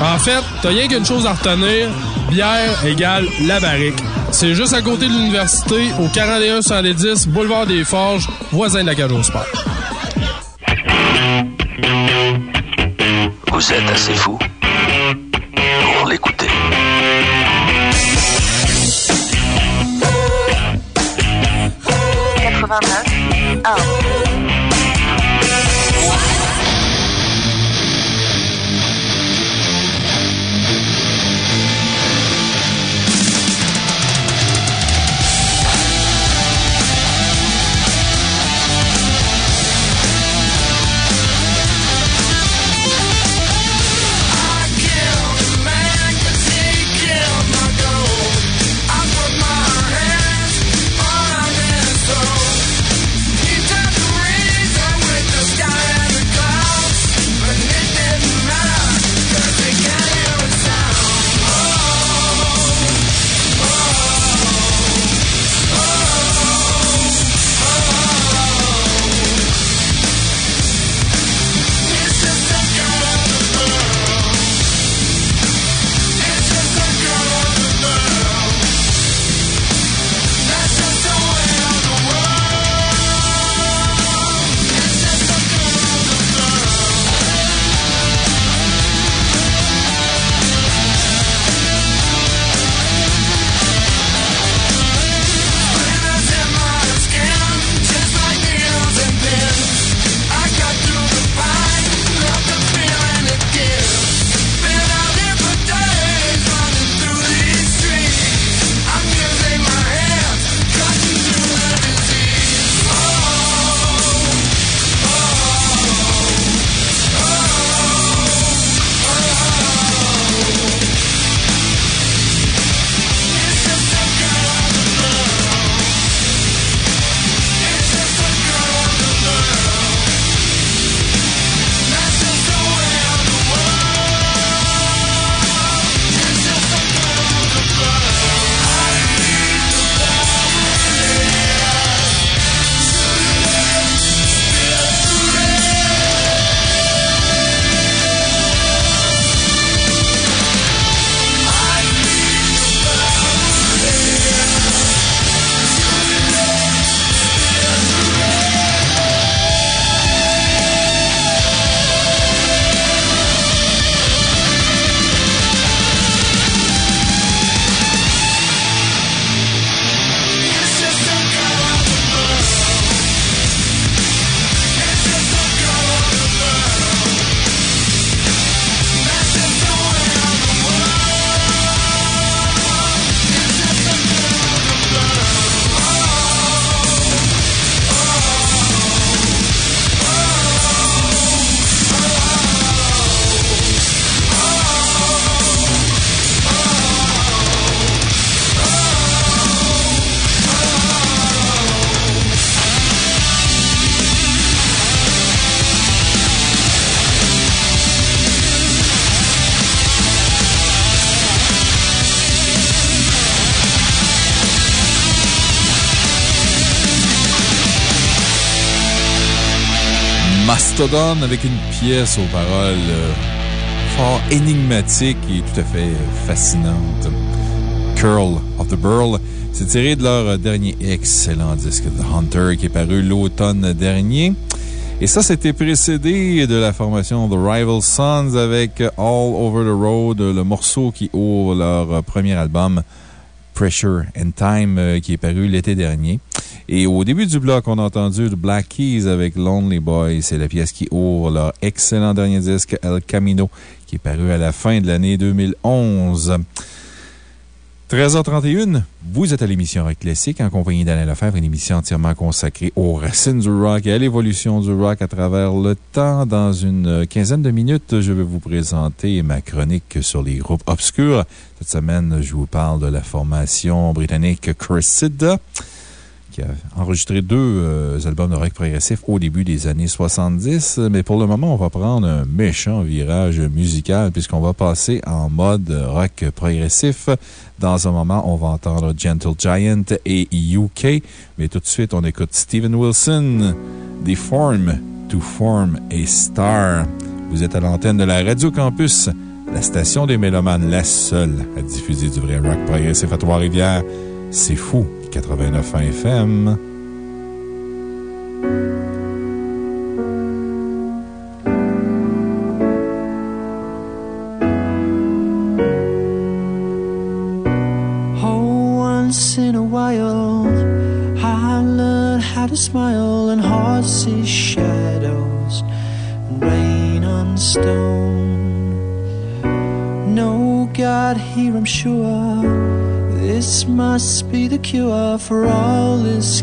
En fait, t'as rien qu'une chose à retenir. Bière égale la barrique. C'est juste à côté de l'université, au 41 110 Boulevard des Forges, voisin de la Cage au Sport. Vous êtes assez fou Avec une pièce aux paroles euh, fort énigmatiques et tout à fait euh, fascinantes. Curl of the Burl. C'est tiré de leur dernier excellent disque The Hunter qui est paru l'automne dernier. Et ça, c'était précédé de la formation The Rival Sons avec All Over the Road, le morceau qui ouvre leur premier album Pressure and Time euh, qui est paru l'été dernier. Et au début du bloc, on a entendu The Black Keys avec Lonely Boy. C'est la pièce qui ouvre leur excellent dernier disque El Camino qui est paru à la fin de l'année 2011. 13h31, vous êtes à l'émission Rock Classique en compagnie d'Alain Lefebvre, une émission entièrement consacrée aux racines du rock et à l'évolution du rock à travers le temps. Dans une quinzaine de minutes, je vais vous présenter ma chronique sur les groupes obscurs. Cette semaine, je vous parle de la formation britannique Cressida enregistré deux euh, albums de rock progressif au début des années 70. Mais pour le moment, on va prendre un méchant virage musical puisqu'on va passer en mode rock progressif. Dans un moment, on va entendre Gentle Giant et UK. Mais tout de suite, on écoute Steven Wilson, Deform to Form a Star. Vous êtes à l'antenne de la Radio Campus, la station des Mélomanes, la seule à diffuser du vrai rock progressif à Trois-Rivières. C'est fou. 89 FM. Cure for all this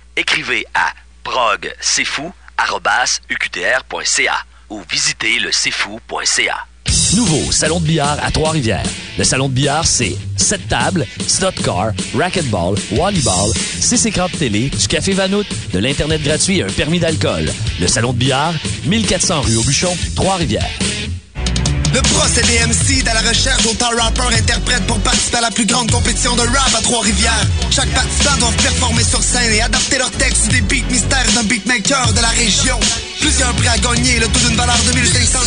écrivez à progcfou.uqtr.ca ou visitez le cfou.ca. Nouveau salon de billard à Trois-Rivières. Le salon de billard, c'est 7 tables, slot car, racquetball, volleyball, 6 écrans de télé, du café Vanout, de l'Internet gratuit et un permis d'alcool. Le salon de billard, 1400 rue Aubuchon, Trois-Rivières. Le procédé MC dans la recherche d'autant rappeurs interprètes pour participer à la plus grande compétition de rap à Trois-Rivières. Chaque participant doit performer sur scène et adapter leurs textes sur des beats mystères d'un beatmaker de la région. Plusieurs prix à gagner, le tout d'une valeur de 1500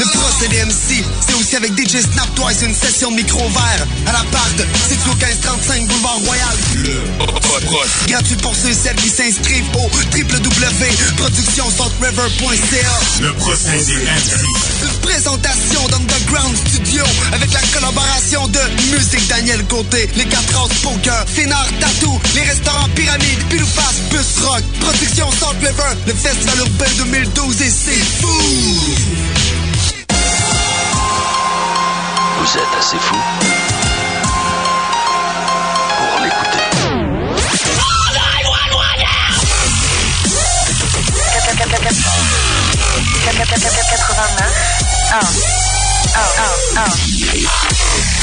Le procédé MC, c'est aussi avec DJ Snap Twice une session de micro vert à la part de situé au 1535 Boulevard Royal. Gratuit pour ceux et celles qui s'inscrivent au www.productionsaltriver.ca. Le procédé MC présentation d'Underground Studio avec la collaboration de Musique Daniel Côté, les 4 ans Poker, Sénard Tattoo, les restaurants Pyramide, Pilouface, Bus Rock, Production Salt River, le Festival Urbain 2012 et c'est fou! Vous êtes assez fou pour l'écouter. 89 oh, oh, oh. oh.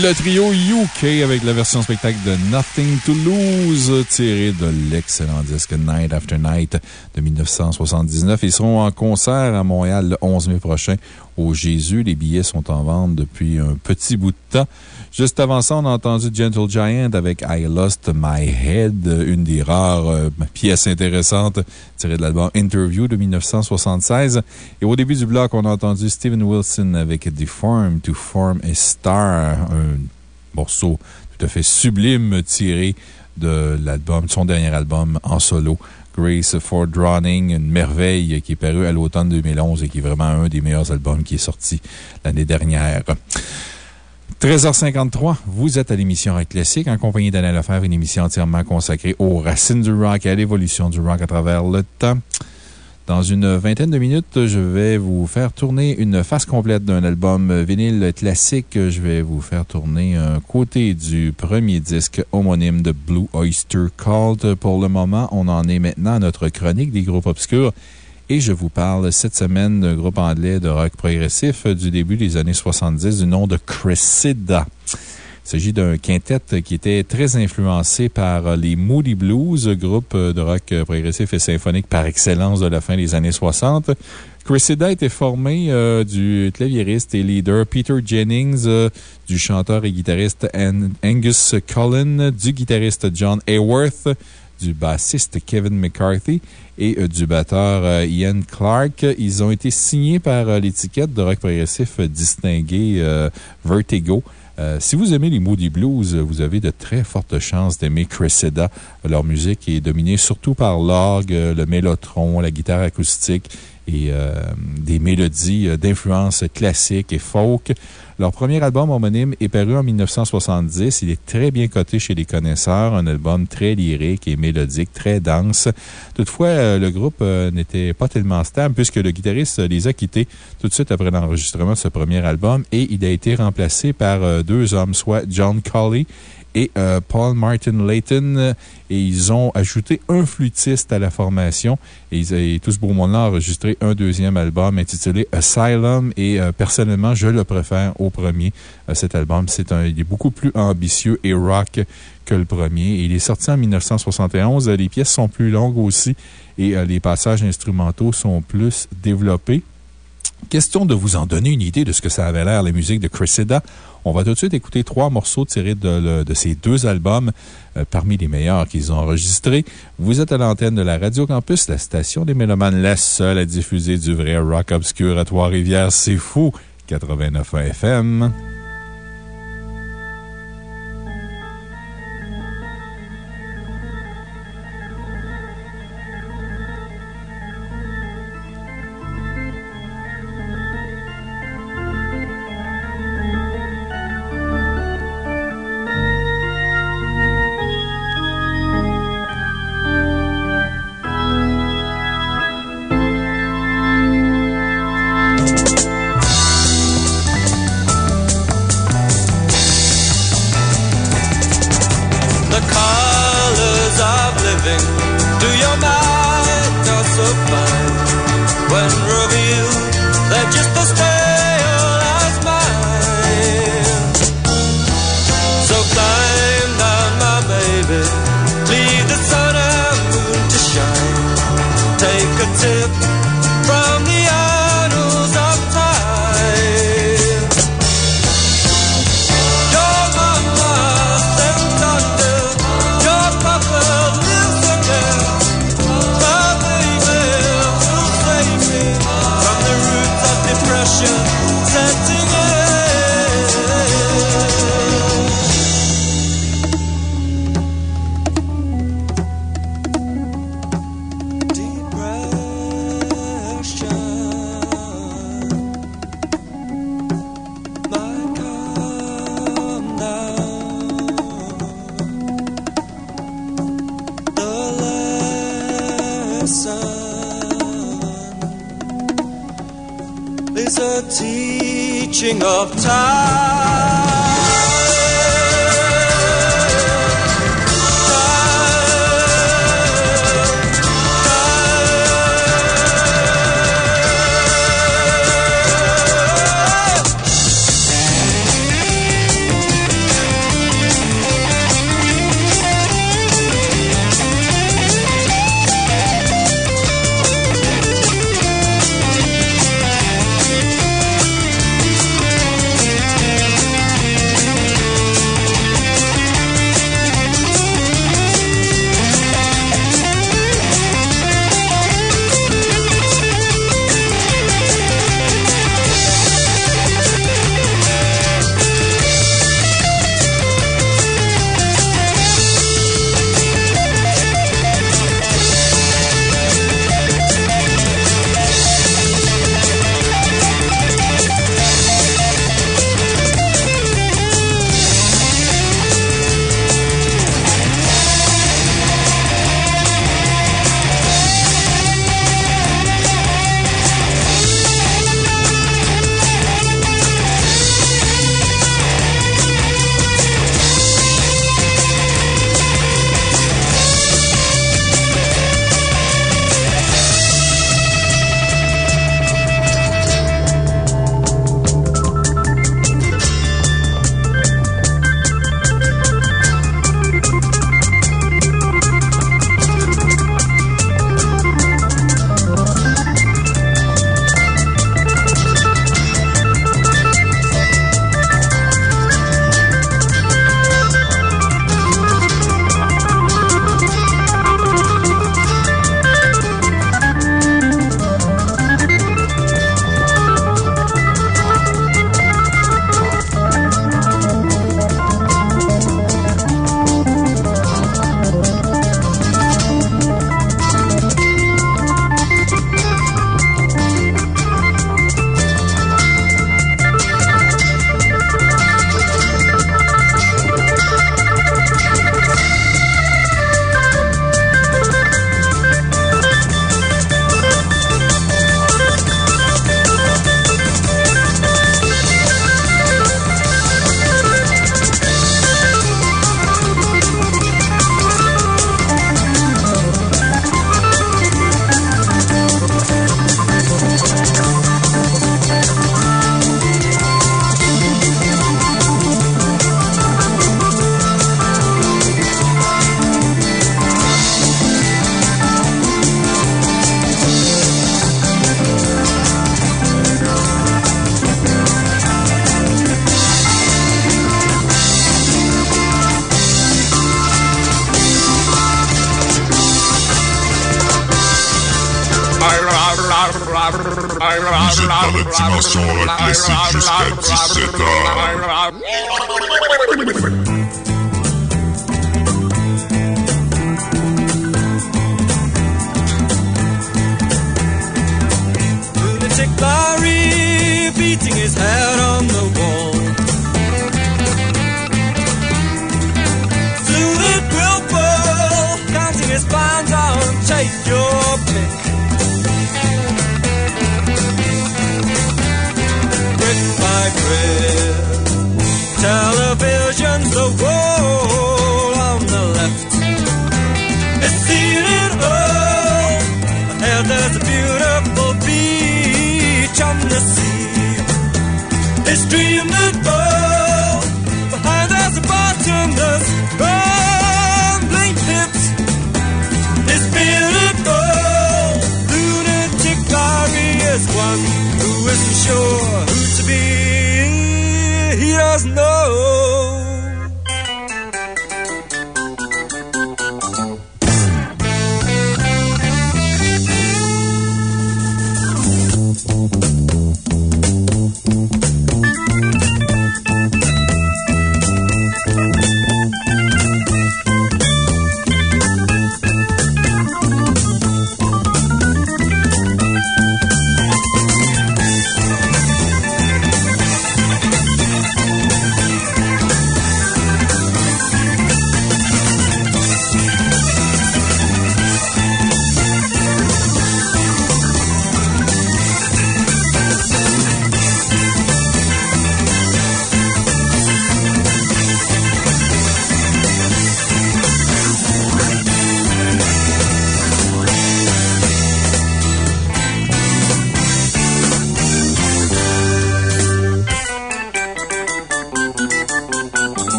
Le trio UK avec la version spectacle de Nothing to Lose, tiré de l'excellent disque Night After Night de 1979. Ils seront en concert à Montréal le 11 mai prochain au Jésus. Les billets sont en vente depuis un petit bout de temps. Juste avant ça, on a entendu Gentle Giant avec I Lost My Head, une des rares euh, pièces intéressantes tirées de l'album Interview de 1976. Et au début du bloc, on a entendu Steven Wilson avec Deform to Form a Star, un morceau tout à fait sublime tiré de l'album, de son dernier album en solo. Grace for Drowning, une merveille qui est parue à l'automne 2011 et qui est vraiment un des meilleurs albums qui est sorti l'année dernière. 13h53, vous êtes à l'émission Rock Classique en compagnie d'Alain Lefebvre, une émission entièrement consacrée aux racines du rock et à l'évolution du rock à travers le temps. Dans une vingtaine de minutes, je vais vous faire tourner une face complète d'un album vinyle classique. Je vais vous faire tourner un côté du premier disque homonyme de Blue Oyster Cult. Pour le moment, on en est maintenant à notre chronique des groupes obscurs. Et je vous parle cette semaine d'un groupe anglais de rock progressif du début des années 70 du nom de Cressida. Il s'agit d'un quintet qui était très influencé par les Moody Blues, groupe de rock progressif et symphonique par excellence de la fin des années 60. Cressida était formé euh, du claviériste et leader Peter Jennings, euh, du chanteur et guitariste An- Angus Cullen, du guitariste John Hayworth, du bassiste Kevin McCarthy et euh, du batteur euh, Ian Clark. Ils ont été signés par euh, l'étiquette de rock progressif distingué Vertigo. Si vous aimez les Moody Blues, vous avez de très fortes chances d'aimer Cressida. Leur musique est dominée surtout par l'orgue, le mélotron, la guitare acoustique et des mélodies d'influence classique et folk. Leur premier album homonyme est paru en 1970. Il est très bien coté chez les connaisseurs. Un album très lyrique et mélodique, très dense. Toutefois, euh, le groupe euh, n'était pas tellement stable puisque le guitariste les a quittés tout de suite après l'enregistrement de ce premier album et il a été remplacé par euh, deux hommes, soit John Colley euh, Paul Martin Layton. Et ils ont ajouté un flûtiste à la formation. Et, ils, et tout ce beau monde-là enregistré un deuxième album intitulé Asylum. Et euh, personnellement, je le préfère au premier. Euh, cet album, c'est un, il est beaucoup plus ambitieux et rock que le premier. Il est sorti en 1971. Euh, Les pièces sont plus longues aussi et euh, les passages instrumentaux sont plus développés. Question de vous en donner une idée de ce que ça avait l'air, la musique de Cressida. On va tout de suite écouter trois morceaux tirés de, ces deux albums, euh, parmi les meilleurs qu'ils ont enregistrés. Vous êtes à l'antenne de la Radio Campus, la station des Mélomanes, la seule à diffuser du vrai rock obscur à Trois-Rivières. C'est fou! 89 FM.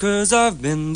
Cause I've been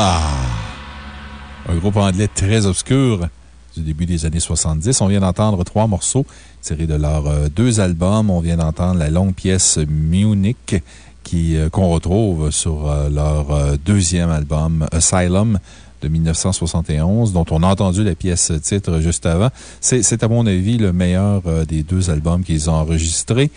Un groupe anglais très obscur du début des années 70. On vient d'entendre trois morceaux tirés de leurs euh, deux albums. On vient d'entendre la longue pièce Munich euh, qu'on retrouve sur euh, leur deuxième album Asylum de 1971, dont on a entendu la pièce titre juste avant. C'est, à mon avis le meilleur des deux albums qu'ils ont enregistrés.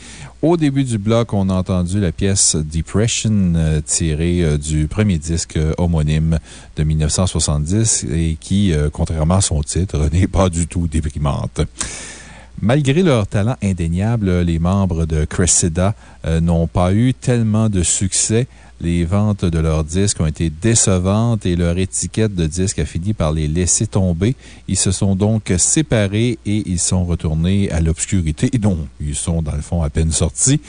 Au début du bloc, on a entendu la pièce Depression euh, tirée euh, du premier disque euh, homonyme de 1970 et qui, contrairement à son titre, n'est pas du tout déprimante. Malgré leur talent indéniable, les membres de Cressida n'ont pas eu tellement de succès. Les ventes de leurs disques ont été décevantes et leur étiquette de disque a fini par les laisser tomber. Ils se sont donc séparés et ils sont retournés à l'obscurité. Non, ils sont dans le fond à peine sortis.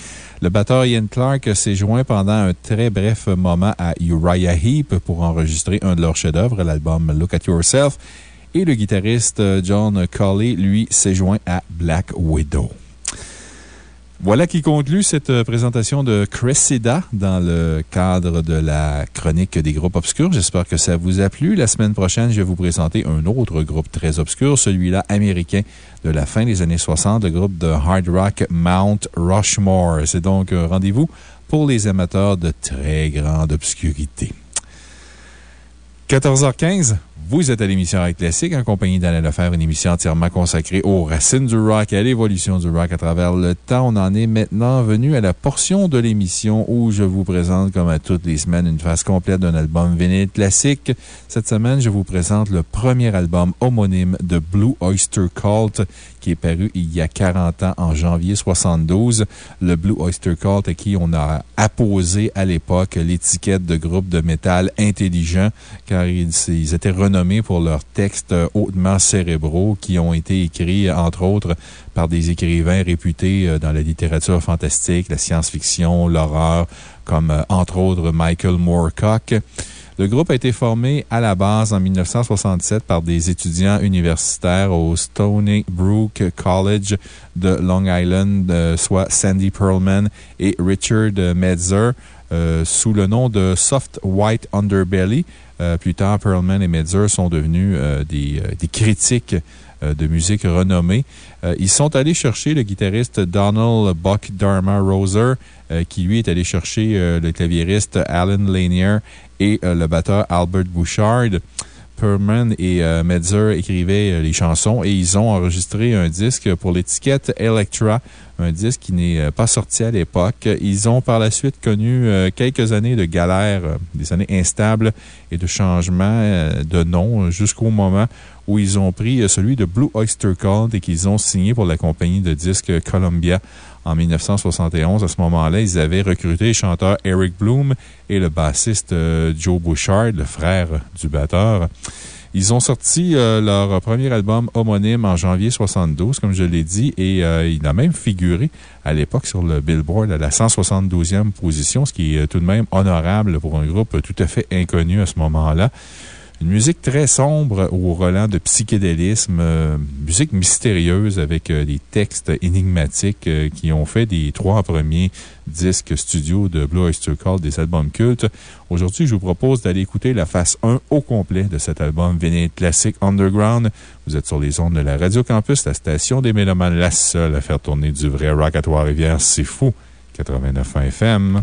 Le batteur Ian Clark s'est joint pendant un très bref moment à Uriah Heep pour enregistrer un de leurs chefs-d'œuvre, l'album Look at Yourself. Et le guitariste John Colley, lui, s'est joint à Black Widow. Voilà qui conclut cette euh, présentation de Cressida dans le cadre de la chronique des groupes obscurs. J'espère que ça vous a plu. La semaine prochaine, je vais vous présenter un autre groupe très obscur, celui-là américain de la fin des années 60, le groupe de hard rock Mount Rushmore. C'est donc un rendez-vous pour les amateurs de très grande obscurité. 14h15, vous êtes à l'émission Rock Classique en compagnie d'Alain Lefebvre, une émission entièrement consacrée aux racines du rock et à l'évolution du rock à travers le temps. On en est maintenant venu à la portion de l'émission où je vous présente, comme à toutes les semaines, une phase complète d'un album vinyle classique. Cette semaine, je vous présente le premier album homonyme de Blue Oyster Cult qui est paru il y a 40 ans en janvier 72. Le Blue Oyster Cult à qui on a apposé à l'époque l'étiquette de groupe de métal intelligent car ils, ils étaient renommés pour leurs textes hautement cérébraux qui ont été écrits, entre autres, par des écrivains réputés euh, dans la littérature fantastique, la science-fiction, l'horreur, comme euh, entre autres Michael Moorcock. Le groupe a été formé à la base en 1967 par des étudiants universitaires au Stony Brook College de Long Island, euh, soit Sandy Pearlman et Richard Metzer. euh, sous le nom de Soft White Underbelly. Euh, plus tard, Perlman et Medzer sont devenus des, critiques de musique renommés. Euh, ils sont allés chercher le guitariste Donald Buck Dharma Roser, qui lui est allé chercher le claviériste Alan Lanier et euh, le batteur Albert Bouchard. Perlman et euh, Medzer écrivaient euh, les chansons et ils ont enregistré un disque pour l'étiquette Electra, un disque qui n'est pas sorti à l'époque. Ils ont par la suite connu quelques années de galère, euh, des années instables et de changements de nom jusqu'au moment où ils ont pris celui de Blue Oyster Cult et qu'ils ont signé pour la compagnie de disques Columbia en 1971. À ce moment-là, ils avaient recruté le chanteur Eric Bloom et le bassiste euh, Joe Bouchard, le frère du batteur. Ils ont sorti euh, leur premier album homonyme en janvier 72, comme je l'ai dit, et euh, il a même figuré à l'époque sur le Billboard à la 172e position, ce qui est tout de même honorable pour un groupe tout à fait inconnu à ce moment-là. Musique très sombre au relent de psychédélisme, euh, musique mystérieuse avec euh, des textes énigmatiques euh, qui ont fait des trois premiers disques studio de Blue Oyster Cult, des albums cultes. Aujourd'hui, je vous propose d'aller écouter la face 1 au complet de cet album vinyle classique Underground. Vous êtes sur les ondes de la Radio Campus, la station des Mélomanes, la seule à faire tourner du vrai rock à Trois-Rivières. C'est fou! 89 FM.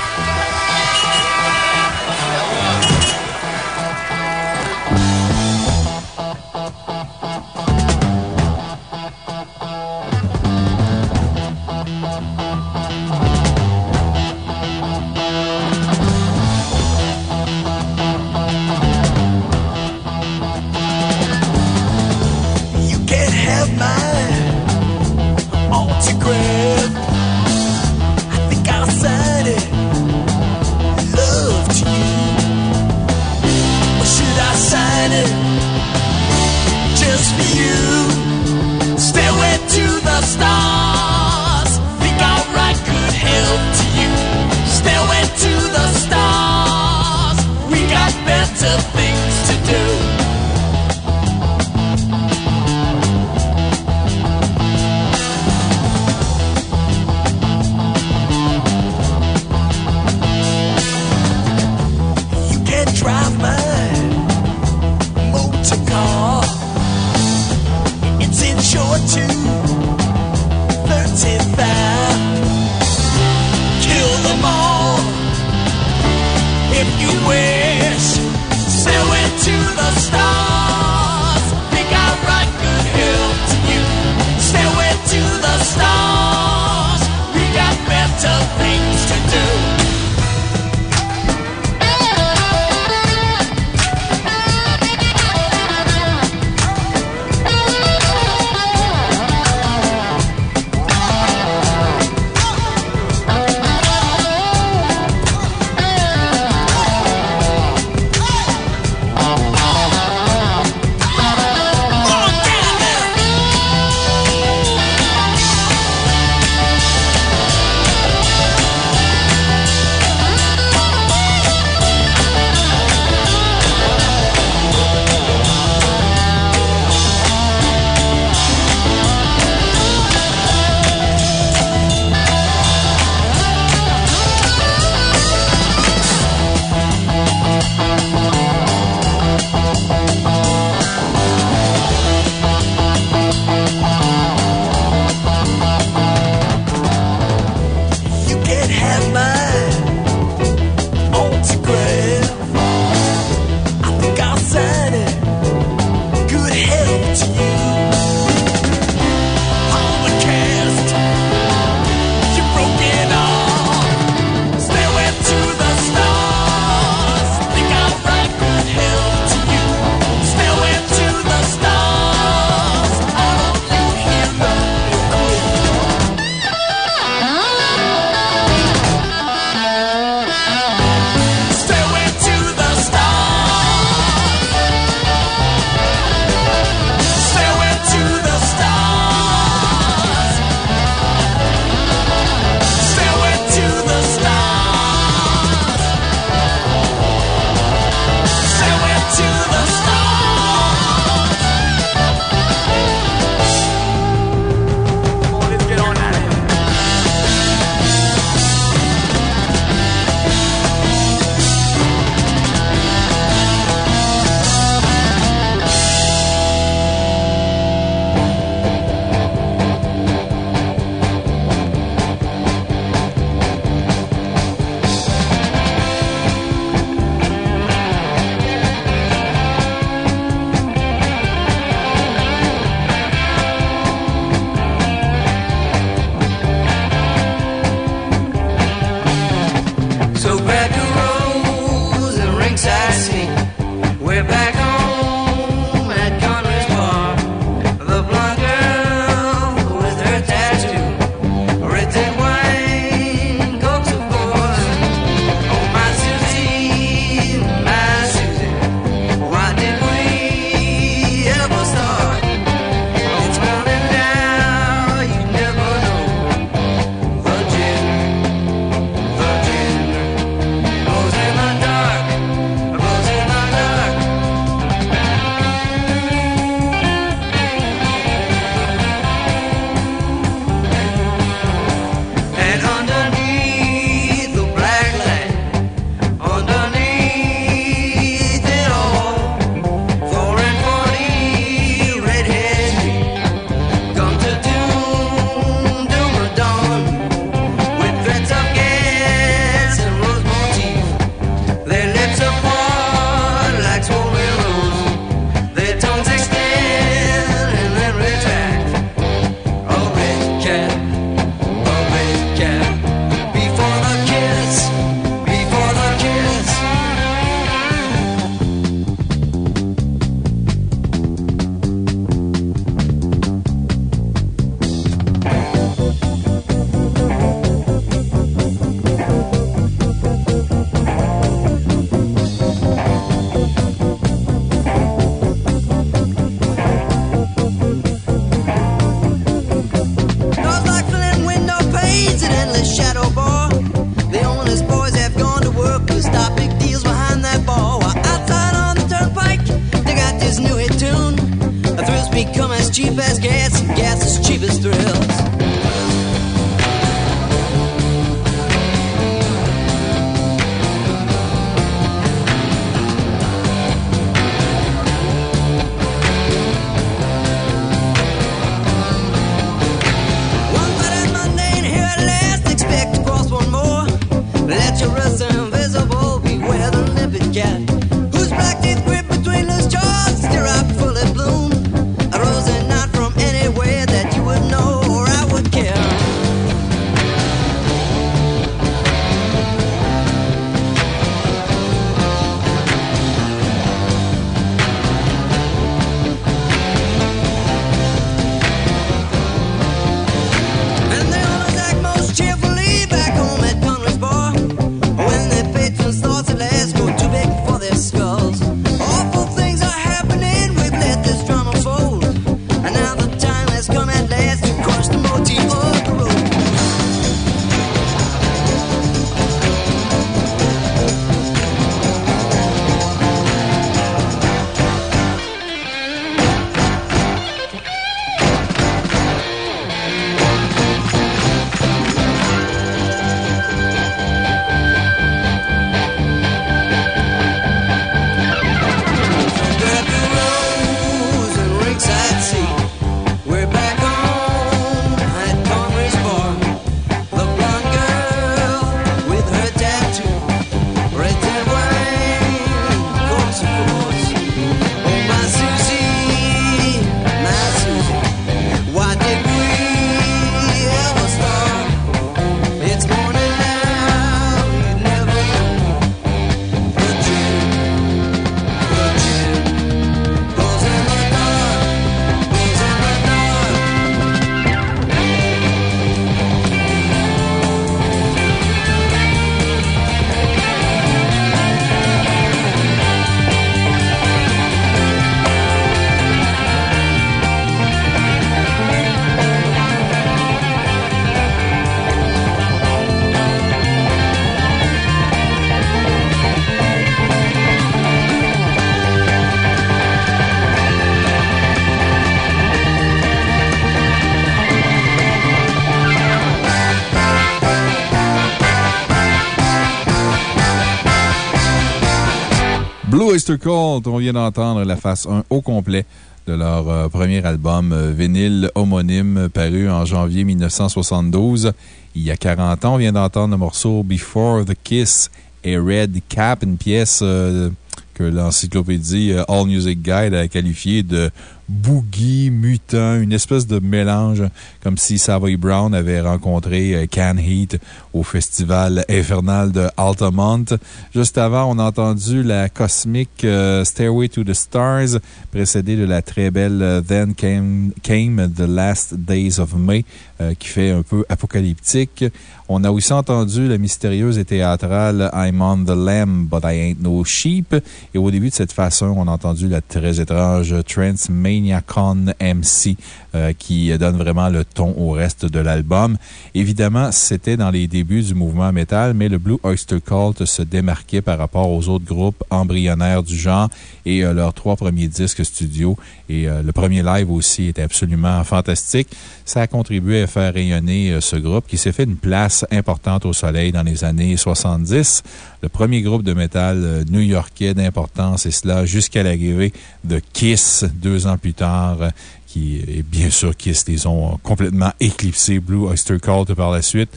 Oyster Cult, on vient d'entendre la face 1 au complet de leur euh, premier album euh, vinyle homonyme paru en janvier 1972. Il y a 40 ans, on vient d'entendre le morceau Before the Kiss et Red Cap, une pièce euh, que l'encyclopédie All Music Guide a qualifiée de boogie mutant, une espèce de mélange, comme si Savoy Brown avait rencontré euh, Can Heat au festival infernal de Altamont. Juste avant, on a entendu la cosmique euh, Stairway to the Stars, précédée de la très belle euh, Then Came, Came the Last Days of May, euh, qui fait un peu apocalyptique. On a aussi entendu la mystérieuse et théâtrale I'm on the Lamb, but I ain't no sheep. Et au début de cette façon, on a entendu la très étrange Transmaniacon MC, euh, qui donne vraiment le ton au reste de l'album. Évidemment, c'était dans les débuts du mouvement métal, mais le Blue Oyster Cult se démarquait par rapport aux autres groupes embryonnaires du genre et euh, leurs trois premiers disques studio et le premier live aussi était absolument fantastique. Ça a contribué à faire rayonner euh, ce groupe qui s'est fait une place importante au soleil dans les années 70. Le premier groupe de métal euh, new-yorkais d'importance et cela jusqu'à l'arrivée de Kiss deux ans plus tard euh, qui, et bien sûr, Kiss les ont complètement éclipsés, Blue Oyster Cult par la suite.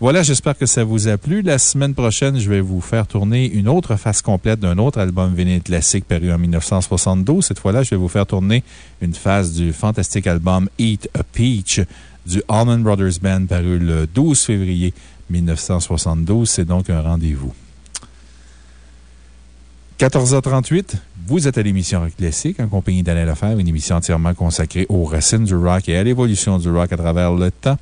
Voilà, j'espère que ça vous a plu. La semaine prochaine, je vais vous faire tourner une autre face complète d'un autre album vinyle classique paru en 1972. Cette fois-là, je vais vous faire tourner une phase du fantastique album Eat a Peach du Allman Brothers Band paru le 12 février 1972. C'est donc un rendez-vous. 14h38, vous êtes à l'émission Rock Classique en compagnie d'Alain Lefebvre, une émission entièrement consacrée aux racines du rock et à l'évolution du rock à travers le temps.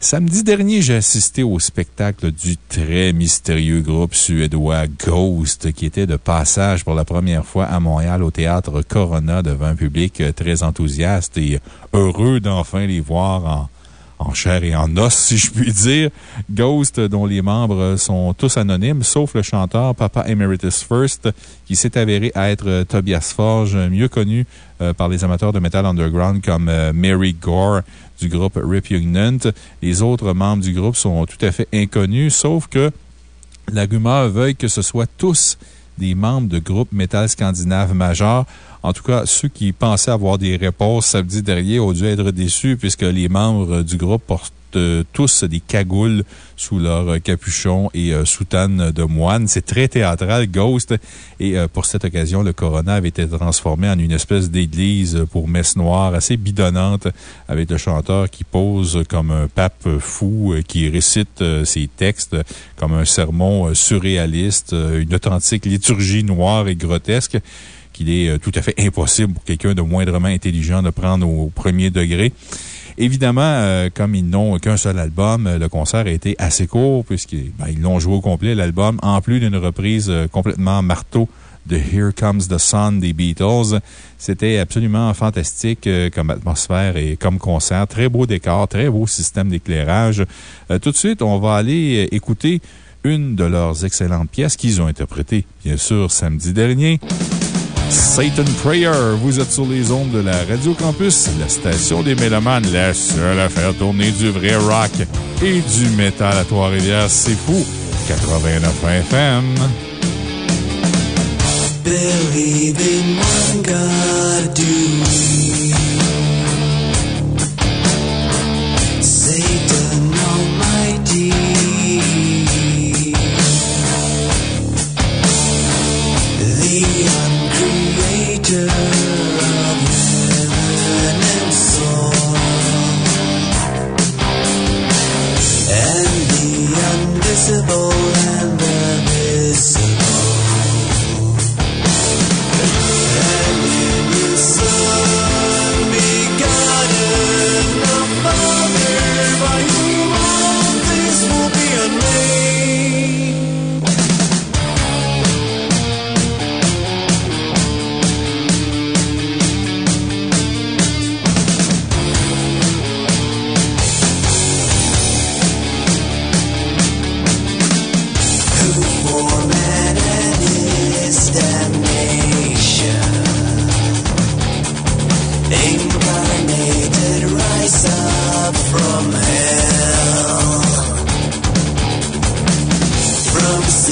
Samedi dernier, j'ai assisté au spectacle du très mystérieux groupe suédois Ghost, qui était de passage pour la première fois à Montréal au théâtre Corona devant un public très enthousiaste et heureux d'enfin les voir en, en chair et en os, si je puis dire. Ghost, dont les membres sont tous anonymes, sauf le chanteur Papa Emeritus First, qui s'est avéré être Tobias Forge, mieux connu euh, par les amateurs de metal underground comme euh, Mary Gore du groupe Repugnant. Les autres membres du groupe sont tout à fait inconnus, sauf que la rumeur veuille que ce soit tous des membres de groupes métal scandinaves majeurs. En tout cas, ceux qui pensaient avoir des réponses samedi dernier ont dû être déçus puisque les membres du groupe euh, tous des cagoules sous leur euh, capuchon et euh, soutane de moine. C'est très théâtral, Ghost. Et pour cette occasion, le Corona avait été transformé en une espèce d'église pour messe noire assez bidonnante avec le chanteur qui pose comme un pape fou qui récite ses textes comme un sermon surréaliste, une authentique liturgie noire et grotesque qu'il est tout à fait impossible pour quelqu'un de moindrement intelligent de prendre au premier degré. Évidemment, euh, comme ils n'ont qu'un seul album, euh, le concert a été assez court puisqu'ils ben, l'ont joué au complet, l'album, en plus d'une reprise euh, complètement marteau de Here Comes the Sun des Beatles. C'était absolument fantastique comme atmosphère et comme concert. Très beau décor, très beau système d'éclairage. tout de suite, on va aller écouter une de leurs excellentes pièces qu'ils ont interprétées, bien sûr, samedi dernier. Satan Prayer. Vous êtes sur les ondes de la Radio Campus, la station des Mélomanes, la seule à faire tourner du vrai rock et du métal à Trois-Rivières. C'est fou. 89 FM. Believe in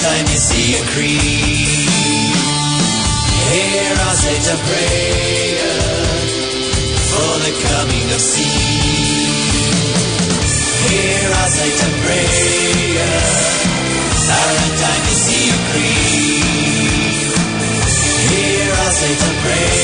time you see a creed. here I'll say a prayer for the coming of sea. Here I'll say a prayer, silent time you see a creed. here I'll say a prayer.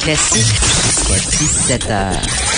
classique, 17 heures.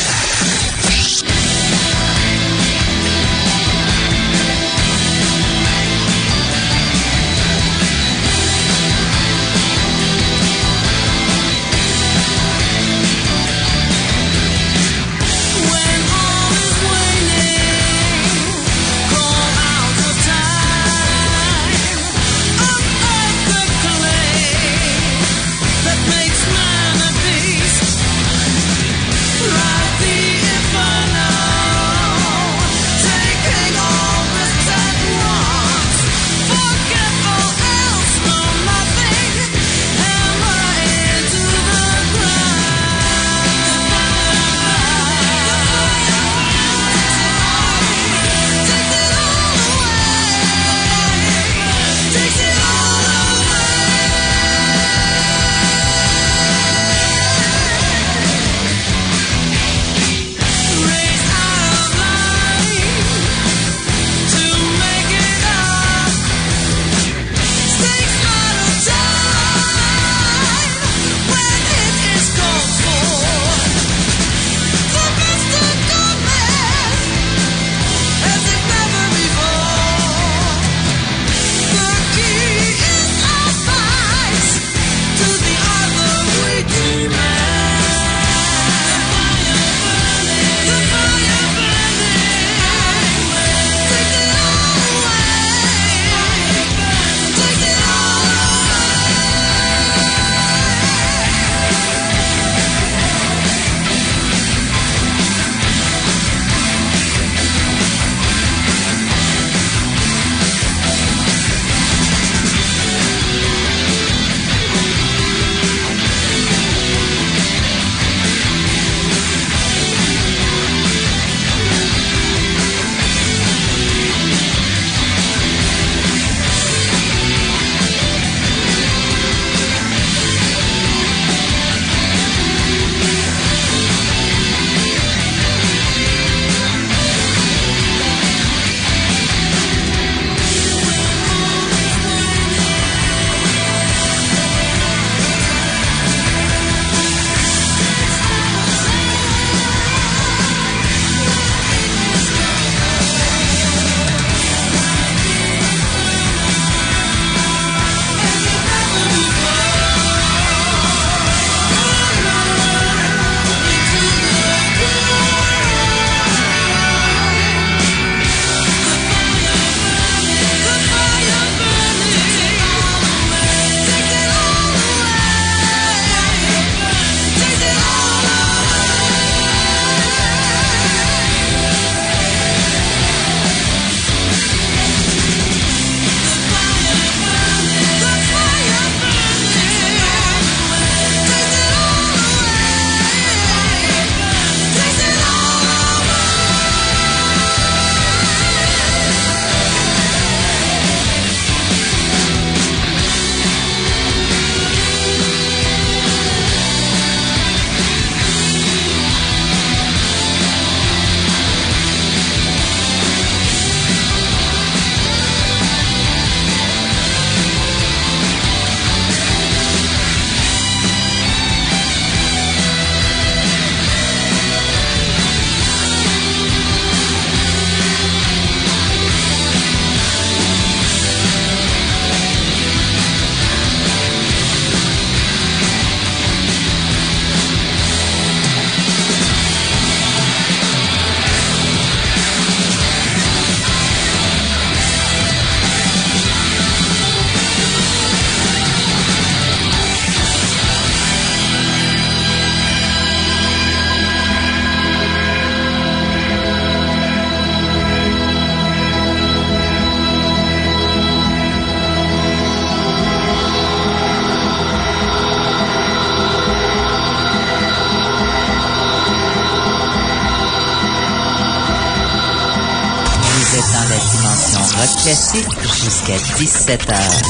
17h.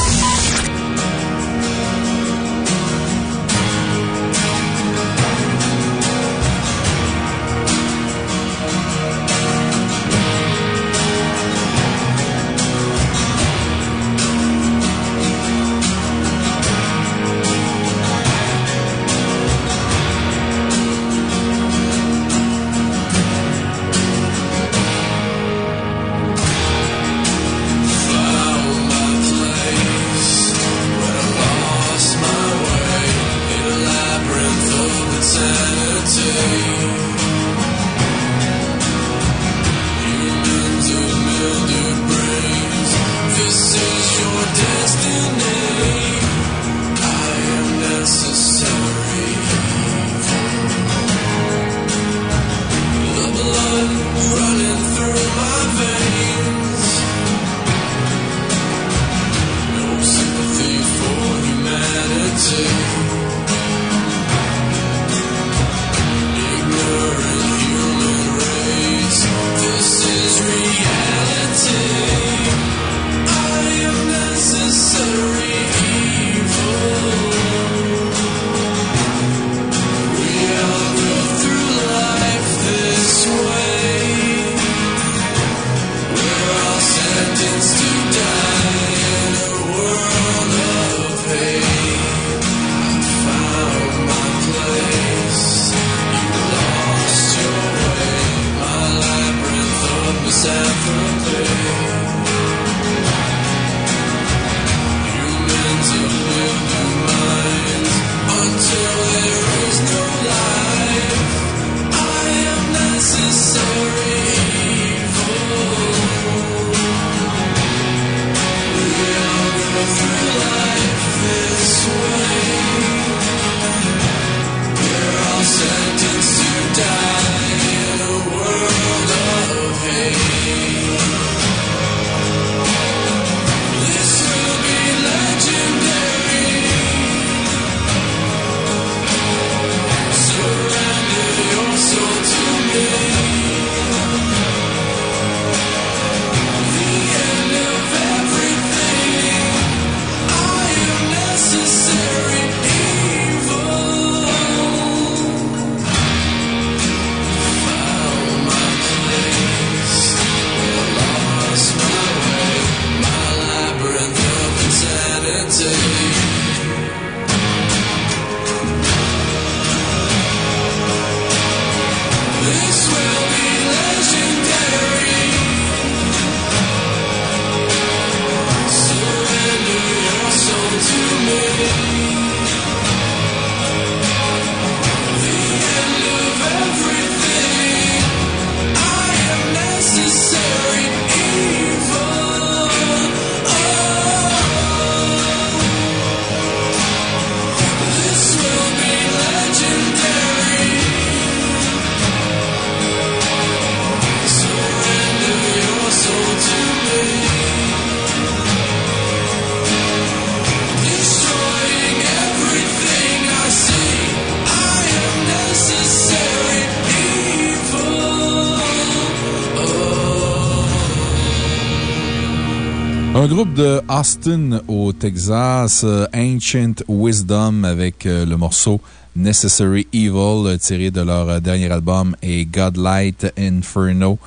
Groupe de Austin au Texas, euh, Ancient Wisdom, avec euh, le morceau Necessary Evil, euh, tiré de leur dernier album, et Godlight Inferno.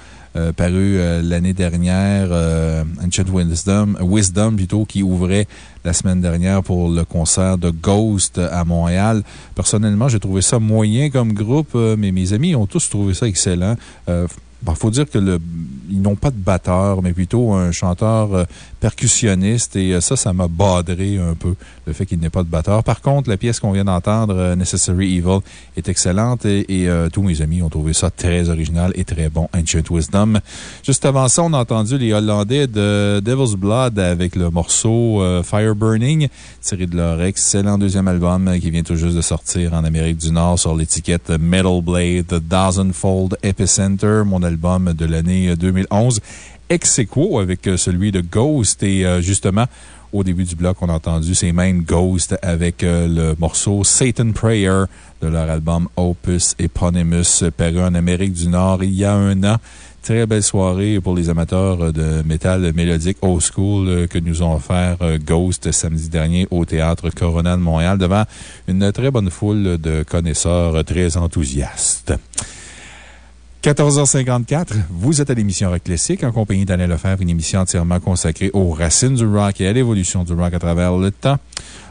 paru l'année dernière, Ancient Wisdom, Wisdom plutôt, qui ouvrait la semaine dernière pour le concert de Ghost à Montréal. Personnellement, j'ai trouvé ça moyen comme groupe, mais mes amis ont tous trouvé ça excellent. Il faut dire que le, ils n'ont pas de batteur, mais plutôt un chanteur euh, percussionniste. Et euh, ça, ça m'a badré un peu, le fait qu'il n'ait pas de batteur. Par contre, la pièce qu'on vient d'entendre, euh, Necessary Evil, est excellente et, et, tous mes amis ont trouvé ça très original et très bon, Ancient Wisdom. Juste avant ça, on a entendu les Hollandais de Devil's Blood avec le morceau euh, Fire Burning, tiré de leur excellent deuxième album qui vient tout juste de sortir en Amérique du Nord sur l'étiquette Metal Blade The Thousandfold Epicenter, mon album de l'année 2011 ex aequo avec celui de Ghost. Et euh, justement, au début du bloc, on a entendu ces mêmes Ghost avec euh, le morceau Satan Prayer de leur album Opus Eponymous, paru en Amérique du Nord il y a un an. Très belle soirée pour les amateurs de métal mélodique old school euh, que nous ont offert euh, Ghost samedi dernier au Théâtre Corona de Montréal devant une très bonne foule de connaisseurs très enthousiastes. 14h54, vous êtes à l'émission Rock Classique en compagnie d'Alain Lefebvre, une émission entièrement consacrée aux racines du rock et à l'évolution du rock à travers le temps.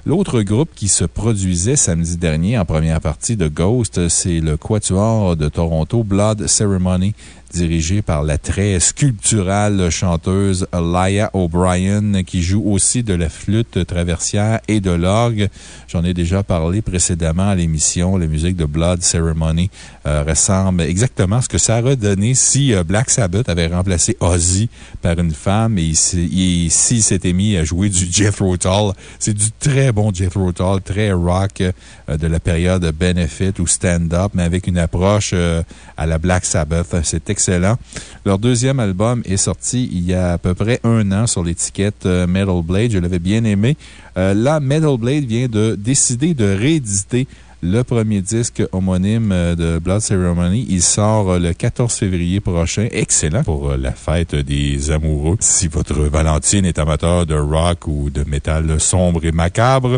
L'autre groupe qui se produisait samedi dernier en première partie de Ghost, c'est le Quatuor de Toronto, Blood Ceremony, dirigé par la très sculpturale chanteuse Laia O'Brien, qui joue aussi de la flûte traversière et de l'orgue. J'en ai déjà parlé précédemment à l'émission. La musique de Blood Ceremony euh, ressemble exactement à ce que ça aurait donné si euh, Black Sabbath avait remplacé Ozzy par une femme et s'il s'était mis à jouer du Jethro Tull. C'est du très bon Jethro Tull, très rock euh, de la période Benefit ou Stand-Up, mais avec une approche à la Black Sabbath. C'est excellent. Leur deuxième album est sorti il y a à peu près un an sur l'étiquette Metal Blade. Je l'avais bien aimé. là, Metal Blade vient de décider de rééditer le premier disque homonyme de Blood Ceremony. Il sort le 14 février prochain. Excellent pour la fête des amoureux. Si votre Valentine est amateur de rock ou de métal sombre et macabre,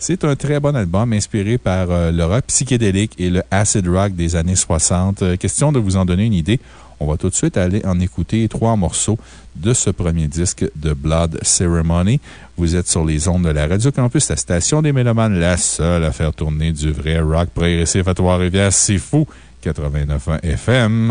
c'est un très bon album inspiré par le rock psychédélique et le acid rock des années 60. Question de vous en donner une idée. On va tout de suite aller en écouter trois morceaux de ce premier disque de Blood Ceremony. Vous êtes sur les ondes de la Radio Campus, la station des Mélomanes, la seule à faire tourner du vrai rock progressif à Trois-Rivières. C'est fou! 89.1 FM.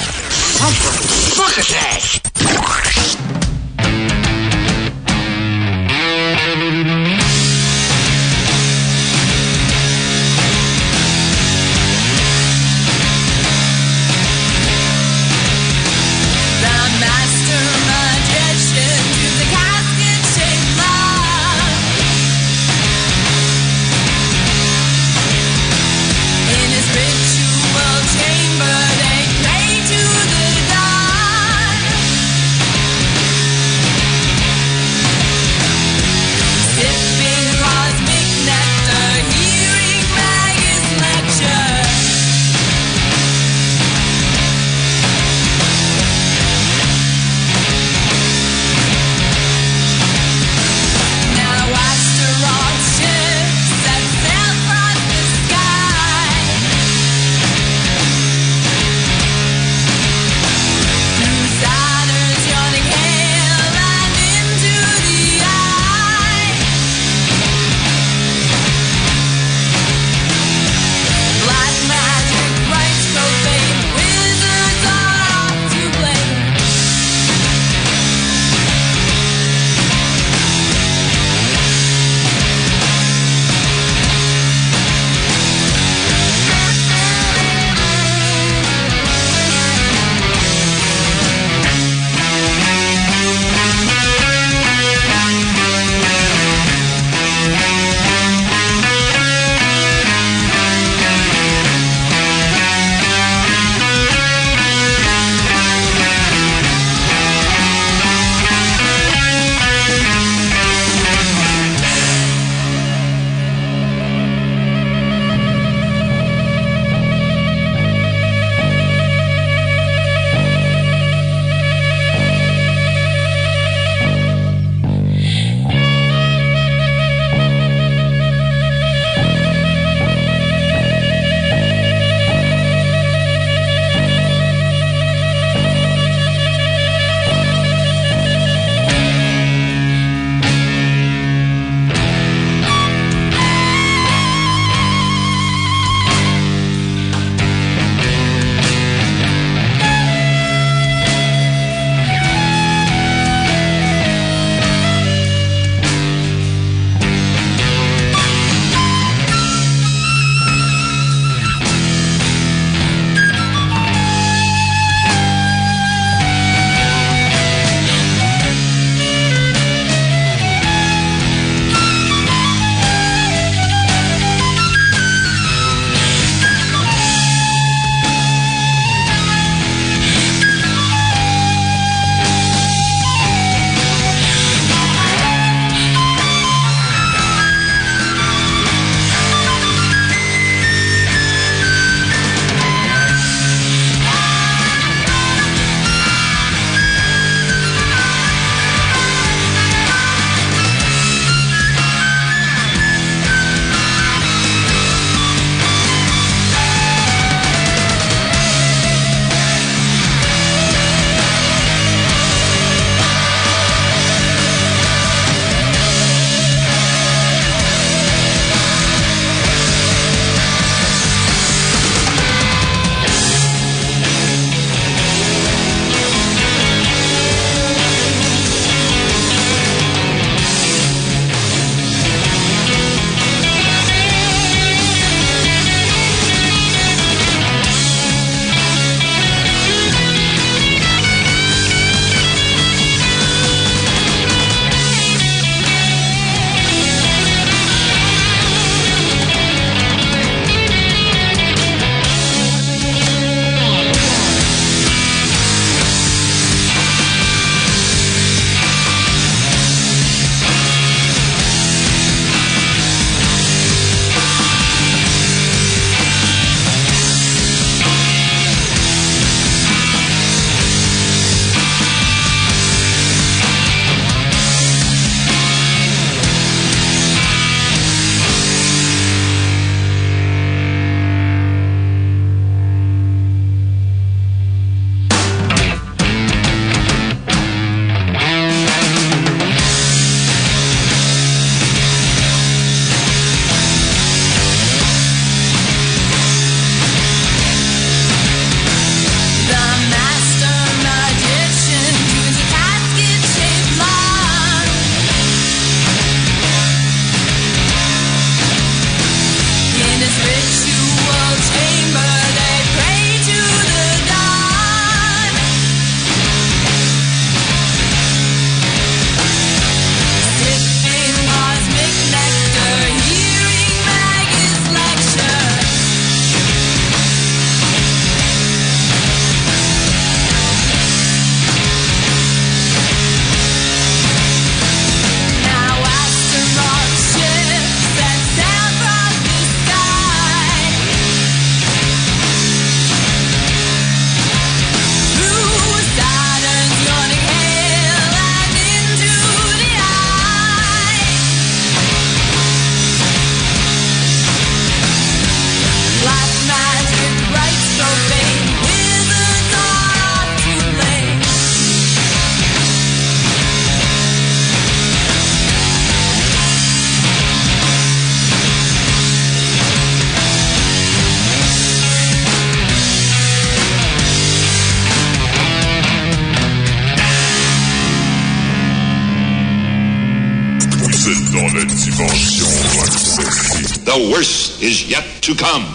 To come.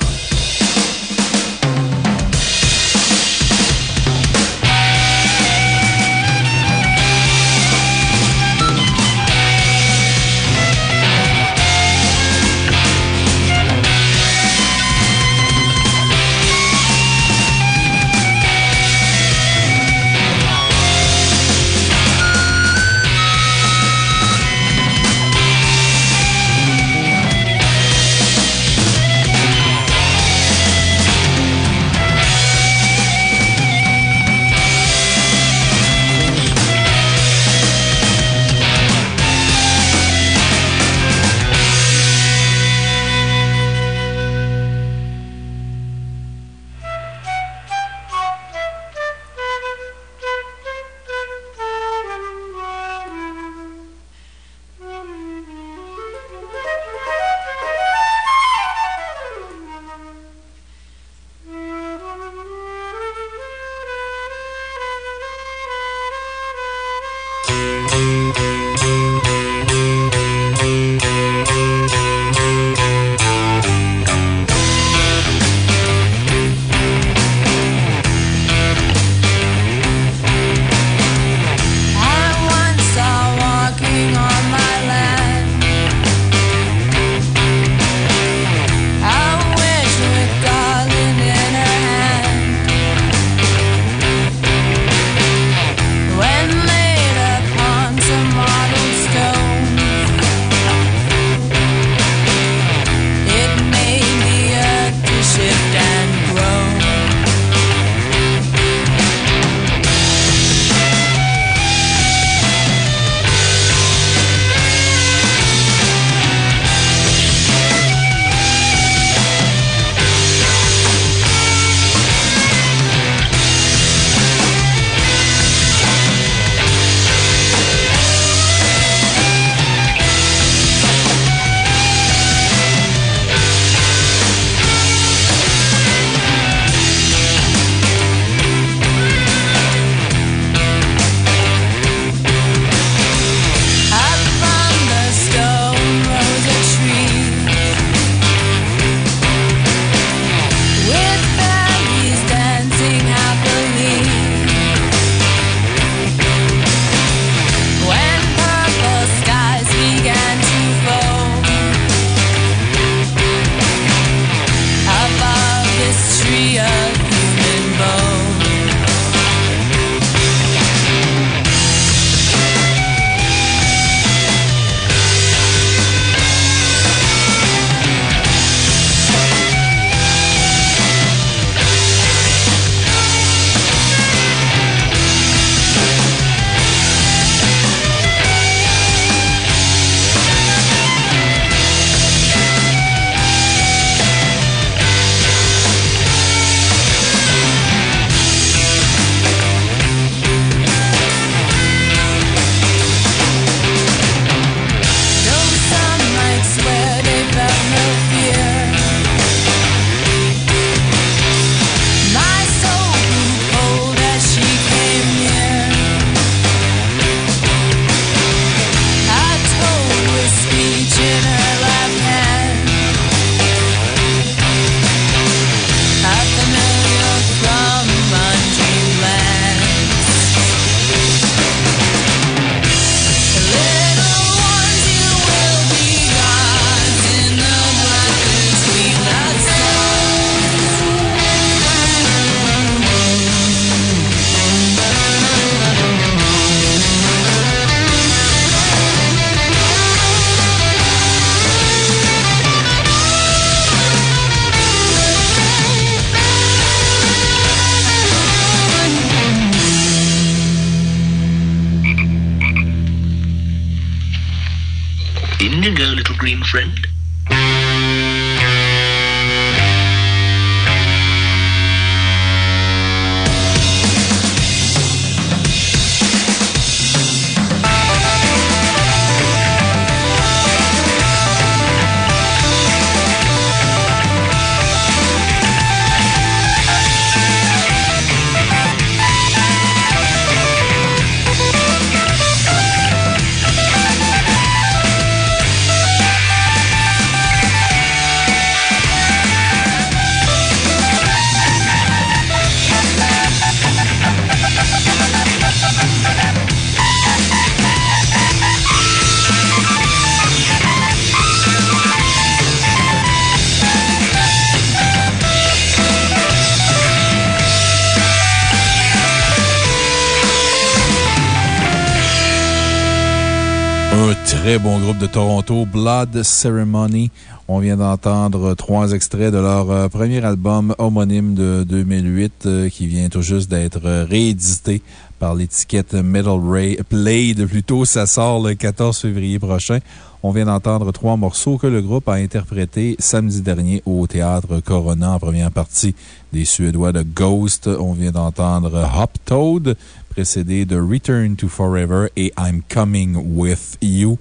Bon groupe de Toronto, Blood Ceremony. On vient d'entendre trois extraits de leur euh, premier album homonyme de 2008 euh, qui vient tout juste d'être réédité par l'étiquette Metal Ray Played. Plutôt, ça sort le 14 février prochain. On vient d'entendre trois morceaux que le groupe a interprétés samedi dernier au théâtre Corona en première partie des Suédois de Ghost. On vient d'entendre Hop Toad, précédé de Return to Forever et I'm Coming With You.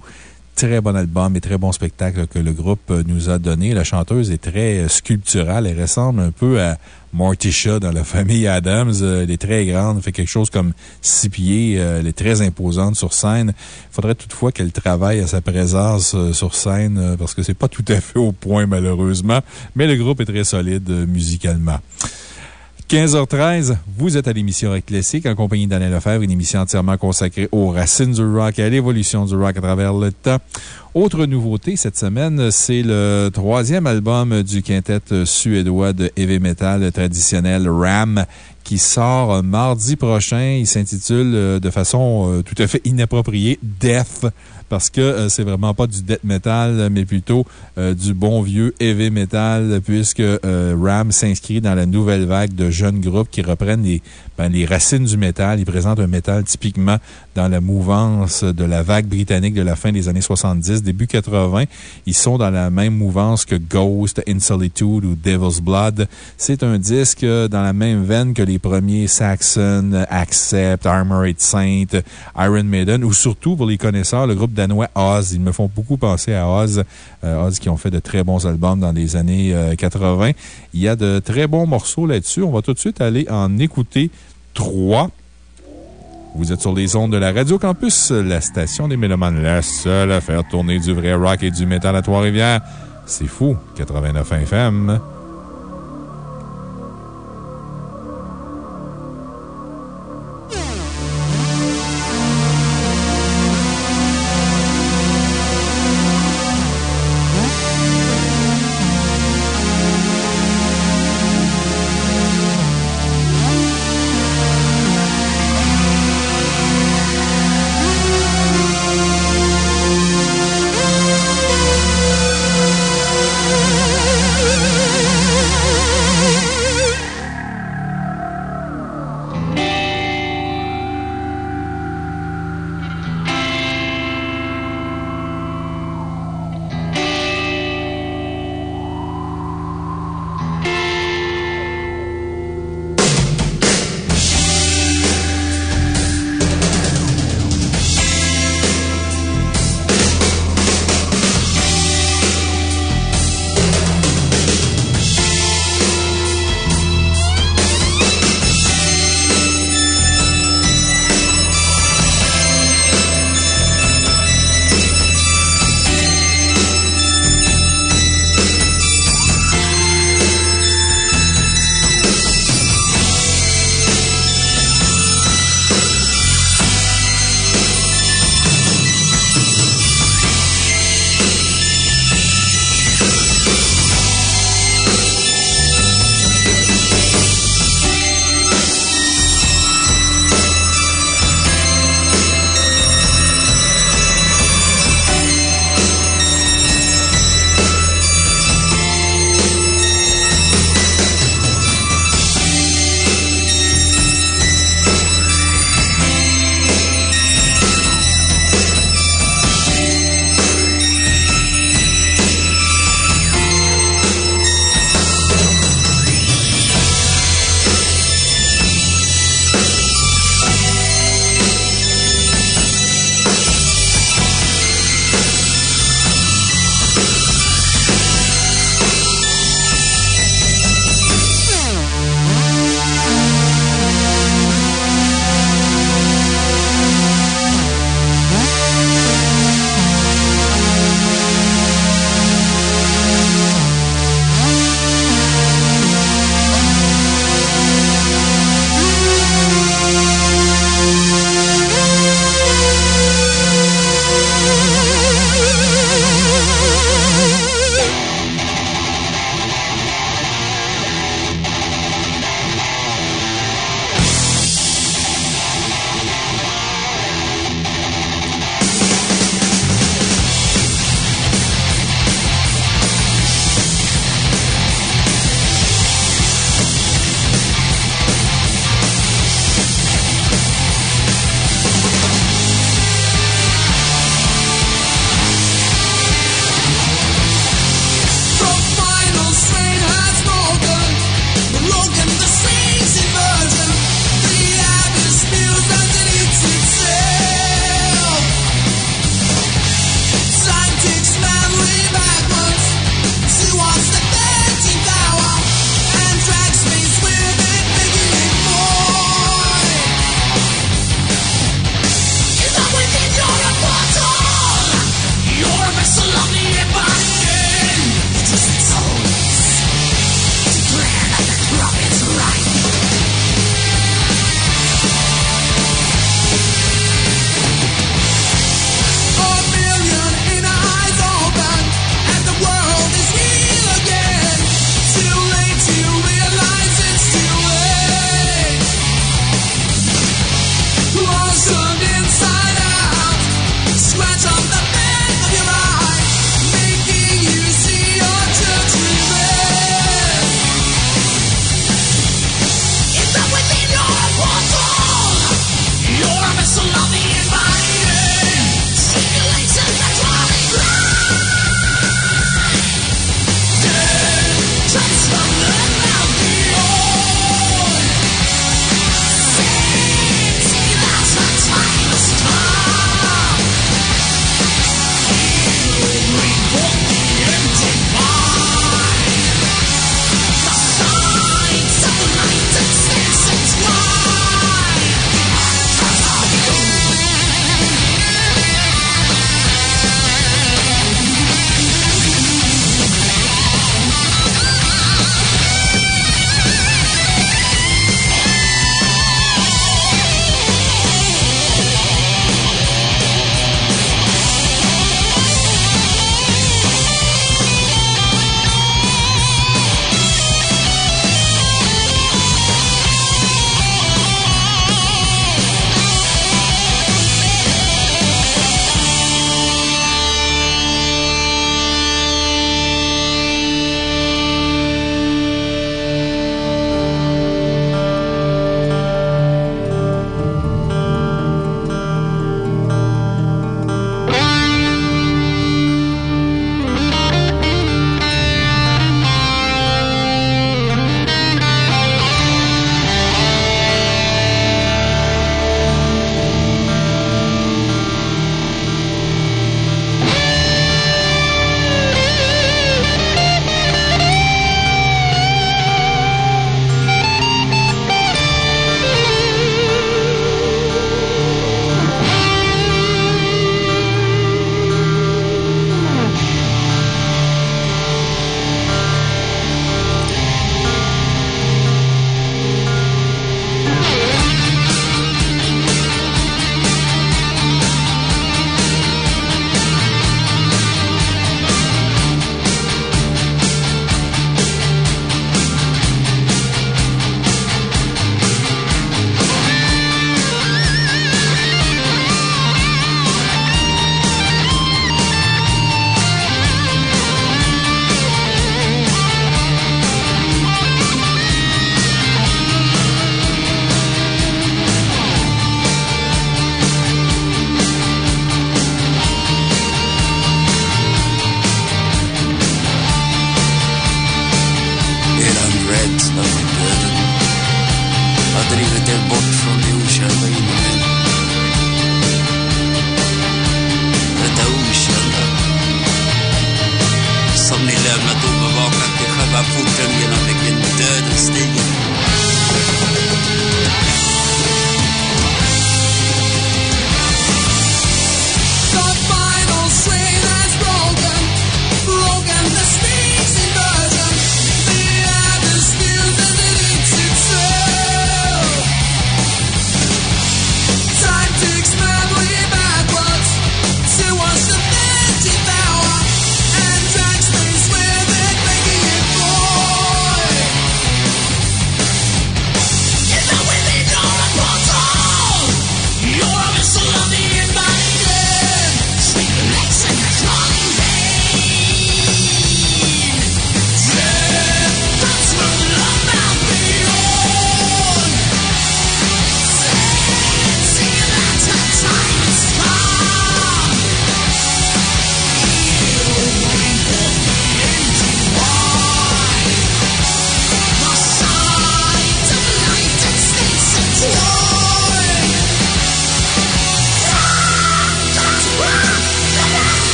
Très bon album et très bon spectacle que le groupe nous a donné. La chanteuse est très sculpturale. Elle ressemble un peu à Morticia dans la famille Adams. Elle est très grande, fait quelque chose comme six pieds. Elle est très imposante sur scène. Il faudrait toutefois qu'elle travaille à sa présence euh, sur scène euh, parce que c'est pas tout à fait au point, malheureusement. Mais le groupe est très solide euh, musicalement. 15h13, vous êtes à l'émission Rock Classique en compagnie d'Alain Lefebvre, une émission entièrement consacrée aux racines du rock et à l'évolution du rock à travers le temps. Autre nouveauté cette semaine, c'est le troisième album du quintet suédois de heavy metal traditionnel Ram qui sort mardi prochain. Il s'intitule euh, de façon euh, tout à fait inappropriée Death parce que euh, c'est vraiment pas du death metal, mais plutôt euh, du bon vieux heavy metal, puisque euh, Ram s'inscrit dans la nouvelle vague de jeunes groupes qui reprennent les, ben, les racines du métal. Ils présentent un métal typiquement dans la mouvance de la vague britannique de la fin des années 70, début 80. Ils sont dans la même mouvance que Ghost, In Solitude ou Devil's Blood. C'est un disque dans la même veine que les premiers Saxon, Accept, Armored Saint, Iron Maiden, ou surtout pour les connaisseurs, le groupe danois Oz. Ils me font beaucoup penser à Oz. Euh, Oz qui ont fait de très bons albums dans les années 80. Il y a de très bons morceaux là-dessus. On va tout de suite aller en écouter trois. Vous êtes sur les ondes de la Radio Campus, la station des Mélomanes, la seule à faire tourner du vrai rock et du métal à Trois-Rivières. C'est fou, 89 FM.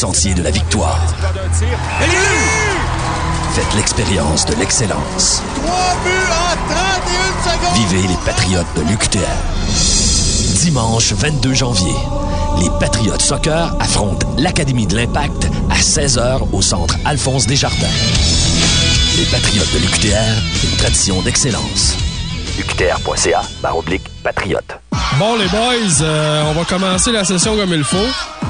Sentier de la victoire. Faites l'expérience de l'excellence. 3 buts en 31 secondes! Vivez les Patriotes de l'UQTR. Dimanche 22 janvier, les Patriotes Soccer affrontent l'Académie de l'Impact à 16h au centre Alphonse Desjardins. Les Patriotes de l'UQTR, une tradition d'excellence. UQTR.ca, patriote. Bon, les boys, euh, on va commencer la session comme il faut.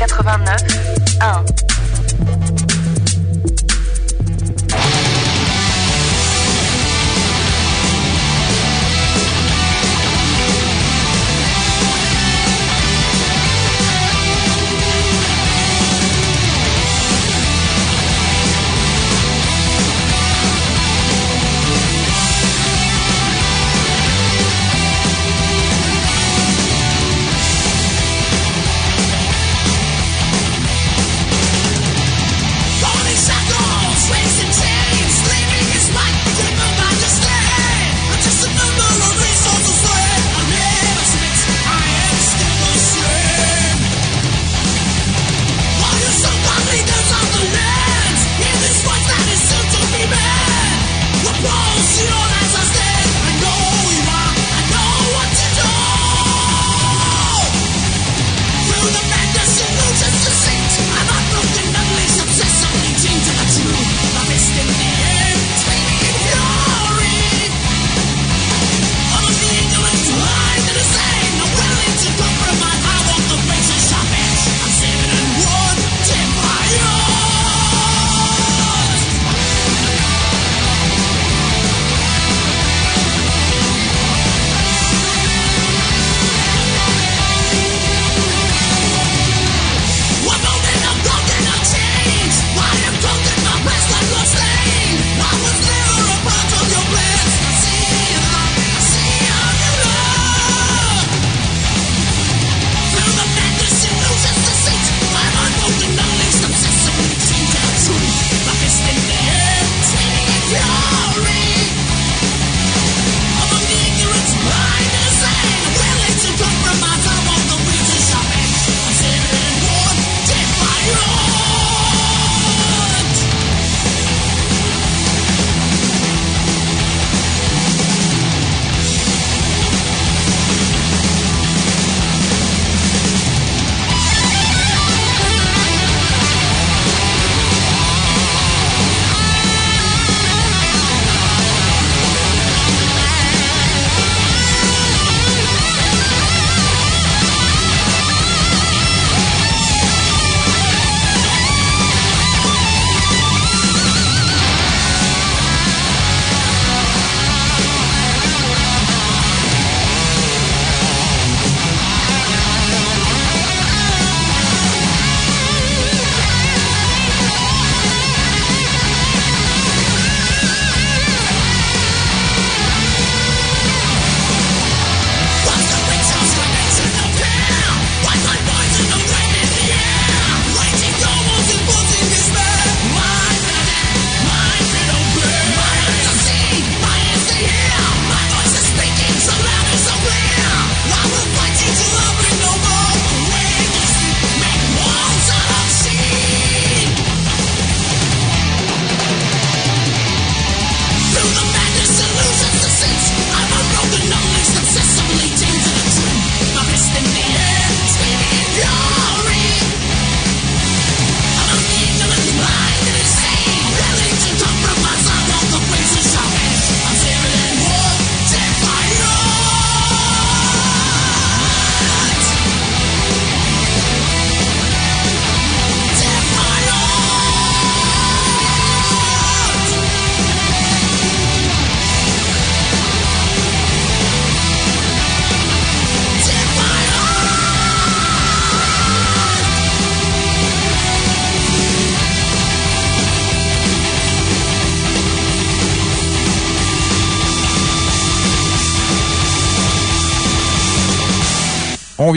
89 1.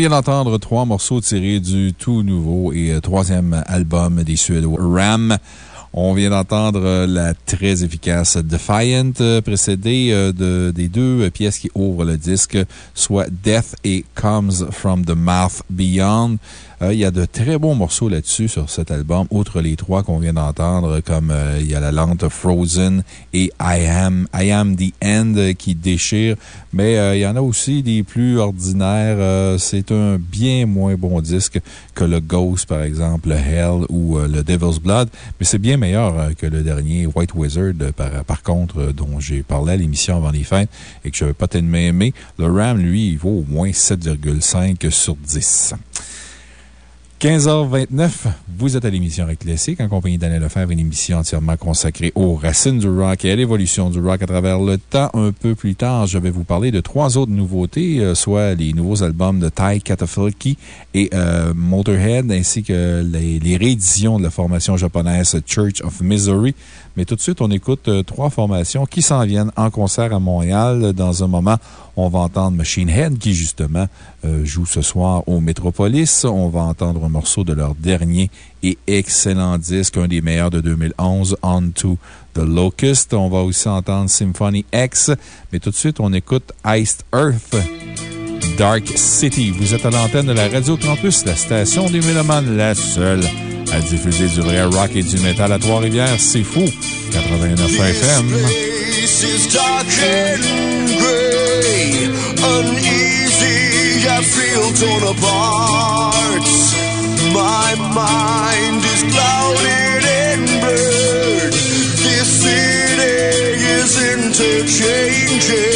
Vient d'entendre trois morceaux tirés du tout nouveau et euh, troisième album des Suédois Ram. On vient d'entendre euh, la très efficace Defiant, euh, précédée de, des deux pièces qui ouvrent le disque, soit Death et Comes from the Mouth Beyond. Euh, il y a de très bons morceaux là-dessus sur cet album, outre les trois qu'on vient d'entendre, comme euh, il y a la lente Frozen et I Am, I Am the End qui déchire. Mais euh, il y en a aussi des plus ordinaires. C'est un bien moins bon disque que le Ghost, par exemple, le Hell ou le Devil's Blood. Mais c'est bien meilleur que le dernier White Wizard, par, par contre, dont j'ai parlé à l'émission avant les fêtes et que je n'avais pas tellement aimé. Le Ram, lui, il vaut au moins 7,5 sur 10. 15h29, vous êtes à l'émission Rock Classique en compagnie d'Alain Lefebvre, une émission entièrement consacrée aux racines du rock et à l'évolution du rock à travers le temps. Un peu plus tard, je vais vous parler de trois autres nouveautés, euh, soit les nouveaux albums de Ty Katafilki et euh, Motorhead, ainsi que les, rééditions de la formation japonaise Church of Misery. Mais tout de suite, on écoute euh, trois formations qui s'en viennent en concert à Montréal. Dans un moment, on va entendre Machine Head qui, justement, joue ce soir au Metropolis. On va entendre morceau de leur dernier et excellent disque, un des meilleurs de 2011, On to the Locust. On va aussi entendre Symphony X. Mais tout de suite, on écoute Iced Earth. Dark City. Vous êtes à l'antenne de la Radio Campus, la station des Mélomanes, la seule à diffuser du vrai rock et du métal à Trois-Rivières. C'est fou. 89 FM. place is dark and gray. Uneasy, I feel torn apart. My mind is clouded and blurred. This city is interchanging.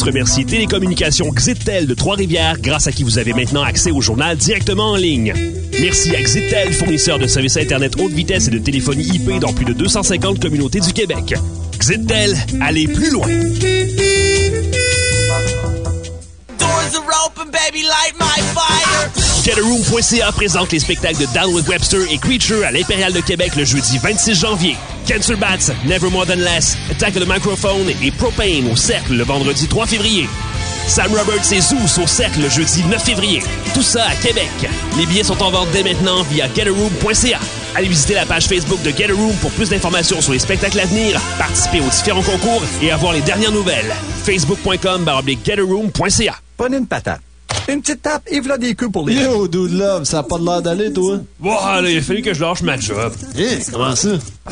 juste remercier Télécommunications Xitel de Trois-Rivières, grâce à qui vous avez maintenant accès au journal directement en ligne. Merci à Xitel, fournisseur de services Internet haute vitesse et de téléphonie IP dans plus de 250 communautés du Québec. Xitel, allez plus loin! Getaroom.ca présente les spectacles de Danwood Webster et Creature à l'Impérial de Québec le jeudi 26 janvier. Cancer Bats, Never More Than Less, Attack the Microphone et Propane au Cercle le vendredi 3 février. Sam Roberts et Zeus au Cercle le jeudi 9 février. Tout ça à Québec. Les billets sont en vente dès maintenant via getaroom.ca. Allez visiter la page Facebook de Get a Room pour plus d'informations sur les spectacles à venir, participer aux différents concours et avoir les dernières nouvelles. Facebook.com getaroom.ca Prenez une patate. Une petite tape et voilà des queues pour les. Yo, dude love, ça a pas de l'air d'aller, toi? Wow, là, il a fallu que je lâche ma job. Hey, comment ça?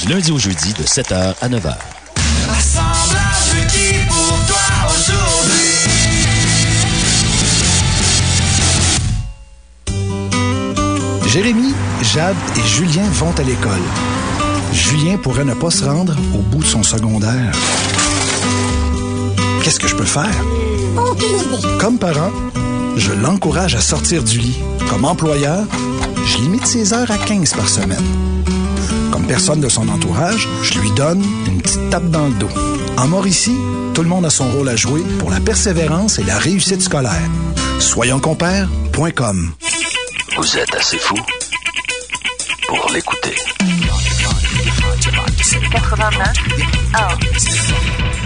du lundi au jeudi de 7h à 9h. Assemblage requis pour toi aujourd'hui? Jérémy, Jade et Julien vont à l'école. Julien pourrait ne pas se rendre au bout de son secondaire. Qu'est-ce que je peux faire? Comme parent, je l'encourage à sortir du lit. Comme employeur, je limite ses heures à 15 par semaine. Comme personne de son entourage, je lui donne une petite tape dans le dos. En Mauricie, tout le monde a son rôle à jouer pour la persévérance et la réussite scolaire. Soyonscompères.com Vous êtes assez fou pour l'écouter. 89 1.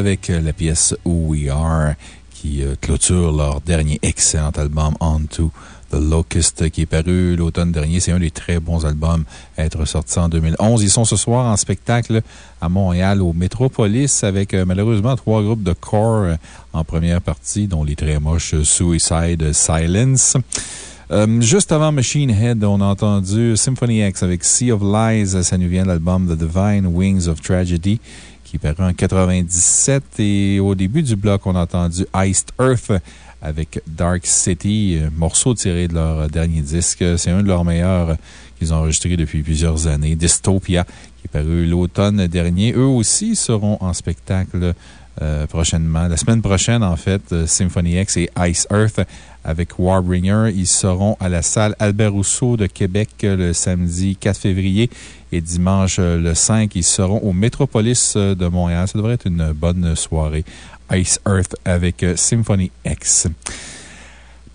Avec la pièce Who We Are qui euh, clôture leur dernier excellent album Onto The Locust qui est paru l'automne dernier. C'est un des très bons albums à être sorti en 2011. Ils sont ce soir en spectacle à Montréal au Metropolis avec euh, malheureusement trois groupes de corps euh, en première partie, dont les très moches Suicide Silence. Euh, juste avant Machine Head, on a entendu Symphony X avec Sea of Lies. Ça nous vient de l'album The Divine Wings of Tragedy qui est paru en 97. Et au début du bloc, on a entendu Iced Earth avec Dark City, un morceau tiré de leur dernier disque. C'est un de leurs meilleurs qu'ils ont enregistré depuis plusieurs années. Dystopia, qui est paru l'automne dernier. Eux aussi seront en spectacle euh, prochainement. La semaine prochaine, en fait, euh, Symphony X et Ice Earth avec Warbringer. Ils seront à la salle Albert Rousseau de Québec euh, le samedi 4 février et dimanche le 5, ils seront au Métropolis de Montréal. Ça devrait être une bonne soirée. Ice Earth avec Symphony X.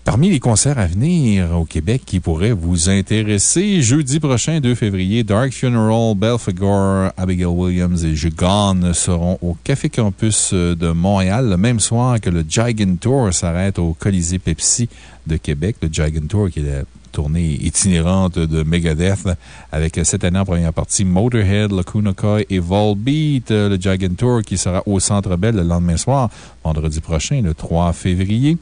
Parmi les concerts à venir au Québec qui pourraient vous intéresser, jeudi prochain, 2 février, Dark Funeral, Belphegor, Abigail Williams et Jugon seront au Café Campus de Montréal le même soir que le Gigant Tour s'arrête au Colisée Pepsi de Québec. Le Gigant Tour qui est la tournée itinérante de Megadeth avec cette année en première partie Motorhead, Lacuna Coil et Volbeat. Le Gigant Tour qui sera au Centre Bell le lendemain soir, vendredi prochain, le 3 février.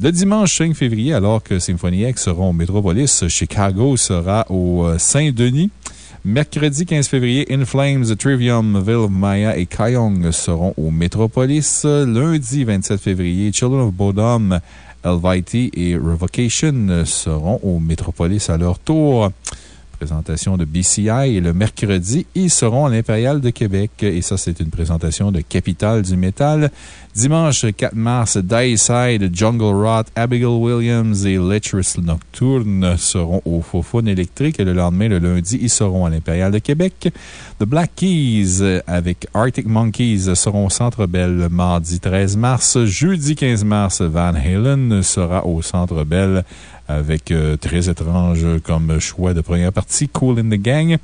Le dimanche 5 février, alors que Symphony X seront au Metropolis, Chicago sera au Saint-Denis. Mercredi 15 février, In Flames, Trivium, Ville of Maya et Kayong seront au Metropolis. Lundi 27 février, Children of Bodom, Elvite et Revocation seront au Metropolis à leur tour présentation de BCI. Et le mercredi, ils seront à l'Impérial de Québec. Et ça, c'est une présentation de Capital du Métal. Dimanche 4 mars, Dayside, Jungle Rot, Abigail Williams et Lecherous Nocturne seront au Fofone électrique. Et le lendemain, le lundi, ils seront à l'Impérial de Québec. The Black Keys avec Arctic Monkeys seront au Centre Bell mardi 13 mars. Jeudi 15 mars, Van Halen sera au Centre Bell avec euh, très étrange comme choix de première partie, Cool in the Gang.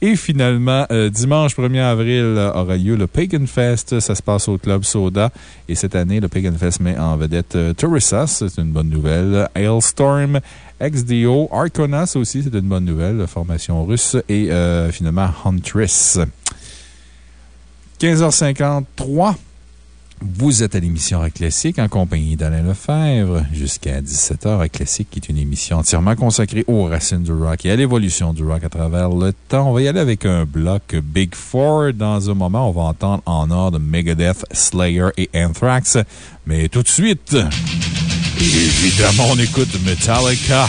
Et finalement, euh, dimanche 1er avril aura lieu le Pagan Fest. Ça se passe au Club Soda. Et cette année, le Pagan Fest met en vedette euh, Teresa. C'est une bonne nouvelle. Hailstorm, XDO, Arconas aussi, c'est une bonne nouvelle. Formation russe. Et finalement, Huntress. 15h53. Vous êtes à l'émission Rock Classique en compagnie d'Alain Lefebvre jusqu'à 17h. Rock Classique qui est une émission entièrement consacrée aux racines du rock et à l'évolution du rock à travers le temps. On va y aller avec un bloc Big Four. Dans un moment, on va entendre en ordre Megadeth, Slayer et Anthrax. Mais tout de suite, évidemment, on écoute Metallica.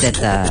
Jusqu'à 17h.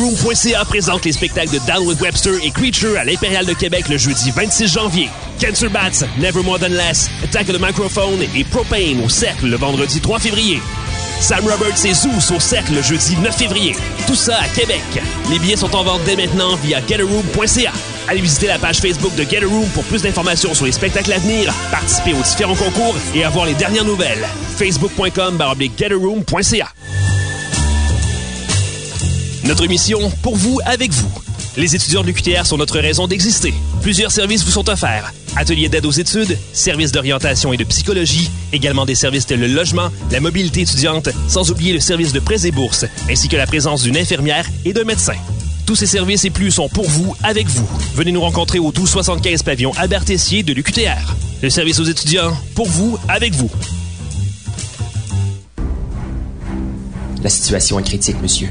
Getaroom.ca présente les spectacles de Down with Webster et Creature à l'Impérial de Québec le jeudi 26 janvier. Cancer Bats, Never More Than Less, Attack the Microphone et Propane au Cercle le vendredi 3 février. Sam Roberts et Zeus au Cercle le jeudi 9 février. Tout ça à Québec. Les billets sont en vente dès maintenant via getaroom.ca. Allez visiter la page Facebook de Get a Room pour plus d'informations sur les spectacles à venir, participer aux différents concours et avoir les dernières nouvelles. Facebook.com getaroom.ca. Notre mission, pour vous, avec vous. Les étudiants de l'UQTR sont notre raison d'exister. Plusieurs services vous sont offerts. Ateliers d'aide aux études, services d'orientation et de psychologie, également des services tels le logement, la mobilité étudiante, sans oublier le service de prêts et bourses, ainsi que la présence d'une infirmière et d'un médecin. Tous ces services et plus sont pour vous, avec vous. Venez nous rencontrer au 1275 pavillon Albert de l'UQTR. Le service aux étudiants, pour vous, avec vous. La situation est critique, monsieur.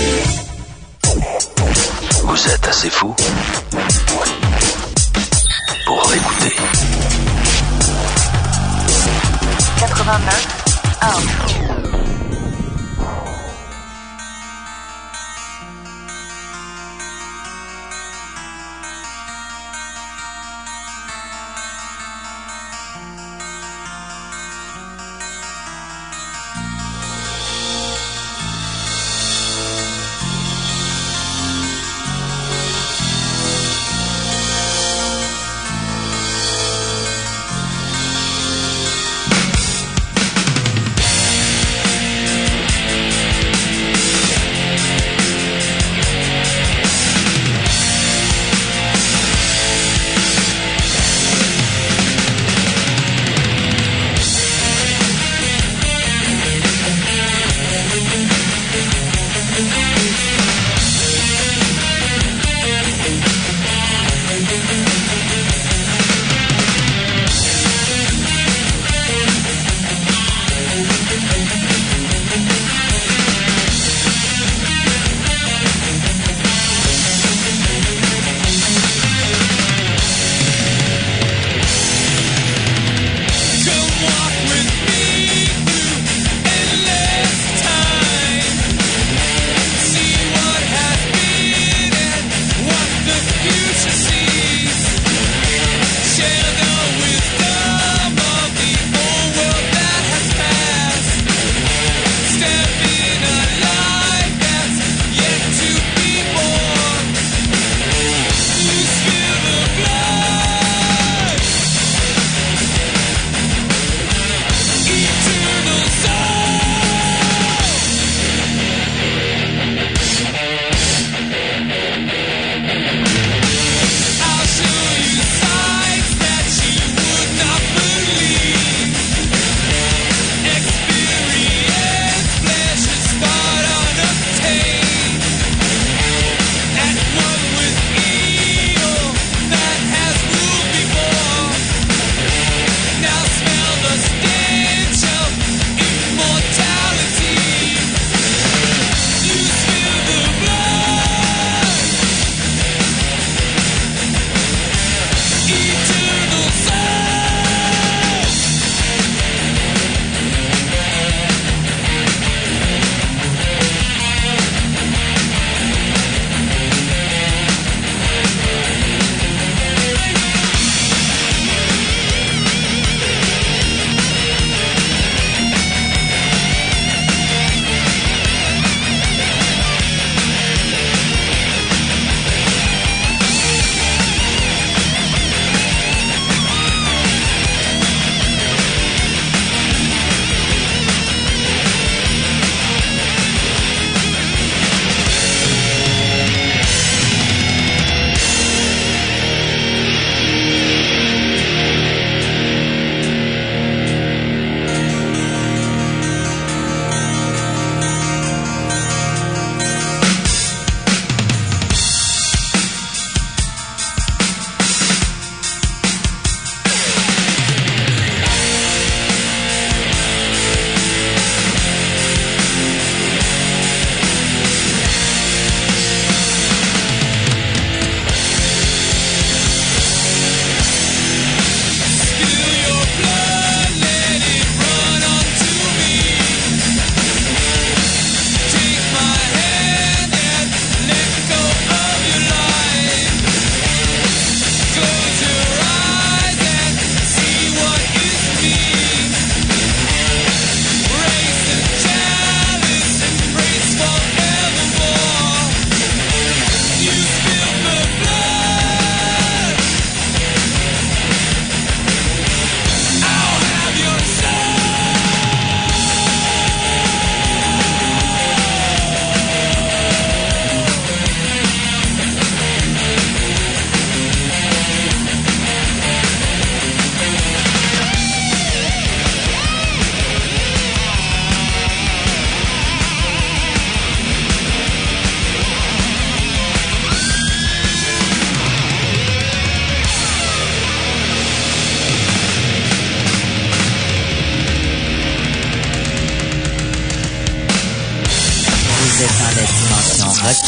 Vous êtes assez fou pour l'écouter. 89 1.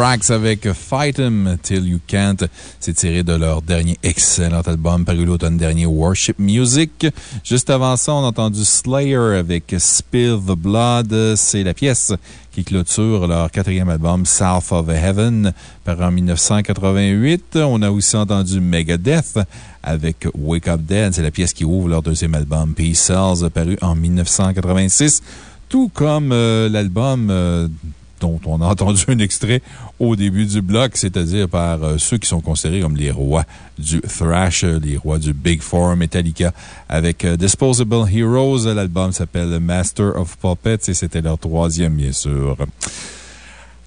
Anthrax avec Fight 'em Till You Can't. C'est tiré de leur dernier excellent album paru l'automne dernier, Worship Music. Juste avant ça, on a entendu Slayer avec Spill the Blood. C'est la pièce qui clôture leur quatrième album, South of Heaven, paru en 1988. On a aussi entendu Megadeth avec Wake Up Dead. C'est la pièce qui ouvre leur deuxième album, Peace Cells, paru en 1986. Tout comme euh, l'album euh, dont on a entendu un extrait au début du bloc, c'est-à-dire par euh, ceux qui sont considérés comme les rois du thrash, euh, les rois du Big Four Metallica, avec euh, Disposable Heroes. L'album s'appelle Master of Puppets et c'était leur troisième, bien sûr.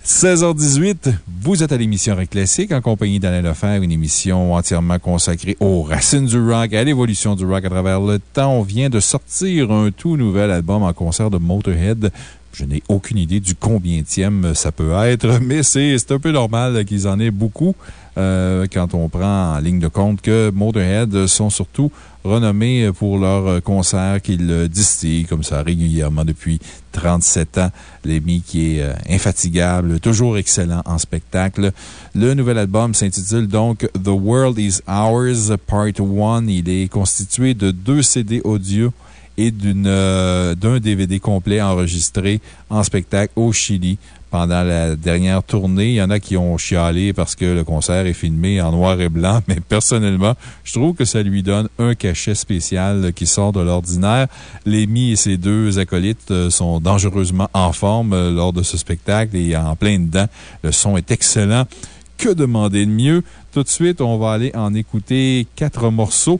16h18, vous êtes à l'émission Rock en compagnie d'Alain Lefebvre, une émission entièrement consacrée aux racines du rock, à l'évolution du rock à travers le temps. On vient de sortir un tout nouvel album en concert de Motorhead. Je n'ai aucune idée du combientième ça peut être, mais c'est un peu normal qu'ils en aient beaucoup euh, quand on prend en ligne de compte que Motorhead sont surtout renommés pour leurs concerts qu'ils distillent comme ça régulièrement depuis 37 ans. L'ami qui est euh, infatigable, toujours excellent en spectacle. Le nouvel album s'intitule donc The World is Ours Part 1. Il est constitué de deux CD audio et euh, d'un DVD complet enregistré en spectacle au Chili pendant la dernière tournée. Il y en a qui ont chialé parce que le concert est filmé en noir et blanc, mais personnellement, je trouve que ça lui donne un cachet spécial qui sort de l'ordinaire. Lémi et ses deux acolytes euh, sont dangereusement en forme euh, lors de ce spectacle et en plein dedans. Le son est excellent. Que demander de mieux? Tout de suite, on va aller en écouter quatre morceaux.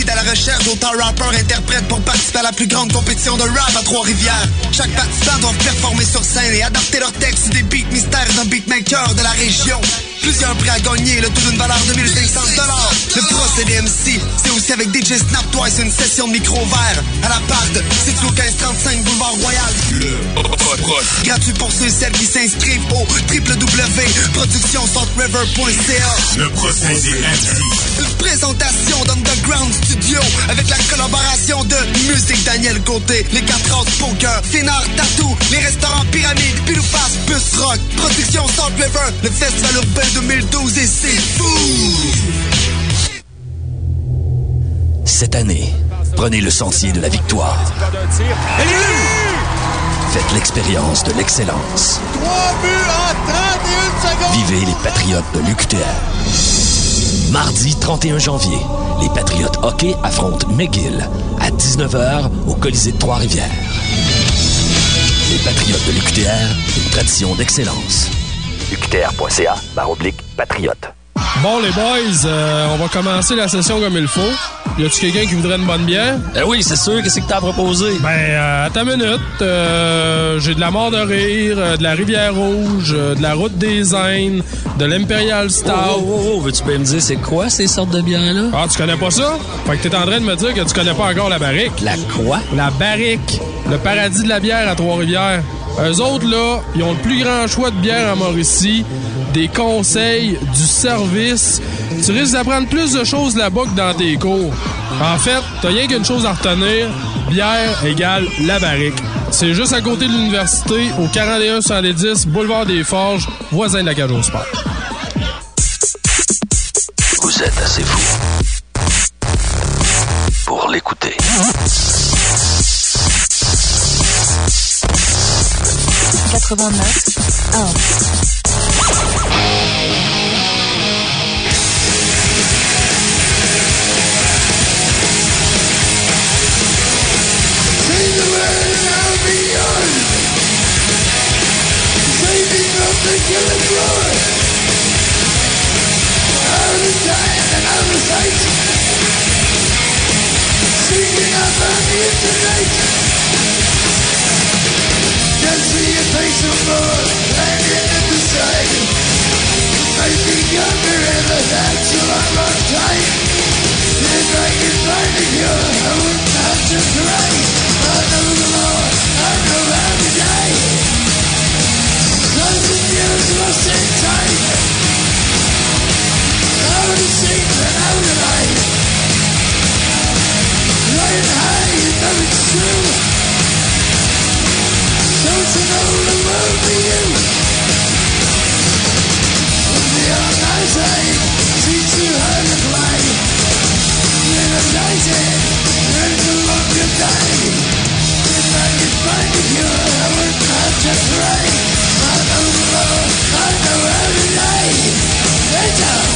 Dans la recherche d'auteurs rappeurs interprètes pour participer à la plus grande compétition de rap à Trois-Rivières. Chaque participant doit performer sur scène et adapter leurs textes des beats mystères d'un beatmaker de la région. Plusieurs prix à gagner, le tout d'une valeur de 1500 Le procédé MC, c'est aussi avec DJ Snap Twice une session de micro vert à la part de situé au 1535 Boulevard Royal. Le Gratuit pour ceux et celles qui s'inscrivent au www.productionsaltriver.ca. Le procédé MC. Une présentation d'Underground Studio avec la collaboration de Musique Daniel Côté, les 4 As Poker, Fénard Tattoo, les restaurants Pyramide, Pilouface, Bus Rock, Production Salt River, le Festival Urbain 2012 et c'est fou! Cette année, prenez le sentier de la victoire. Faites l'expérience de l'excellence. Vivez les Patriotes de l'UQTR. Mardi 31 janvier, les Patriotes hockey affrontent McGill à 19h au Colisée de Trois-Rivières. Les Patriotes de l'UQTR, une tradition d'excellence. UQTR.ca, barre oblique, patriote. Bon, les boys, euh, on va commencer la session comme il faut. Y a-tu quelqu'un qui voudrait une bonne bière? Eh oui, c'est sûr. Qu'est-ce que t'as proposé? Ben, euh, à ta minute. euh, J'ai de la mort de rire, euh, de la Rivière Rouge, euh, de la Route des Indes, de l'Imperial Stout. Oh, oh, oh, oh, veux-tu bien me dire c'est quoi ces sortes de bières-là? Ah, tu connais pas ça? Fait que t'es en train de me dire que tu connais pas encore la barrique. La quoi? La barrique. Le paradis de la bière à Trois-Rivières. Eux autres, là, ils ont le plus grand choix de bière en Mauricie, des conseils, du service. Tu risques d'apprendre plus de choses là-bas que dans tes cours. En fait, t'as rien qu'une chose à retenir. Bière égale la barrique. C'est juste à côté de l'université, au 41 110 Boulevard des Forges, voisin de la cage au sport. Vous êtes assez fou pour l'écouter. 89 1. here you. Can see face hanging the. I've been gone time. If I could find a cure, I wouldn't have to cry. Danger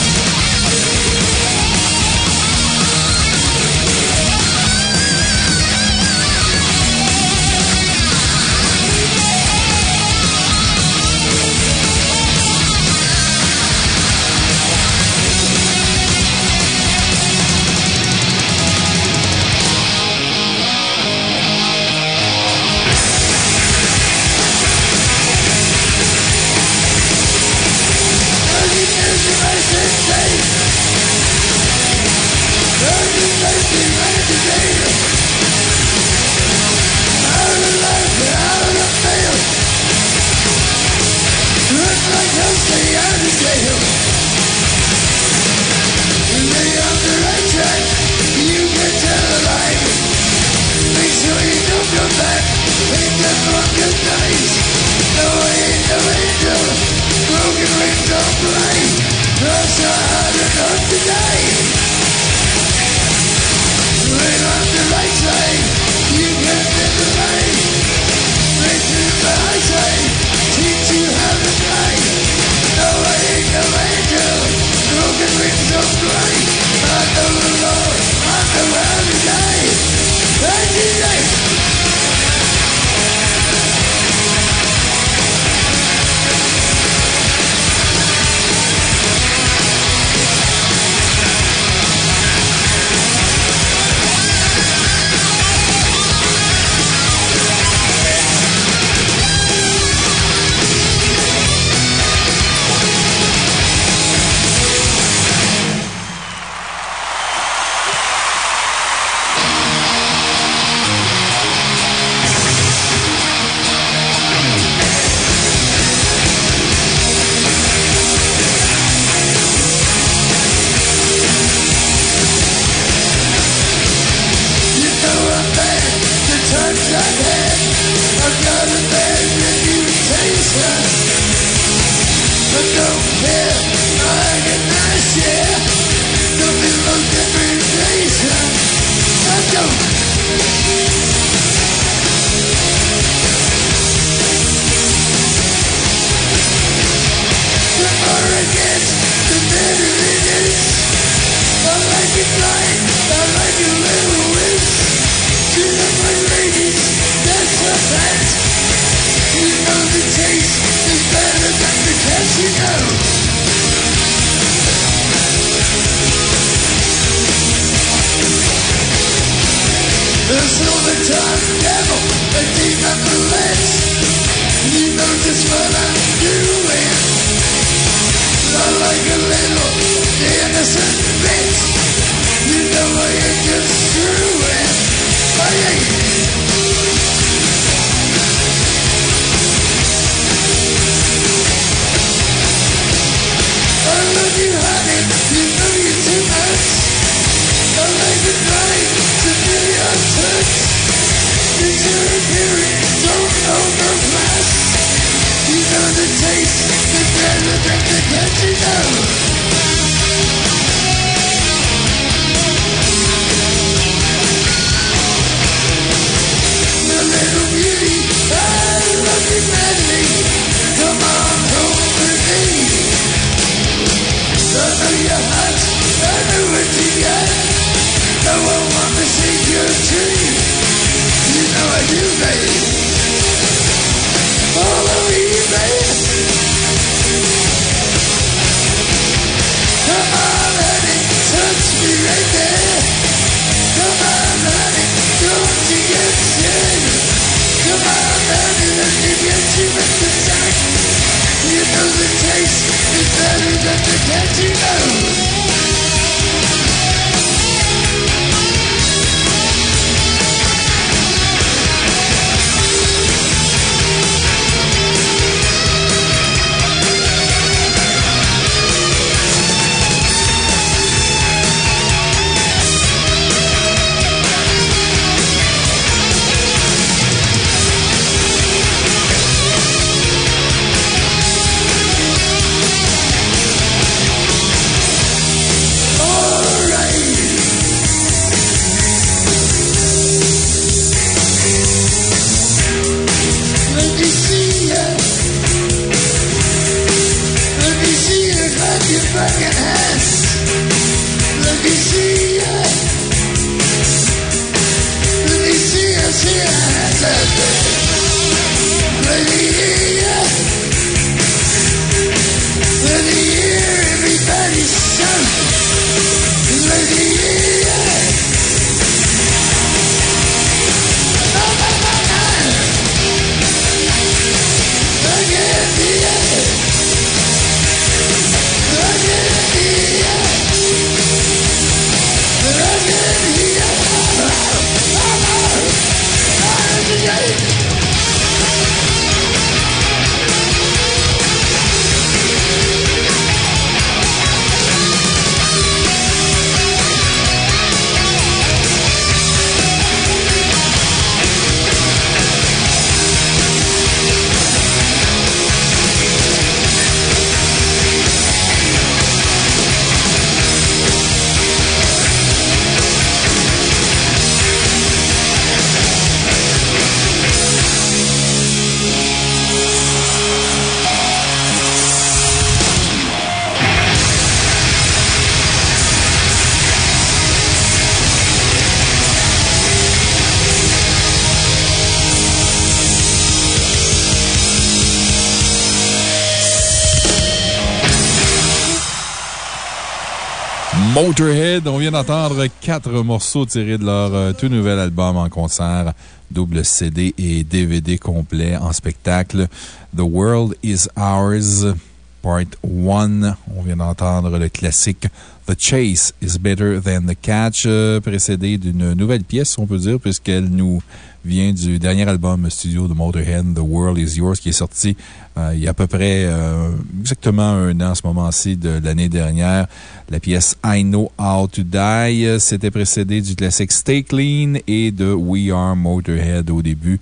d'entendre quatre morceaux tirés de leur euh, tout nouvel album en concert, double CD et DVD complet en spectacle. The World is Ours, Part 1. On vient d'entendre le classique The Chase is Better Than the Catch, euh, précédé d'une nouvelle pièce, on peut dire, puisqu'elle nous vient du dernier album studio de Motorhead, The World Is Yours, qui est sorti euh, il y a à peu près exactement un an, ce moment-ci de l'année dernière. La pièce I Know How to Die, euh, c'était précédé du classique Stay Clean et de We Are Motorhead au début.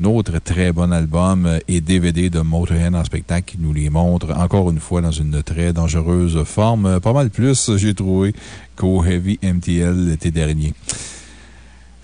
Un autre très bon album et DVD de Motorhead en spectacle qui nous les montre encore une fois dans une très dangereuse forme. Pas mal plus, j'ai trouvé, qu'au Heavy MTL l'été dernier.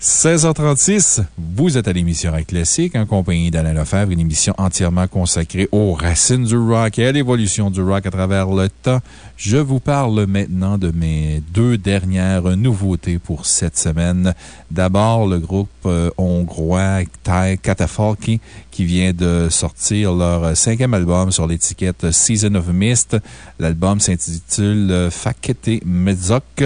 16h36, vous êtes à l'émission Rock Classique en compagnie d'Alain Lefebvre, une émission entièrement consacrée aux racines du rock et à l'évolution du rock à travers le temps. Je vous parle maintenant de mes deux dernières nouveautés pour cette semaine. D'abord, le groupe euh, hongrois Thai Catafalki qui vient de sortir leur cinquième album sur l'étiquette Season of Mist. L'album s'intitule Fakete Medzok.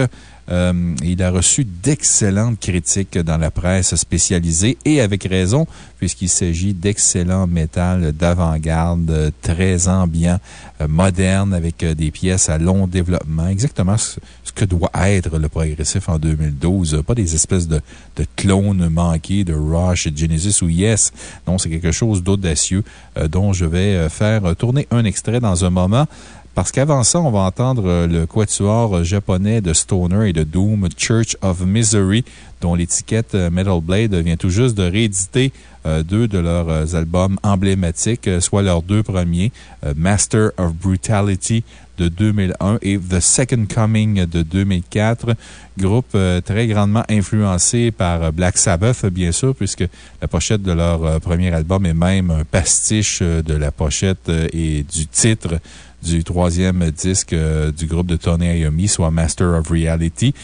Euh, il a reçu d'excellentes critiques dans la presse spécialisée et avec raison, puisqu'il s'agit d'excellent métal d'avant-garde, euh, très ambiant, euh, moderne, avec des pièces à long développement. Exactement ce, que doit être le progressif en 2012. Pas des espèces de, de clones manqués de Rush, Genesis ou Yes. Non, c'est quelque chose d'audacieux dont je vais faire tourner un extrait dans un moment. Parce qu'avant ça, on va entendre euh, le quatuor japonais de Stoner et de Doom, Church of Misery, dont l'étiquette euh, Metal Blade vient tout juste de rééditer euh, deux de leurs albums emblématiques, soit leurs deux premiers, Master of Brutality de 2001 et The Second Coming de 2004. Groupe très grandement influencé par Black Sabbath, bien sûr, puisque la pochette de leur premier album est même un pastiche de la pochette et du titre du troisième disque euh, du groupe de Tony Iommi, soit Master of Reality.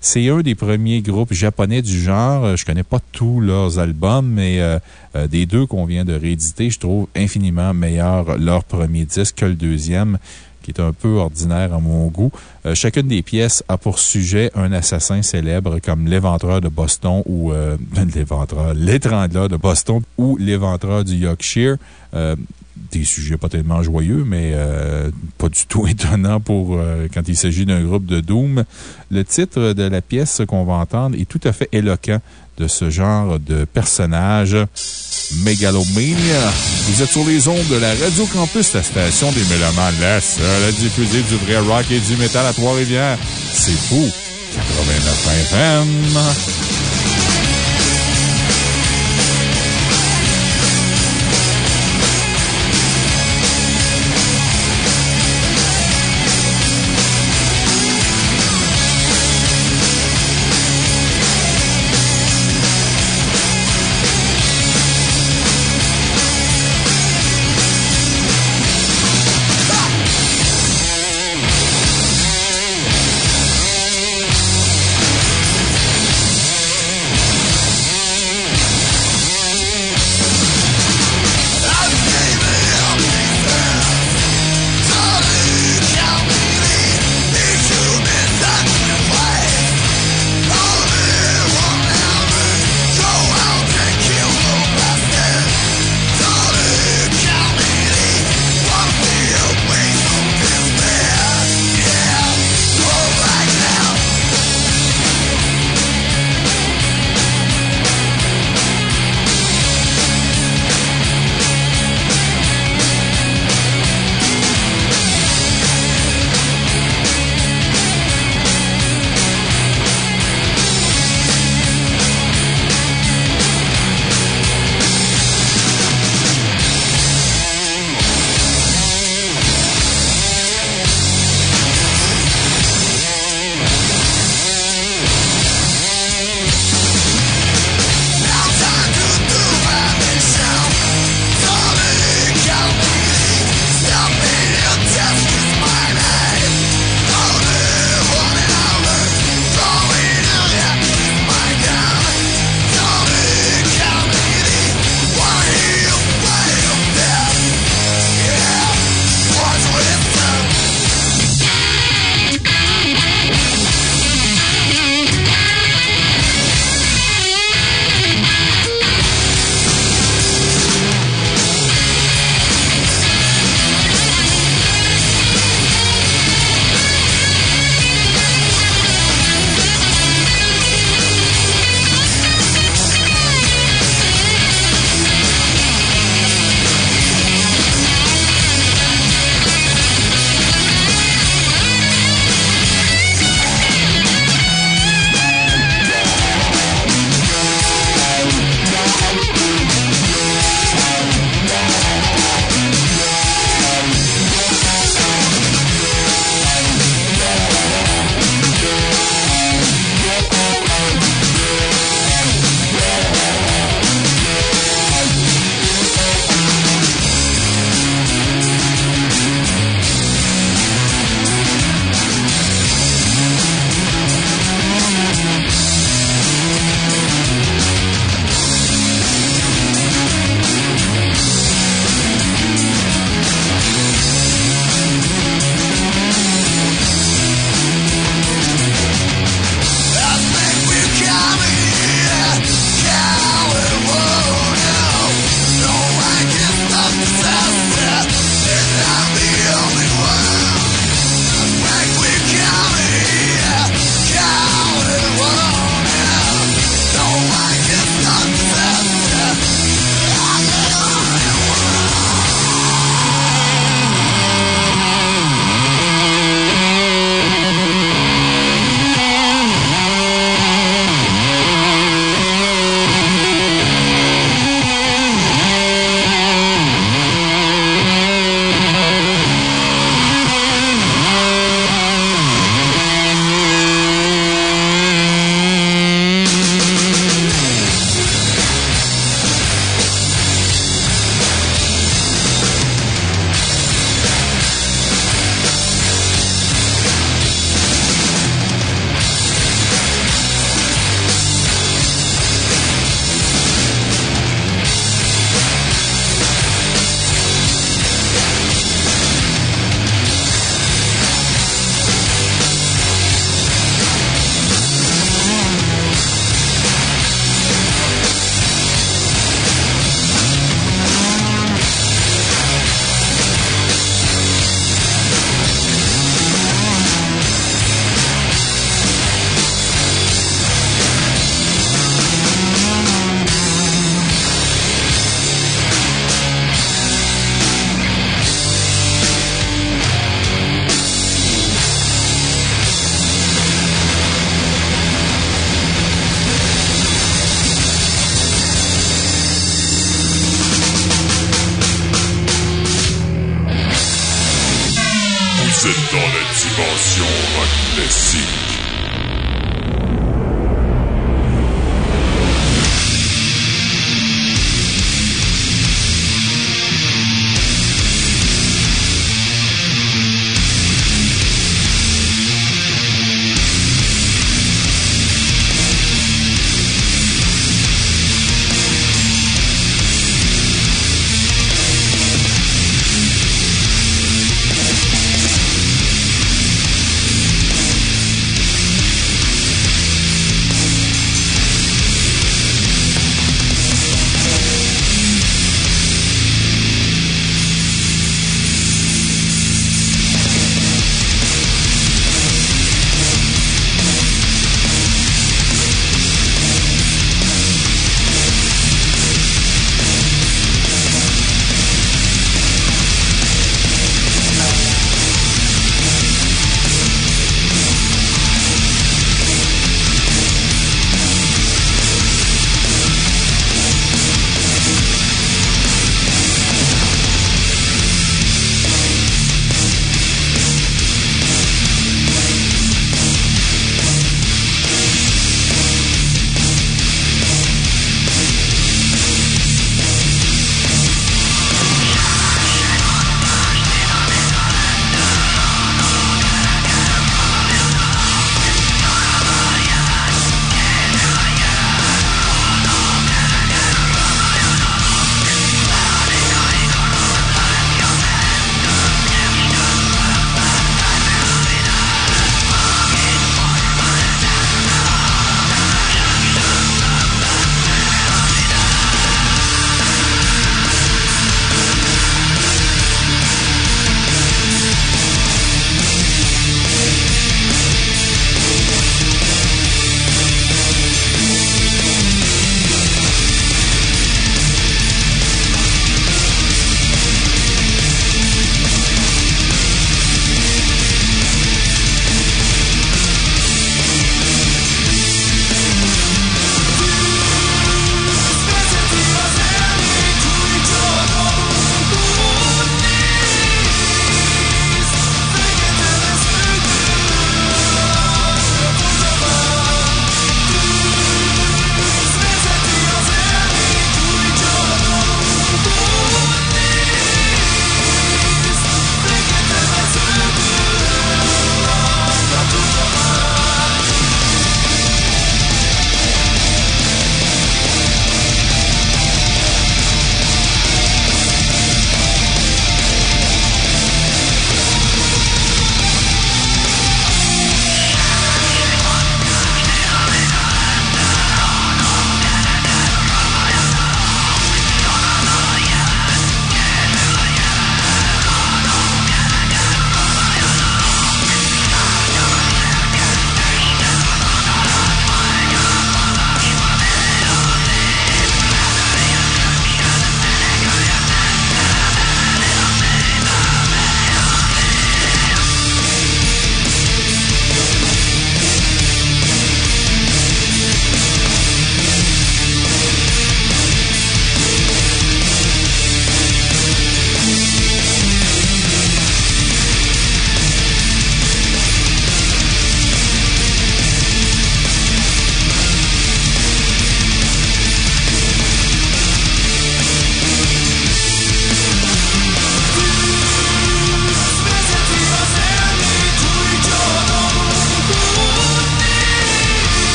C'est un des premiers groupes japonais du genre. Je connais pas tous leurs albums, mais euh, euh, des deux qu'on vient de rééditer, je trouve infiniment meilleur leur premier disque que le deuxième qui est un peu ordinaire à mon goût. chacune des pièces a pour sujet un assassin célèbre comme l'éventreur de Boston ou l'éventreur, l'étrangleur de Boston ou l'éventreur du Yorkshire des sujets pas tellement joyeux, mais euh, pas du tout étonnant pour euh, quand il s'agit d'un groupe de Doom. Le titre de la pièce qu'on va entendre est tout à fait éloquent de ce genre de personnage. Megalomania. Vous êtes sur les ondes de la Radio Campus, la station des Mélomanes, la seule à diffuser du vrai rock et du métal à Trois-Rivières. C'est fou. 89 FM.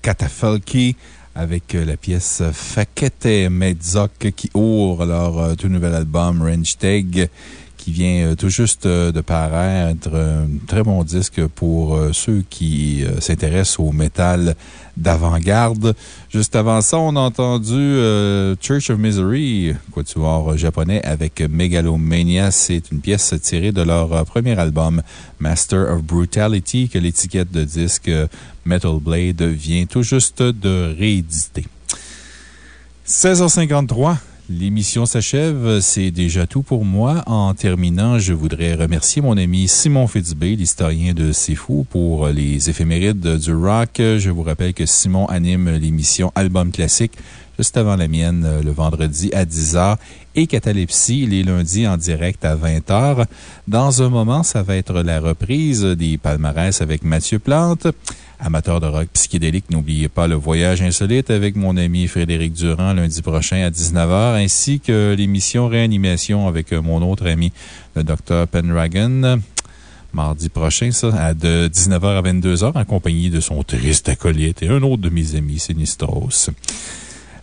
Katafalki avec euh, la pièce Fakete Medzok qui ouvre leur euh, tout nouvel album Range qui vient euh, tout juste euh, de paraître. Un très bon disque pour euh, ceux qui euh, s'intéressent au métal d'avant-garde. Juste avant ça, on a entendu euh, Church of Misery, quatuor japonais, avec Megalomania. C'est une pièce tirée de leur euh, premier album, Master of Brutality, que l'étiquette de disque euh, Metal Blade vient tout juste de rééditer. 16h53. L'émission s'achève. C'est déjà tout pour moi. En terminant, je voudrais remercier mon ami Simon Fitzbé, l'historien de C'est Fou, pour les éphémérides du rock. Je vous rappelle que Simon anime l'émission Album Classique juste avant la mienne euh, le vendredi à 10h et Catalepsie les lundis en direct à 20h. Dans un moment, ça va être la reprise des palmarès avec Mathieu Plante. Amateur de rock psychédélique, n'oubliez pas le voyage insolite avec mon ami Frédéric Durand lundi prochain à 19h, ainsi que l'émission Réanimation avec mon autre ami, le Dr. Pendragon mardi prochain, ça, de 19h à 22h, en compagnie de son triste acolyte et un autre de mes amis, Sinistros.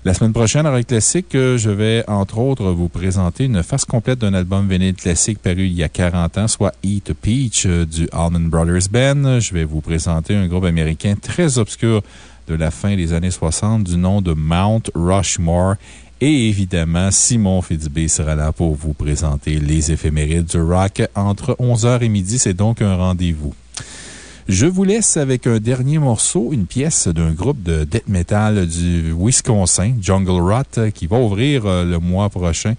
La semaine prochaine, à Rock Classique, euh, je vais, entre autres, vous présenter une face complète d'un album vinyle classique paru il y a 40 ans, soit Eat a Peach euh, du Allman Brothers Band. Je vais vous présenter un groupe américain très obscur de la fin des années 60 du nom de Mount Rushmore. Et évidemment, Simon Fitzbé sera là pour vous présenter les éphémérides du rock entre 11h et midi. C'est donc un rendez-vous. Je vous laisse avec un dernier morceau, une pièce d'un groupe de death metal du Wisconsin, Jungle Rot, qui va ouvrir euh, le mois prochain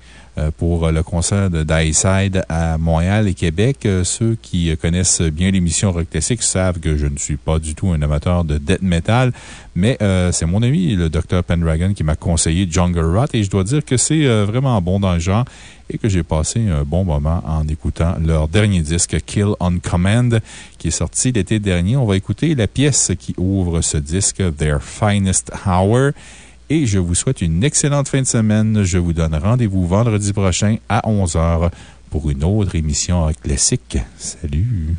pour le concert de Side à Montréal et Québec. Euh, Ceux qui connaissent bien l'émission Rock Classique savent que je ne suis pas du tout un amateur de death metal, mais euh, c'est mon ami, le Dr. Pendragon, qui m'a conseillé Jungle Rot et je dois dire que c'est euh, vraiment bon dans le genre et que j'ai passé un bon moment en écoutant leur dernier disque, Kill on Command, qui est sorti l'été dernier. On va écouter la pièce qui ouvre ce disque, Their Finest Hour. Et je vous souhaite une excellente fin de semaine. Je vous donne rendez-vous vendredi prochain à 11h pour une autre émission classique. Salut!